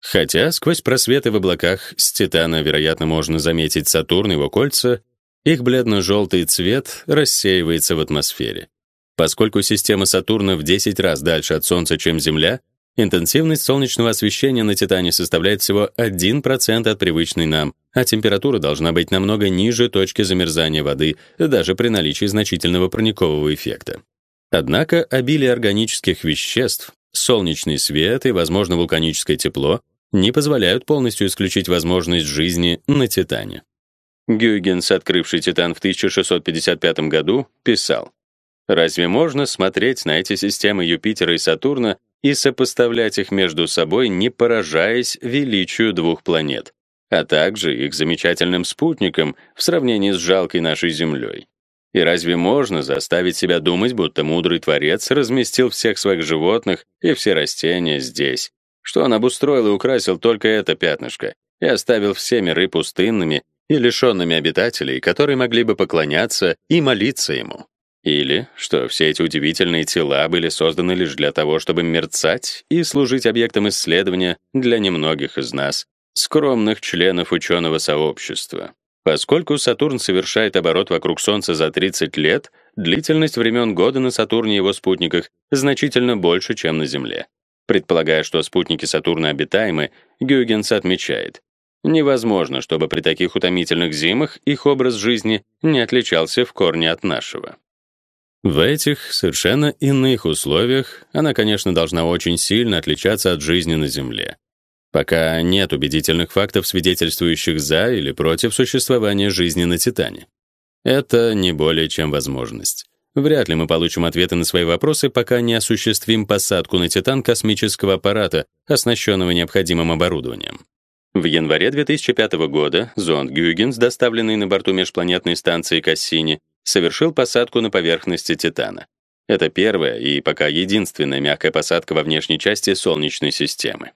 Хотя сквозь просветы в облаках с Титана, вероятно, можно заметить Сатурн и его кольца, их бледно-желтый цвет рассеивается в атмосфере. Поскольку система Сатурна в 10 раз дальше от Солнца, чем Земля, интенсивность солнечного освещения на Титане составляет всего 1% от привычной нам, а температура должна быть намного ниже точки замерзания воды даже при наличии значительного парникового эффекта. Однако обилие органических веществ, солнечный свет и, возможно, вулканическое тепло не позволяют полностью исключить возможность жизни на Титане. Гюйгенс, открывший Титан в 1655 году, писал: Разве можно смотреть на эти системы Юпитера и Сатурна и сопоставлять их между собой, не поражаясь величию двух планет, а также их замечательным спутникам в сравнении с жалкой нашей Землей? И разве можно заставить себя думать, будто мудрый Творец разместил всех своих животных и все растения здесь, что он обустроил и украсил только это пятнышко и оставил все миры пустынными и лишенными обитателей, которые могли бы поклоняться и молиться ему? Или что все эти удивительные тела были созданы лишь для того, чтобы мерцать и служить объектом исследования для немногих из нас, скромных членов ученого сообщества. Поскольку Сатурн совершает оборот вокруг Солнца за 30 лет, длительность времен года на Сатурне и его спутниках значительно больше, чем на Земле. Предполагая, что спутники Сатурна обитаемы, Гюйгенс отмечает: невозможно, чтобы при таких утомительных зимах их образ жизни не отличался в корне от нашего. В этих совершенно иных условиях она, конечно, должна очень сильно отличаться от жизни на Земле. Пока нет убедительных фактов, свидетельствующих за или против существования жизни на Титане. Это не более чем возможность. Вряд ли мы получим ответы на свои вопросы, пока не осуществим посадку на Титан космического аппарата, оснащенного необходимым оборудованием. В январе 2005 года зонд Гюйгенс, доставленный на борту межпланетной станции Кассини, совершил посадку на поверхности Титана. Это первая и пока единственная мягкая посадка во внешней части Солнечной системы.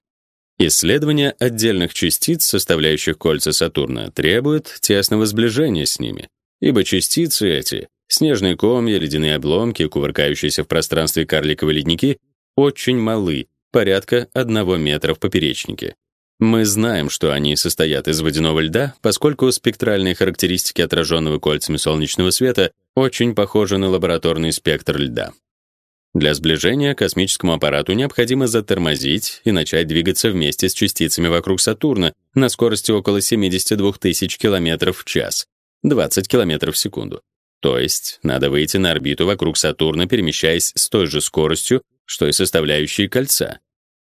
Исследование отдельных частиц, составляющих кольца Сатурна, требует тесного сближения с ними, ибо частицы эти, снежные комья, ледяные обломки, кувыркающиеся в пространстве карликовые ледники, очень малы, порядка 1 метра в поперечнике. Мы знаем, что они состоят из водяного льда, поскольку спектральные характеристики отраженного кольцами солнечного света очень похожи на лабораторный спектр льда. Для сближения космическому аппарату необходимо затормозить и начать двигаться вместе с частицами вокруг Сатурна на скорости около 72 тысяч километров в час, 20 километров в секунду. То есть надо выйти на орбиту вокруг Сатурна, перемещаясь с той же скоростью, что и составляющие кольца.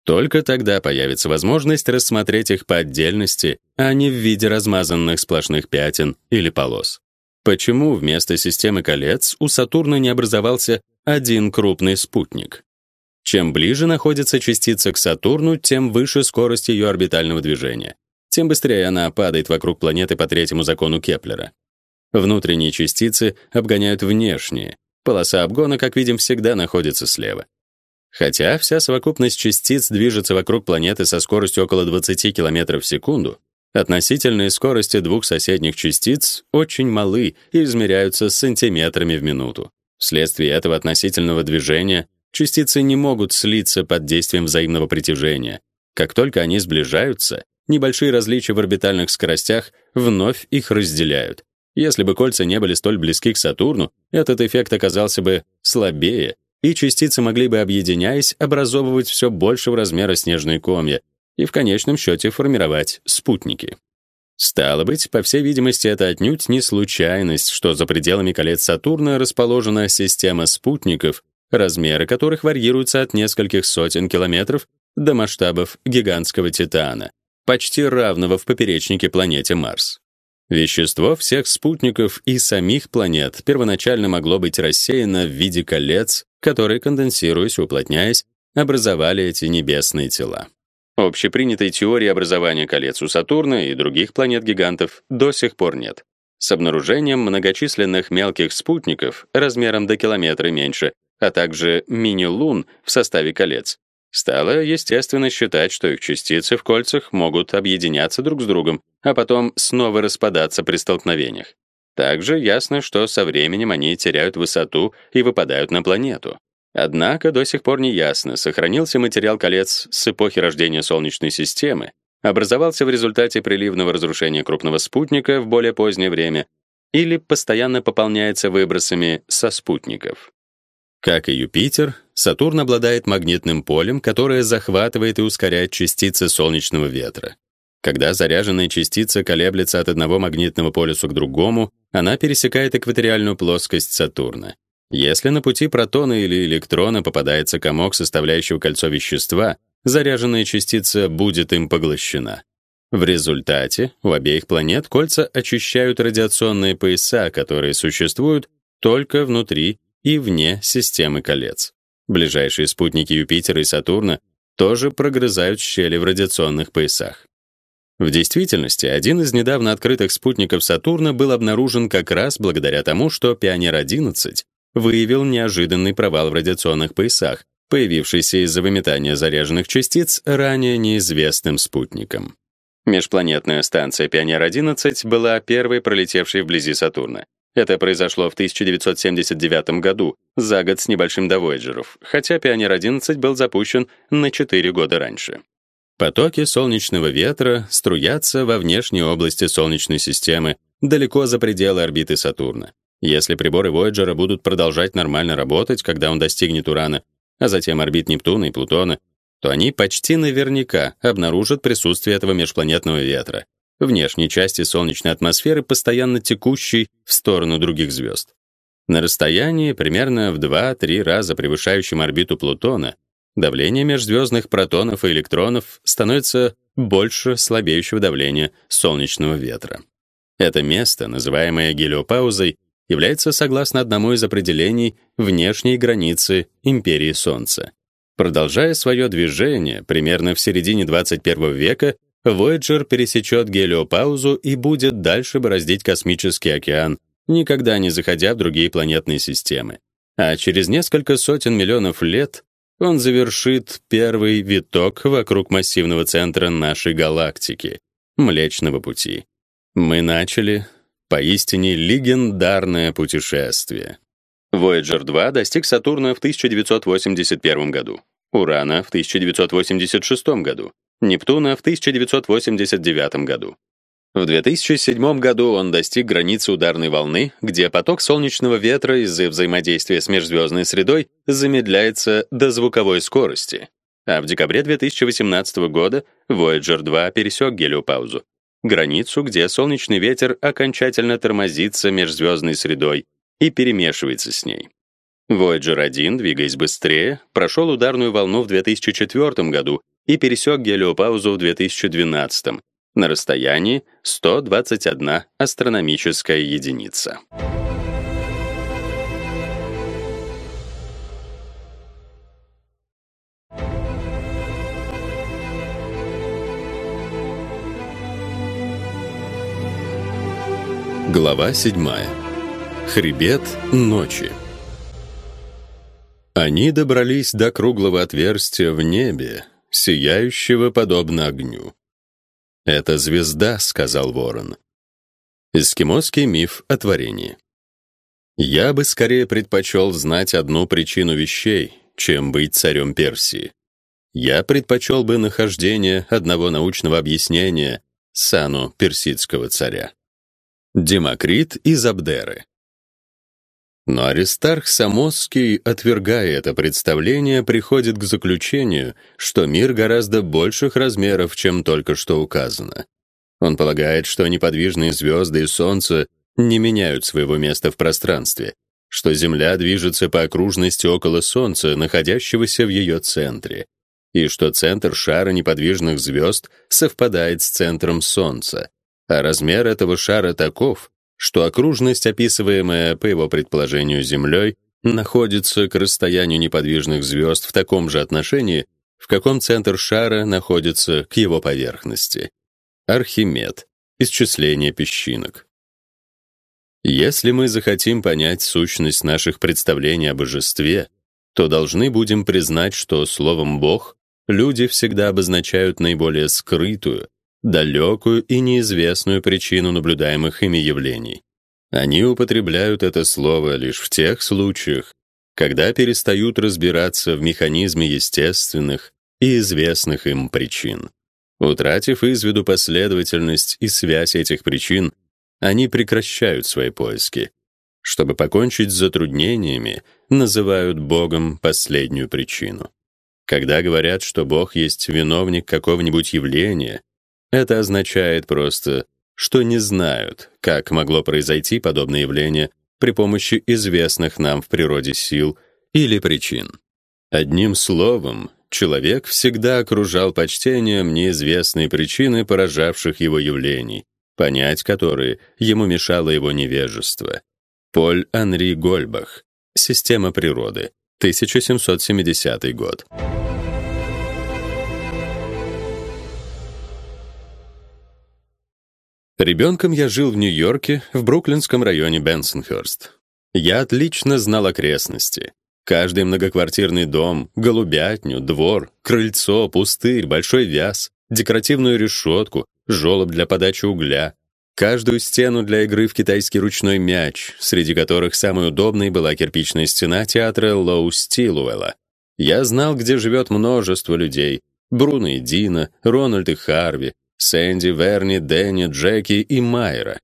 Только тогда появится возможность рассмотреть их по отдельности, а не в виде размазанных сплошных пятен или полос. Почему вместо системы колец у Сатурна не образовался один крупный спутник? Чем ближе находится частица к Сатурну, тем выше скорость ее орбитального движения, тем быстрее она падает вокруг планеты по третьему закону Кеплера. Внутренние частицы обгоняют внешние. Полоса обгона, как видим, всегда находится слева. Хотя вся совокупность частиц движется вокруг планеты со скоростью около 20 км в секунду, относительные скорости двух соседних частиц очень малы и измеряются сантиметрами в минуту. Вследствие этого относительного движения частицы не могут слиться под действием взаимного притяжения. Как только они сближаются, небольшие различия в орбитальных скоростях вновь их разделяют. Если бы кольца не были столь близки к Сатурну, этот эффект оказался бы слабее и частицы могли бы, объединяясь, образовывать все большего размера снежные комья и в конечном счете формировать спутники. Стало быть, по всей видимости, это отнюдь не случайность, что за пределами колец Сатурна расположена система спутников, размеры которых варьируются от нескольких сотен километров до масштабов гигантского Титана, почти равного в поперечнике планете Марс. Вещество всех спутников и самих планет первоначально могло быть рассеяно в виде колец, которые, конденсируясь уплотняясь, образовали эти небесные тела. Общепринятой теории образования колец у Сатурна и других планет-гигантов до сих пор нет. С обнаружением многочисленных мелких спутников размером до километра меньше, а также мини-лун в составе колец, стало естественно считать, что их частицы в кольцах могут объединяться друг с другом, а потом снова распадаться при столкновениях. Также ясно, что со временем они теряют высоту и выпадают на планету. Однако до сих пор не ясно, сохранился материал колец с эпохи рождения Солнечной системы, образовался в результате приливного разрушения крупного спутника в более позднее время или постоянно пополняется выбросами со спутников. Как и Юпитер, Сатурн обладает магнитным полем, которое захватывает и ускоряет частицы солнечного ветра. Когда заряженная частица колеблется от одного магнитного полюса к другому, она пересекает экваториальную плоскость Сатурна. Если на пути протона или электрона попадается комок составляющего кольцо вещества, заряженная частица будет им поглощена. В результате у обеих планет кольца очищают радиационные пояса, которые существуют только внутри и вне системы колец. Ближайшие спутники Юпитера и Сатурна тоже прогрызают щели в радиационных поясах. В действительности, один из недавно открытых спутников Сатурна был обнаружен как раз благодаря тому, что Пионер-11 выявил неожиданный провал в радиационных поясах, появившийся из-за выметания заряженных частиц ранее неизвестным спутником. Межпланетная станция Пионер-11 была первой пролетевшей вблизи Сатурна. Это произошло в 1979 году, за год с небольшим до Voyager'ов, хотя Пионер-11 был запущен на 4 года раньше. Потоки солнечного ветра струятся во внешней области Солнечной системы, далеко за пределы орбиты Сатурна. Если приборы Voyager будут продолжать нормально работать, когда он достигнет Урана, а затем орбит Нептуна и Плутона, то они почти наверняка обнаружат присутствие этого межпланетного ветра, внешней части солнечной атмосферы, постоянно текущей в сторону других звезд. На расстоянии примерно в 2-3 раза превышающем орбиту Плутона давление межзвездных протонов и электронов становится больше слабеющего давления солнечного ветра. Это место, называемое гелиопаузой, является, согласно одному из определений, внешней границы империи Солнца. Продолжая свое движение, примерно в середине 21 века Voyager пересечет гелиопаузу и будет дальше бороздить космический океан, никогда не заходя в другие планетные системы. А через несколько сотен миллионов лет он завершит первый виток вокруг массивного центра нашей галактики Млечного пути. Мы начали Поистине легендарное путешествие. Voyager 2 достиг Сатурна в 1981 году, Урана в 1986 году, Нептуна в 1989 году. В 2007 году он достиг границы ударной волны, где поток солнечного ветра из-за взаимодействия с межзвездной средой замедляется до звуковой скорости. А в декабре 2018 года Voyager 2 пересек гелиопаузу, границу, где солнечный ветер окончательно тормозится межзвездной средой и перемешивается с ней. Voyager 1, двигаясь быстрее, прошел ударную волну в 2004 году и пересек гелиопаузу в 2012 на расстоянии 121 астрономическая единица. Глава 7. Хребет ночи. Они добрались до круглого отверстия в небе, сияющего подобно огню. «Это звезда», — сказал ворон. Эскимосский миф о творении. Я бы скорее предпочел знать одну причину вещей, чем быть царем Персии. Я предпочел бы нахождение одного научного объяснения сану персидского царя. Демокрит из Абдеры. Но Аристарх Самосский, отвергая это представление, приходит к заключению, что мир гораздо больших размеров, чем только что указано. Он полагает, что неподвижные звезды и солнце не меняют своего места в пространстве, что Земля движется по окружности около Солнца, находящегося в ее центре, и что центр шара неподвижных звезд совпадает с центром Солнца, а размер этого шара таков, что окружность, описываемая по его предположению Землей, находится к расстоянию неподвижных звезд в таком же отношении, в каком центр шара находится к его поверхности. Архимед. Исчисление песчинок. Если мы захотим понять сущность наших представлений о божестве, то должны будем признать, что словом Бог люди всегда обозначают наиболее скрытую, далекую и неизвестную причину наблюдаемых ими явлений. Они употребляют это слово лишь в тех случаях, когда перестают разбираться в механизме естественных и известных им причин. Утратив из виду последовательность и связь этих причин, они прекращают свои поиски. Чтобы покончить с затруднениями, называют Богом последнюю причину. Когда говорят, что Бог есть виновник какого-нибудь явления, это означает просто что не знают, как могло произойти подобное явление при помощи известных нам в природе сил или причин. Одним словом, человек всегда окружал почтением неизвестные причины поражавших его явлений, понять которые ему мешало его невежество. Поль Анри Гольбах. Система природы. 1770 год. Ребенком я жил в Нью-Йорке, в бруклинском районе Бенсонхерст. Я отлично знал окрестности. Каждый многоквартирный дом, голубятню, двор, крыльцо, пустырь, большой вяз, декоративную решетку, желоб для подачи угля, каждую стену для игры в китайский ручной мяч, среди которых самой удобной была кирпичная стена театра Лоу Стилуэлла. Я знал, где живет множество людей: Бруно и Дина, Рональд и Харви, Сэнди, Верни, Дэнни, Джеки и Майра.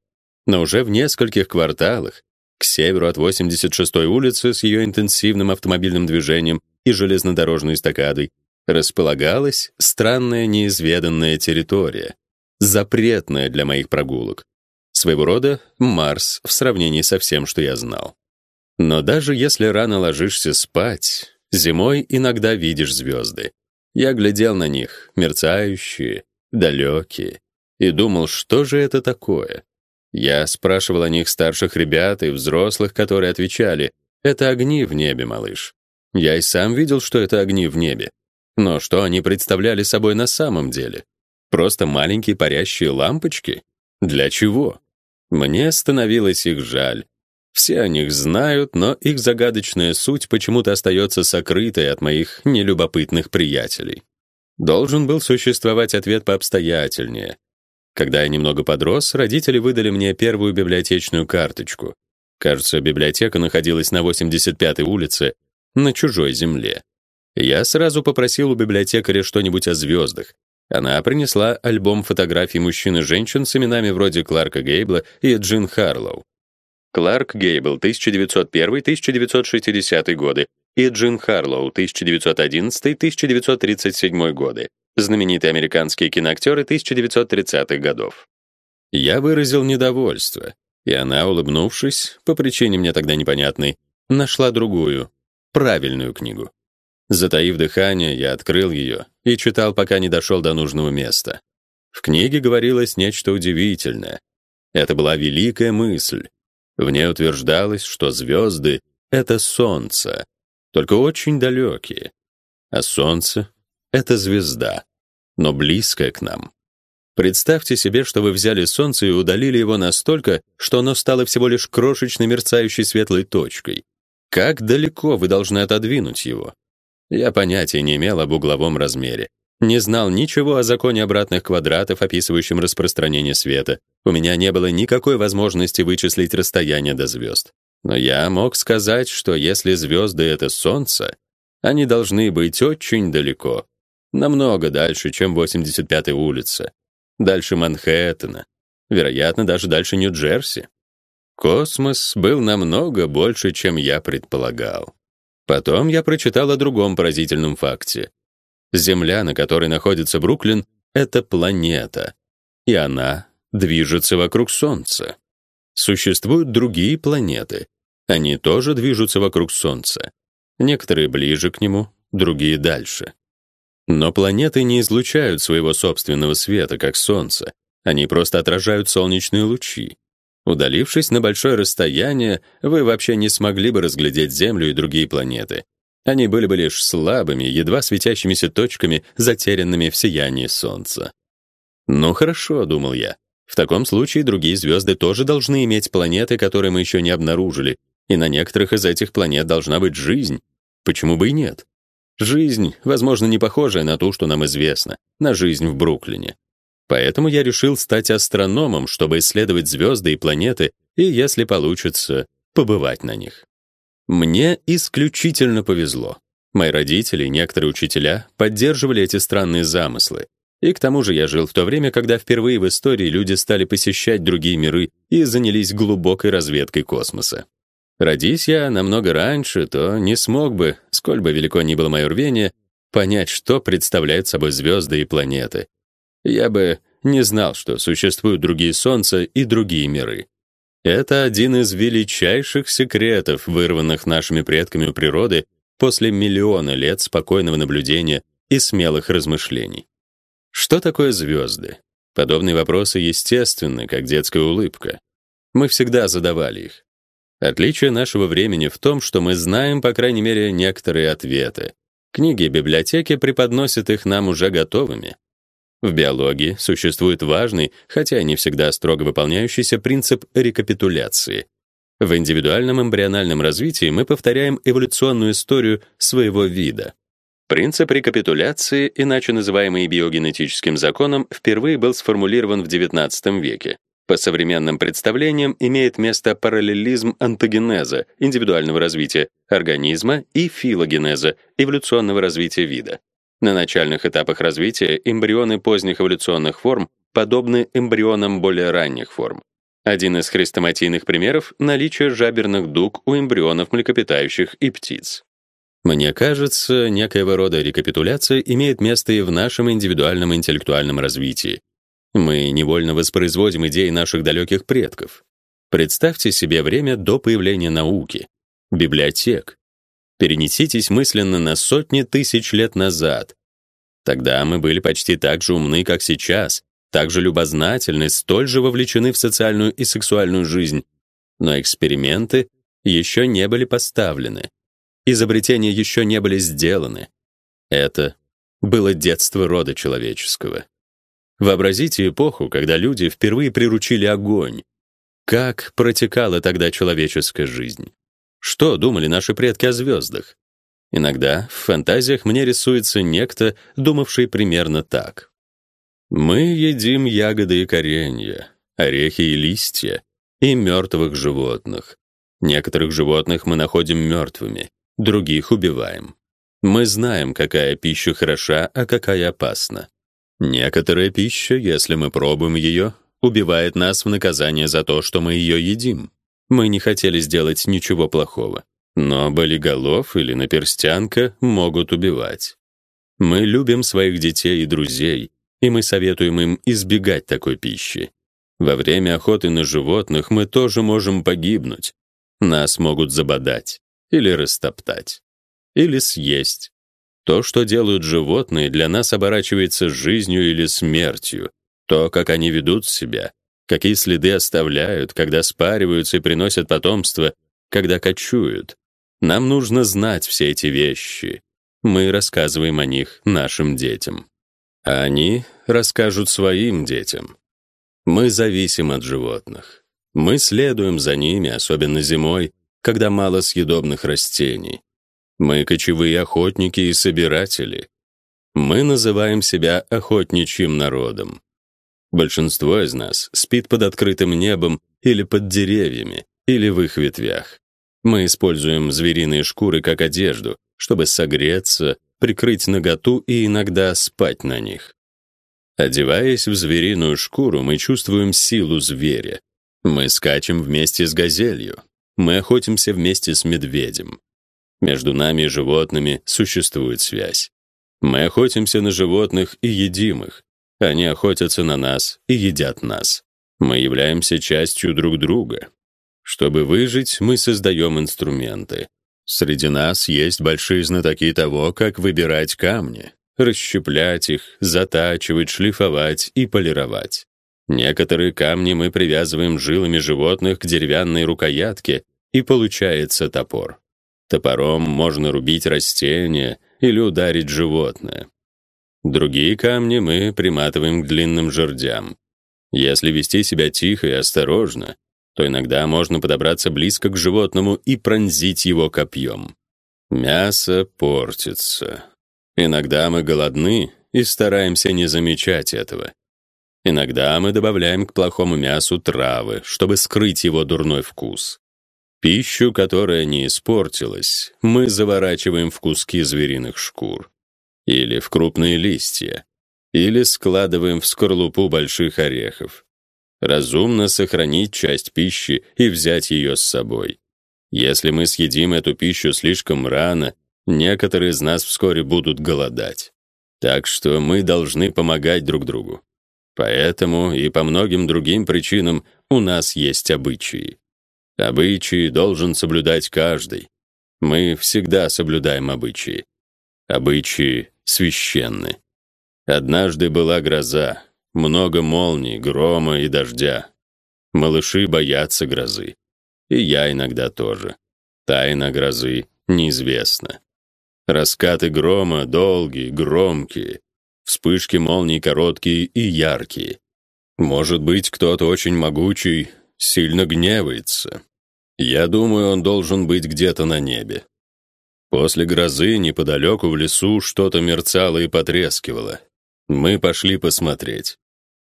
Но уже в нескольких кварталах, к северу от 86-й улицы с ее интенсивным автомобильным движением и железнодорожной эстакадой, располагалась странная неизведанная территория, запретная для моих прогулок. Своего рода Марс в сравнении со всем, что я знал. Но даже если рано ложишься спать, зимой иногда видишь звезды. Я глядел на них, мерцающие, далекие, и думал, что же это такое. Я спрашивал о них старших ребят и взрослых, которые отвечали: "Это огни в небе, малыш". Я и сам видел, что это огни в небе. Но что они представляли собой на самом деле? Просто маленькие парящие лампочки? Для чего? Мне становилось их жаль. Все о них знают, но их загадочная суть почему-то остается сокрытой от моих нелюбопытных приятелей. Должен был существовать ответ пообстоятельнее. Когда я немного подрос, родители выдали мне первую библиотечную карточку. Кажется, библиотека находилась на 85-й улице, на чужой земле. Я сразу попросил у библиотекаря что-нибудь о звездах. Она принесла альбом фотографий мужчин и женщин с именами вроде Кларка Гейбла и Джин Харлоу. Кларк Гейбл, 1901-1960 годы, и Джин Харлоу 1911-1937 годы, знаменитые американские киноактеры 1930-х годов. Я выразил недовольство, и она, улыбнувшись, по причине мне тогда непонятной, нашла другую, правильную книгу. Затаив дыхание, я открыл ее и читал, пока не дошел до нужного места. В книге говорилось нечто удивительное. Это была великая мысль. В ней утверждалось, что звезды — это солнце, только очень далекие. А солнце — это звезда, но близкая к нам. Представьте себе, что вы взяли солнце и удалили его настолько, что оно стало всего лишь крошечной мерцающей светлой точкой. Как далеко вы должны отодвинуть его? Я понятия не имел об угловом размере. Не знал ничего о законе обратных квадратов, описывающем распространение света. У меня не было никакой возможности вычислить расстояние до звезд. Но я мог сказать, что если звезды — это солнце, они должны быть очень далеко, намного дальше, чем 85-я улица, дальше Манхэттена, вероятно, даже дальше Нью-Джерси. Космос был намного больше, чем я предполагал. Потом я прочитал о другом поразительном факте. Земля, на которой находится Бруклин, это планета, и она движется вокруг Солнца. Существуют другие планеты, Они тоже движутся вокруг Солнца. Некоторые ближе к нему, другие дальше. Но планеты не излучают своего собственного света, как Солнце. Они просто отражают солнечные лучи. Удалившись на большое расстояние, вы вообще не смогли бы разглядеть Землю и другие планеты. Они были бы лишь слабыми, едва светящимися точками, затерянными в сиянии Солнца. Ну хорошо, думал я. В таком случае другие звезды тоже должны иметь планеты, которые мы еще не обнаружили, и на некоторых из этих планет должна быть жизнь. Почему бы и нет? Жизнь, возможно, не похожая на ту, что нам известно, на жизнь в Бруклине. Поэтому я решил стать астрономом, чтобы исследовать звезды и планеты, и, если получится, побывать на них. Мне исключительно повезло. Мои родители и некоторые учителя поддерживали эти странные замыслы. И к тому же я жил в то время, когда впервые в истории люди стали посещать другие миры и занялись глубокой разведкой космоса. Родись я намного раньше, то не смог бы, сколь бы велико ни было мое рвение, понять, что представляют собой звезды и планеты. Я бы не знал, что существуют другие солнца и другие миры. Это один из величайших секретов, вырванных нашими предками у природы после миллиона лет спокойного наблюдения и смелых размышлений. Что такое звезды? Подобные вопросы естественны, как детская улыбка. Мы всегда задавали их. Отличие нашего времени в том, что мы знаем, по крайней мере, некоторые ответы. Книги и библиотеки преподносят их нам уже готовыми. В биологии существует важный, хотя и не всегда строго выполняющийся принцип рекапитуляции. В индивидуальном эмбриональном развитии мы повторяем эволюционную историю своего вида. Принцип рекапитуляции, иначе называемый биогенетическим законом, впервые был сформулирован в XIX веке. По современным представлениям имеет место параллелизм антогенеза, индивидуального развития организма и филогенеза, эволюционного развития вида. На начальных этапах развития эмбрионы поздних эволюционных форм подобны эмбрионам более ранних форм. Один из хрестоматийных примеров — наличие жаберных дуг у эмбрионов млекопитающих и птиц. Мне кажется, некоего рода рекапитуляция имеет место и в нашем индивидуальном интеллектуальном развитии. Мы невольно воспроизводим идеи наших далеких предков. Представьте себе время до появления науки, библиотек, Перенеситесь мысленно на сотни тысяч лет назад. Тогда мы были почти так же умны, как сейчас, так же любознательны, столь же вовлечены в социальную и сексуальную жизнь. Но эксперименты еще не были поставлены. Изобретения еще не были сделаны. Это было детство рода человеческого. Вообразите эпоху, когда люди впервые приручили огонь. Как протекала тогда человеческая жизнь? Что думали наши предки о звездах? Иногда в фантазиях мне рисуется некто, думавший примерно так. Мы едим ягоды и коренья, орехи и листья, и мертвых животных. Некоторых животных мы находим мертвыми, других убиваем. Мы знаем, какая пища хороша, а какая опасна. Некоторая пища, если мы пробуем ее, убивает нас в наказание за то, что мы ее едим. Мы не хотели сделать ничего плохого, но болиголов или наперстянка могут убивать. Мы любим своих детей и друзей, и мы советуем им избегать такой пищи. Во время охоты на животных мы тоже можем погибнуть. Нас могут забодать или растоптать, или съесть. То, что делают животные, для нас оборачивается жизнью или смертью. То, как они ведут себя, какие следы оставляют, когда спариваются и приносят потомство, когда кочуют. Нам нужно знать все эти вещи. Мы рассказываем о них нашим детям. А они расскажут своим детям. Мы зависим от животных. Мы следуем за ними, особенно зимой, когда мало съедобных растений. Мы кочевые охотники и собиратели. Мы называем себя охотничьим народом. Большинство из нас спит под открытым небом или под деревьями, или в их ветвях. Мы используем звериные шкуры как одежду, чтобы согреться, прикрыть наготу и иногда спать на них. Одеваясь в звериную шкуру, мы чувствуем силу зверя. Мы скачем вместе с газелью. Мы охотимся вместе с медведем. Между нами и животными существует связь. Мы охотимся на животных и едим их, они охотятся на нас и едят нас. Мы являемся частью друг друга. Чтобы выжить, мы создаем инструменты. Среди нас есть большие знатоки того, как выбирать камни, расщеплять их, затачивать, шлифовать и полировать. Некоторые камни мы привязываем жилами животных к деревянной рукоятке, и получается топор. Топором можно рубить растения или ударить животное. Другие камни мы приматываем к длинным жердям. Если вести себя тихо и осторожно, то иногда можно подобраться близко к животному и пронзить его копьем. Мясо портится. Иногда мы голодны и стараемся не замечать этого. Иногда мы добавляем к плохому мясу травы, чтобы скрыть его дурной вкус. Пищу, которая не испортилась, мы заворачиваем в куски звериных шкур или в крупные листья, или складываем в скорлупу больших орехов. Разумно сохранить часть пищи и взять ее с собой. Если мы съедим эту пищу слишком рано, некоторые из нас вскоре будут голодать. Так что мы должны помогать друг другу. Поэтому и по многим другим причинам у нас есть обычаи. Обычаи должен соблюдать каждый. Мы всегда соблюдаем обычаи. Обычаи священны. Однажды была гроза, много молний, грома и дождя. Малыши боятся грозы. И я иногда тоже. Тайна грозы неизвестна. Раскаты грома долгие, громкие. Вспышки молний короткие и яркие. Может быть, кто-то очень могучий сильно гневается. Я думаю, он должен быть где-то на небе. После грозы неподалеку в лесу что-то мерцало и потрескивало. Мы пошли посмотреть.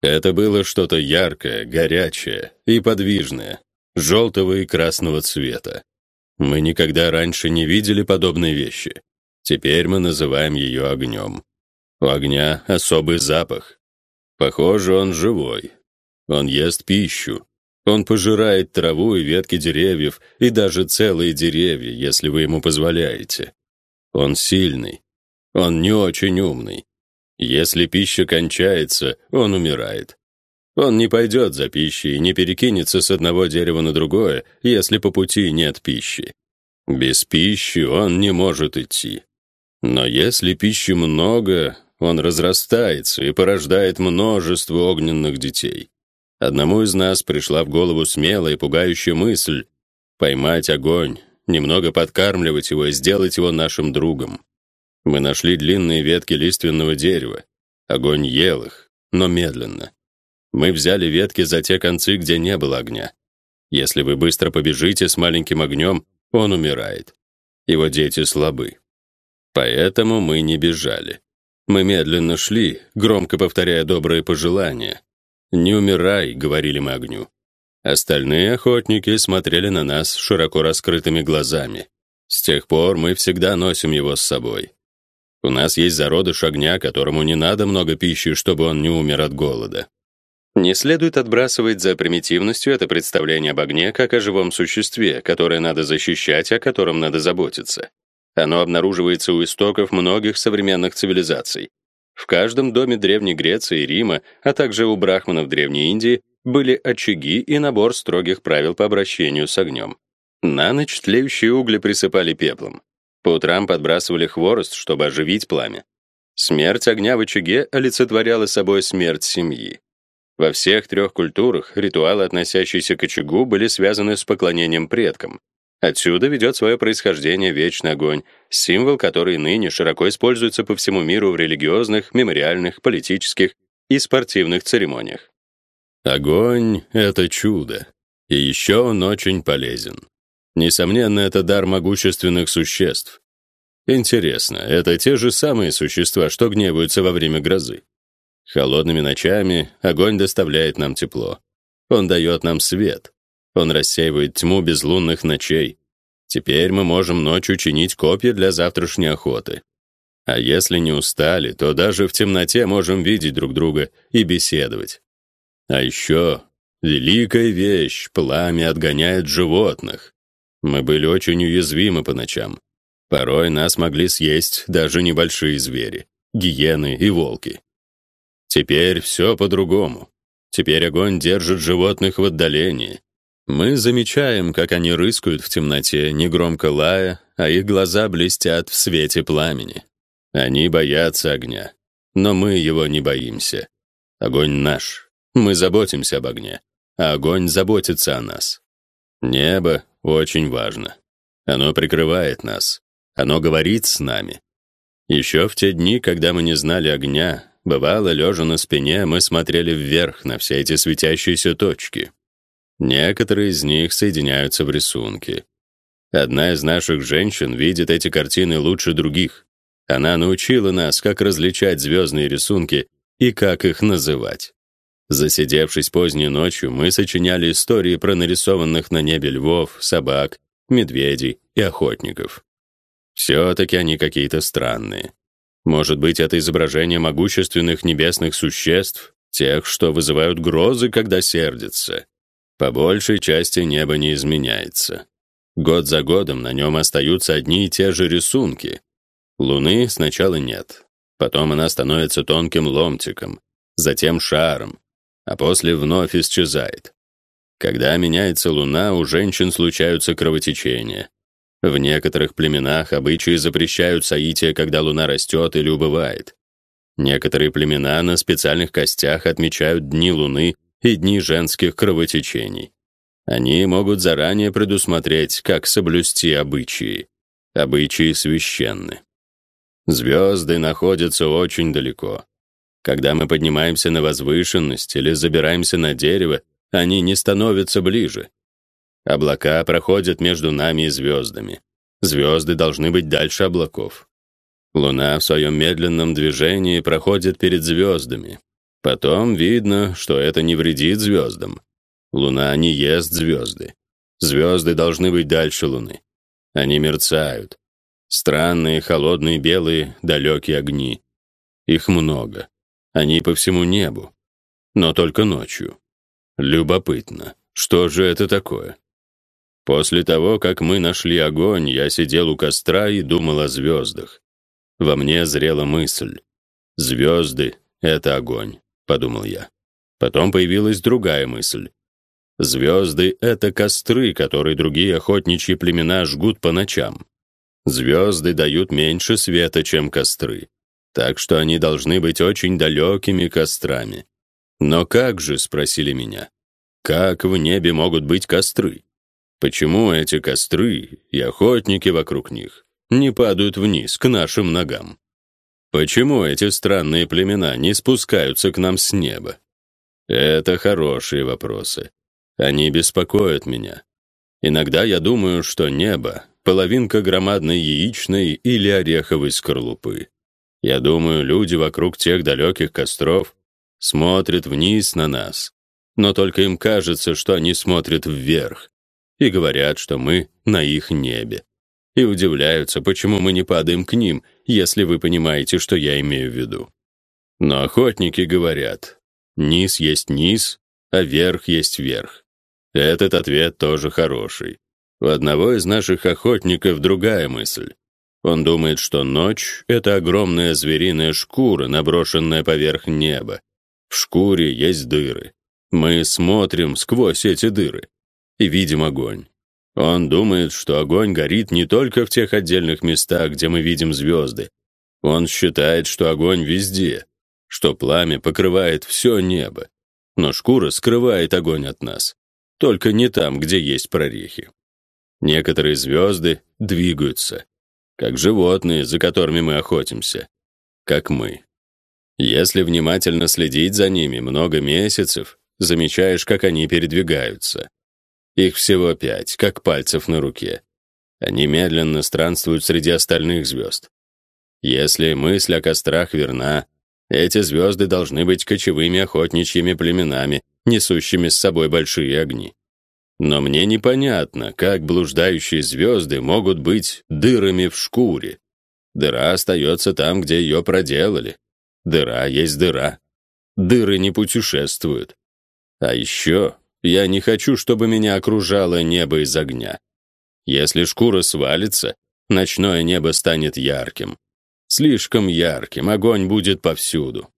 Это было что-то яркое, горячее и подвижное, желтого и красного цвета. Мы никогда раньше не видели подобной вещи. Теперь мы называем ее огнем. У огня особый запах. Похоже, он живой. Он ест пищу, он пожирает траву и ветки деревьев, и даже целые деревья, если вы ему позволяете. Он сильный. Он не очень умный. Если пища кончается, он умирает. Он не пойдет за пищей и не перекинется с одного дерева на другое, если по пути нет пищи. Без пищи он не может идти. Но если пищи много, он разрастается и порождает множество огненных детей. Одному из нас пришла в голову смелая и пугающая мысль поймать огонь, немного подкармливать его и сделать его нашим другом. Мы нашли длинные ветки лиственного дерева. Огонь ел их, но медленно. Мы взяли ветки за те концы, где не было огня. Если вы быстро побежите с маленьким огнем, он умирает. Его дети слабы. Поэтому мы не бежали. Мы медленно шли, громко повторяя добрые пожелания. «Не умирай», — говорили мы огню. Остальные охотники смотрели на нас широко раскрытыми глазами. С тех пор мы всегда носим его с собой. У нас есть зародыш огня, которому не надо много пищи, чтобы он не умер от голода. Не следует отбрасывать за примитивностью это представление об огне как о живом существе, которое надо защищать, о котором надо заботиться. Оно обнаруживается у истоков многих современных цивилизаций. В каждом доме Древней Греции и Рима, а также у брахманов Древней Индии, были очаги и набор строгих правил по обращению с огнем. На ночь тлеющие угли присыпали пеплом. По утрам подбрасывали хворост, чтобы оживить пламя. Смерть огня в очаге олицетворяла собой смерть семьи. Во всех трех культурах ритуалы, относящиеся к очагу, были связаны с поклонением предкам, Отсюда ведет свое происхождение вечный огонь, символ, который ныне широко используется по всему миру в религиозных, мемориальных, политических и спортивных церемониях. Огонь — это чудо, и еще он очень полезен. Несомненно, это дар могущественных существ. Интересно, это те же самые существа, что гневаются во время грозы. Холодными ночами огонь доставляет нам тепло. Он дает нам свет. Он рассеивает тьму безлунных ночей. Теперь мы можем ночью чинить копья для завтрашней охоты. А если не устали, то даже в темноте можем видеть друг друга и беседовать. А еще великая вещь — пламя отгоняет животных. Мы были очень уязвимы по ночам. Порой нас могли съесть даже небольшие звери, гиены и волки. Теперь все по-другому. Теперь огонь держит животных в отдалении. Мы замечаем, как они рыскают в темноте, негромко лая, а их глаза блестят в свете пламени. Они боятся огня, но мы его не боимся. Огонь наш. Мы заботимся об огне, а огонь заботится о нас. Небо очень важно. Оно прикрывает нас. Оно говорит с нами. Еще в те дни, когда мы не знали огня, бывало, лежа на спине, мы смотрели вверх на все эти светящиеся точки. Некоторые из них соединяются в рисунки. Одна из наших женщин видит эти картины лучше других. Она научила нас, как различать звездные рисунки и как их называть. Засидевшись поздней ночью, мы сочиняли истории про нарисованных на небе львов, собак, медведей и охотников. Все-таки они какие-то странные. Может быть, это изображение могущественных небесных существ, тех, что вызывают грозы, когда сердятся. По большей части небо не изменяется. Год за годом на нем остаются одни и те же рисунки. Луны сначала нет, потом она становится тонким ломтиком, затем шаром, а после вновь исчезает. Когда меняется луна, у женщин случаются кровотечения. В некоторых племенах обычаи запрещают соитие, когда луна растет или убывает. Некоторые племена на специальных костях отмечают дни луны и дни женских кровотечений. Они могут заранее предусмотреть, как соблюсти обычаи. Обычаи священны. Звезды находятся очень далеко. Когда мы поднимаемся на возвышенность или забираемся на дерево, они не становятся ближе. Облака проходят между нами и звездами. Звезды должны быть дальше облаков. Луна в своем медленном движении проходит перед звездами, Потом видно, что это не вредит звездам. Луна не ест звезды. Звезды должны быть дальше Луны. Они мерцают. Странные, холодные, белые, далекие огни. Их много. Они по всему небу. Но только ночью. Любопытно. Что же это такое? После того, как мы нашли огонь, я сидел у костра и думал о звездах. Во мне зрела мысль. Звезды — это огонь подумал я. Потом появилась другая мысль. Звезды — это костры, которые другие охотничьи племена жгут по ночам. Звезды дают меньше света, чем костры, так что они должны быть очень далекими кострами. Но как же, спросили меня, как в небе могут быть костры? Почему эти костры и охотники вокруг них не падают вниз к нашим ногам? Почему эти странные племена не спускаются к нам с неба? Это хорошие вопросы. Они беспокоят меня. Иногда я думаю, что небо — половинка громадной яичной или ореховой скорлупы. Я думаю, люди вокруг тех далеких костров смотрят вниз на нас, но только им кажется, что они смотрят вверх и говорят, что мы на их небе и удивляются, почему мы не падаем к ним, если вы понимаете, что я имею в виду. Но охотники говорят, низ есть низ, а верх есть верх. Этот ответ тоже хороший. У одного из наших охотников другая мысль. Он думает, что ночь — это огромная звериная шкура, наброшенная поверх неба. В шкуре есть дыры. Мы смотрим сквозь эти дыры и видим огонь. Он думает, что огонь горит не только в тех отдельных местах, где мы видим звезды. Он считает, что огонь везде, что пламя покрывает все небо. Но шкура скрывает огонь от нас, только не там, где есть прорехи. Некоторые звезды двигаются, как животные, за которыми мы охотимся, как мы. Если внимательно следить за ними много месяцев, замечаешь, как они передвигаются. Их всего пять, как пальцев на руке. Они медленно странствуют среди остальных звезд. Если мысль о кострах верна, эти звезды должны быть кочевыми охотничьими племенами, несущими с собой большие огни. Но мне непонятно, как блуждающие звезды могут быть дырами в шкуре. Дыра остается там, где ее проделали. Дыра есть дыра. Дыры не путешествуют. А еще я не хочу, чтобы меня окружало небо из огня. Если шкура свалится, ночное небо станет ярким. Слишком ярким, огонь будет повсюду.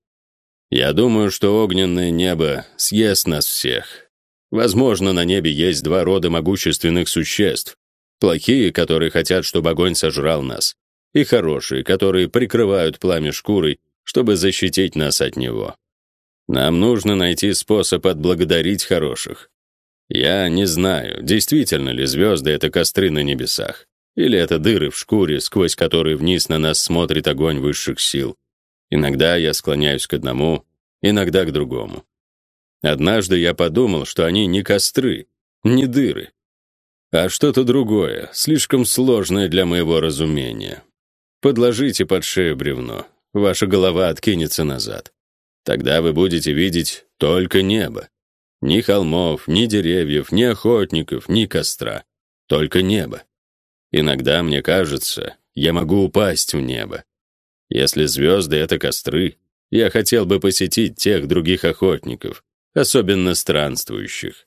Я думаю, что огненное небо съест нас всех. Возможно, на небе есть два рода могущественных существ. Плохие, которые хотят, чтобы огонь сожрал нас, и хорошие, которые прикрывают пламя шкурой, чтобы защитить нас от него. Нам нужно найти способ отблагодарить хороших. Я не знаю, действительно ли звезды — это костры на небесах, или это дыры в шкуре, сквозь которые вниз на нас смотрит огонь высших сил. Иногда я склоняюсь к одному, иногда к другому. Однажды я подумал, что они не костры, не дыры, а что-то другое, слишком сложное для моего разумения. Подложите под шею бревно, ваша голова откинется назад. Тогда вы будете видеть только небо. Ни холмов, ни деревьев, ни охотников, ни костра. Только небо. Иногда мне кажется, я могу упасть в небо. Если звезды — это костры, я хотел бы посетить тех других охотников, особенно странствующих.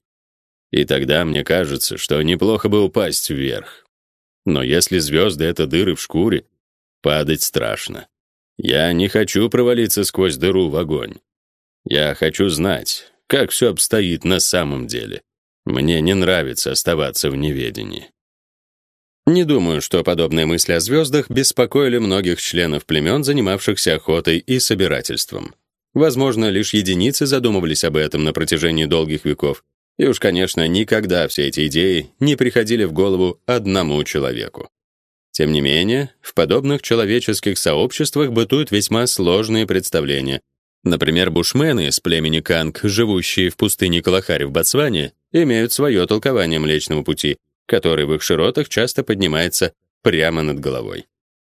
И тогда мне кажется, что неплохо бы упасть вверх. Но если звезды — это дыры в шкуре, падать страшно. Я не хочу провалиться сквозь дыру в огонь. Я хочу знать, как все обстоит на самом деле. Мне не нравится оставаться в неведении. Не думаю, что подобные мысли о звездах беспокоили многих членов племен, занимавшихся охотой и собирательством. Возможно, лишь единицы задумывались об этом на протяжении долгих веков. И уж, конечно, никогда все эти идеи не приходили в голову одному человеку. Тем не менее, в подобных человеческих сообществах бытуют весьма сложные представления. Например, бушмены из племени Канг, живущие в пустыне Калахари в Ботсване, имеют свое толкование Млечного пути, который в их широтах часто поднимается прямо над головой.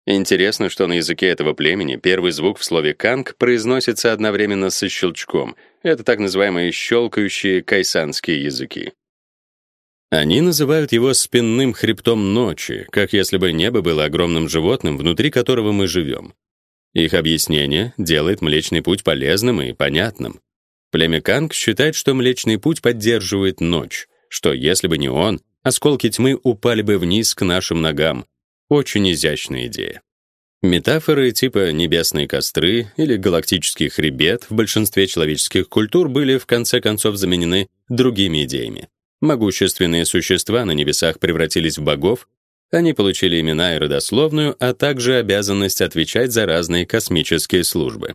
Интересно, что на языке этого племени первый звук в слове «канг» произносится одновременно со щелчком. Это так называемые щелкающие кайсанские языки. Они называют его спинным хребтом ночи, как если бы небо было огромным животным, внутри которого мы живем. Их объяснение делает Млечный путь полезным и понятным. Племя Канг считает, что Млечный путь поддерживает ночь, что если бы не он, осколки тьмы упали бы вниз к нашим ногам. Очень изящная идея. Метафоры типа небесные костры или галактический хребет в большинстве человеческих культур были в конце концов заменены другими идеями. Могущественные существа на небесах превратились в богов, они получили имена и родословную, а также обязанность отвечать за разные космические службы.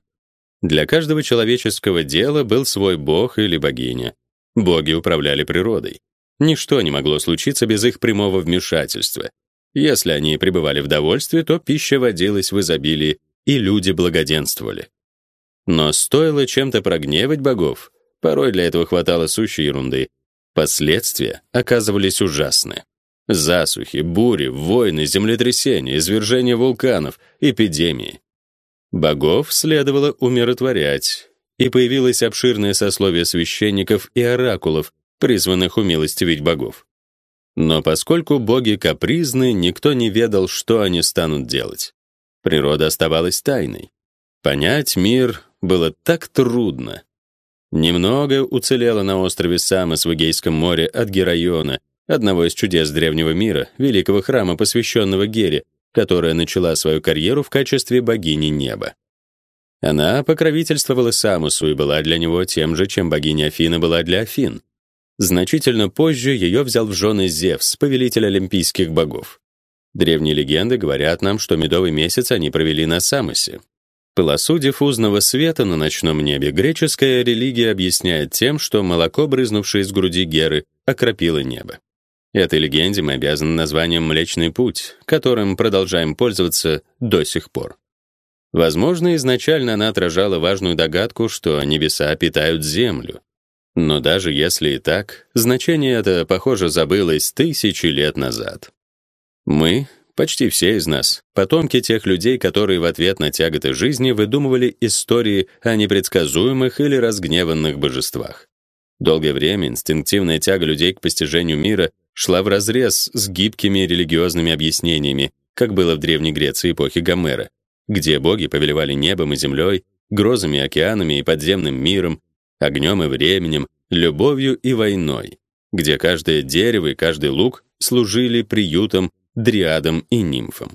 Для каждого человеческого дела был свой бог или богиня. Боги управляли природой. Ничто не могло случиться без их прямого вмешательства. Если они пребывали в довольстве, то пища водилась в изобилии, и люди благоденствовали. Но стоило чем-то прогневать богов, порой для этого хватало сущей ерунды, Последствия оказывались ужасны. Засухи, бури, войны, землетрясения, извержения вулканов, эпидемии. Богов следовало умиротворять, и появилось обширное сословие священников и оракулов, призванных умилостивить богов. Но поскольку боги капризны, никто не ведал, что они станут делать. Природа оставалась тайной. Понять мир было так трудно, Немного уцелело на острове Самос в Эгейском море от Герайона, одного из чудес древнего мира, великого храма, посвященного Гере, которая начала свою карьеру в качестве богини неба. Она покровительствовала Самусу и была для него тем же, чем богиня Афина была для Афин. Значительно позже ее взял в жены Зевс, повелитель олимпийских богов. Древние легенды говорят нам, что медовый месяц они провели на Самосе. Полосу диффузного света на ночном небе греческая религия объясняет тем, что молоко, брызнувшее из груди Геры, окропило небо. Этой легенде мы обязаны названием Млечный путь, которым продолжаем пользоваться до сих пор. Возможно, изначально она отражала важную догадку, что небеса питают землю. Но даже если и так, значение это, похоже, забылось тысячи лет назад. Мы Почти все из нас — потомки тех людей, которые в ответ на тяготы жизни выдумывали истории о непредсказуемых или разгневанных божествах. Долгое время инстинктивная тяга людей к постижению мира шла вразрез с гибкими религиозными объяснениями, как было в Древней Греции эпохи Гомера, где боги повелевали небом и землей, грозами, океанами и подземным миром, огнем и временем, любовью и войной, где каждое дерево и каждый луг служили приютом дриадам и нимфам.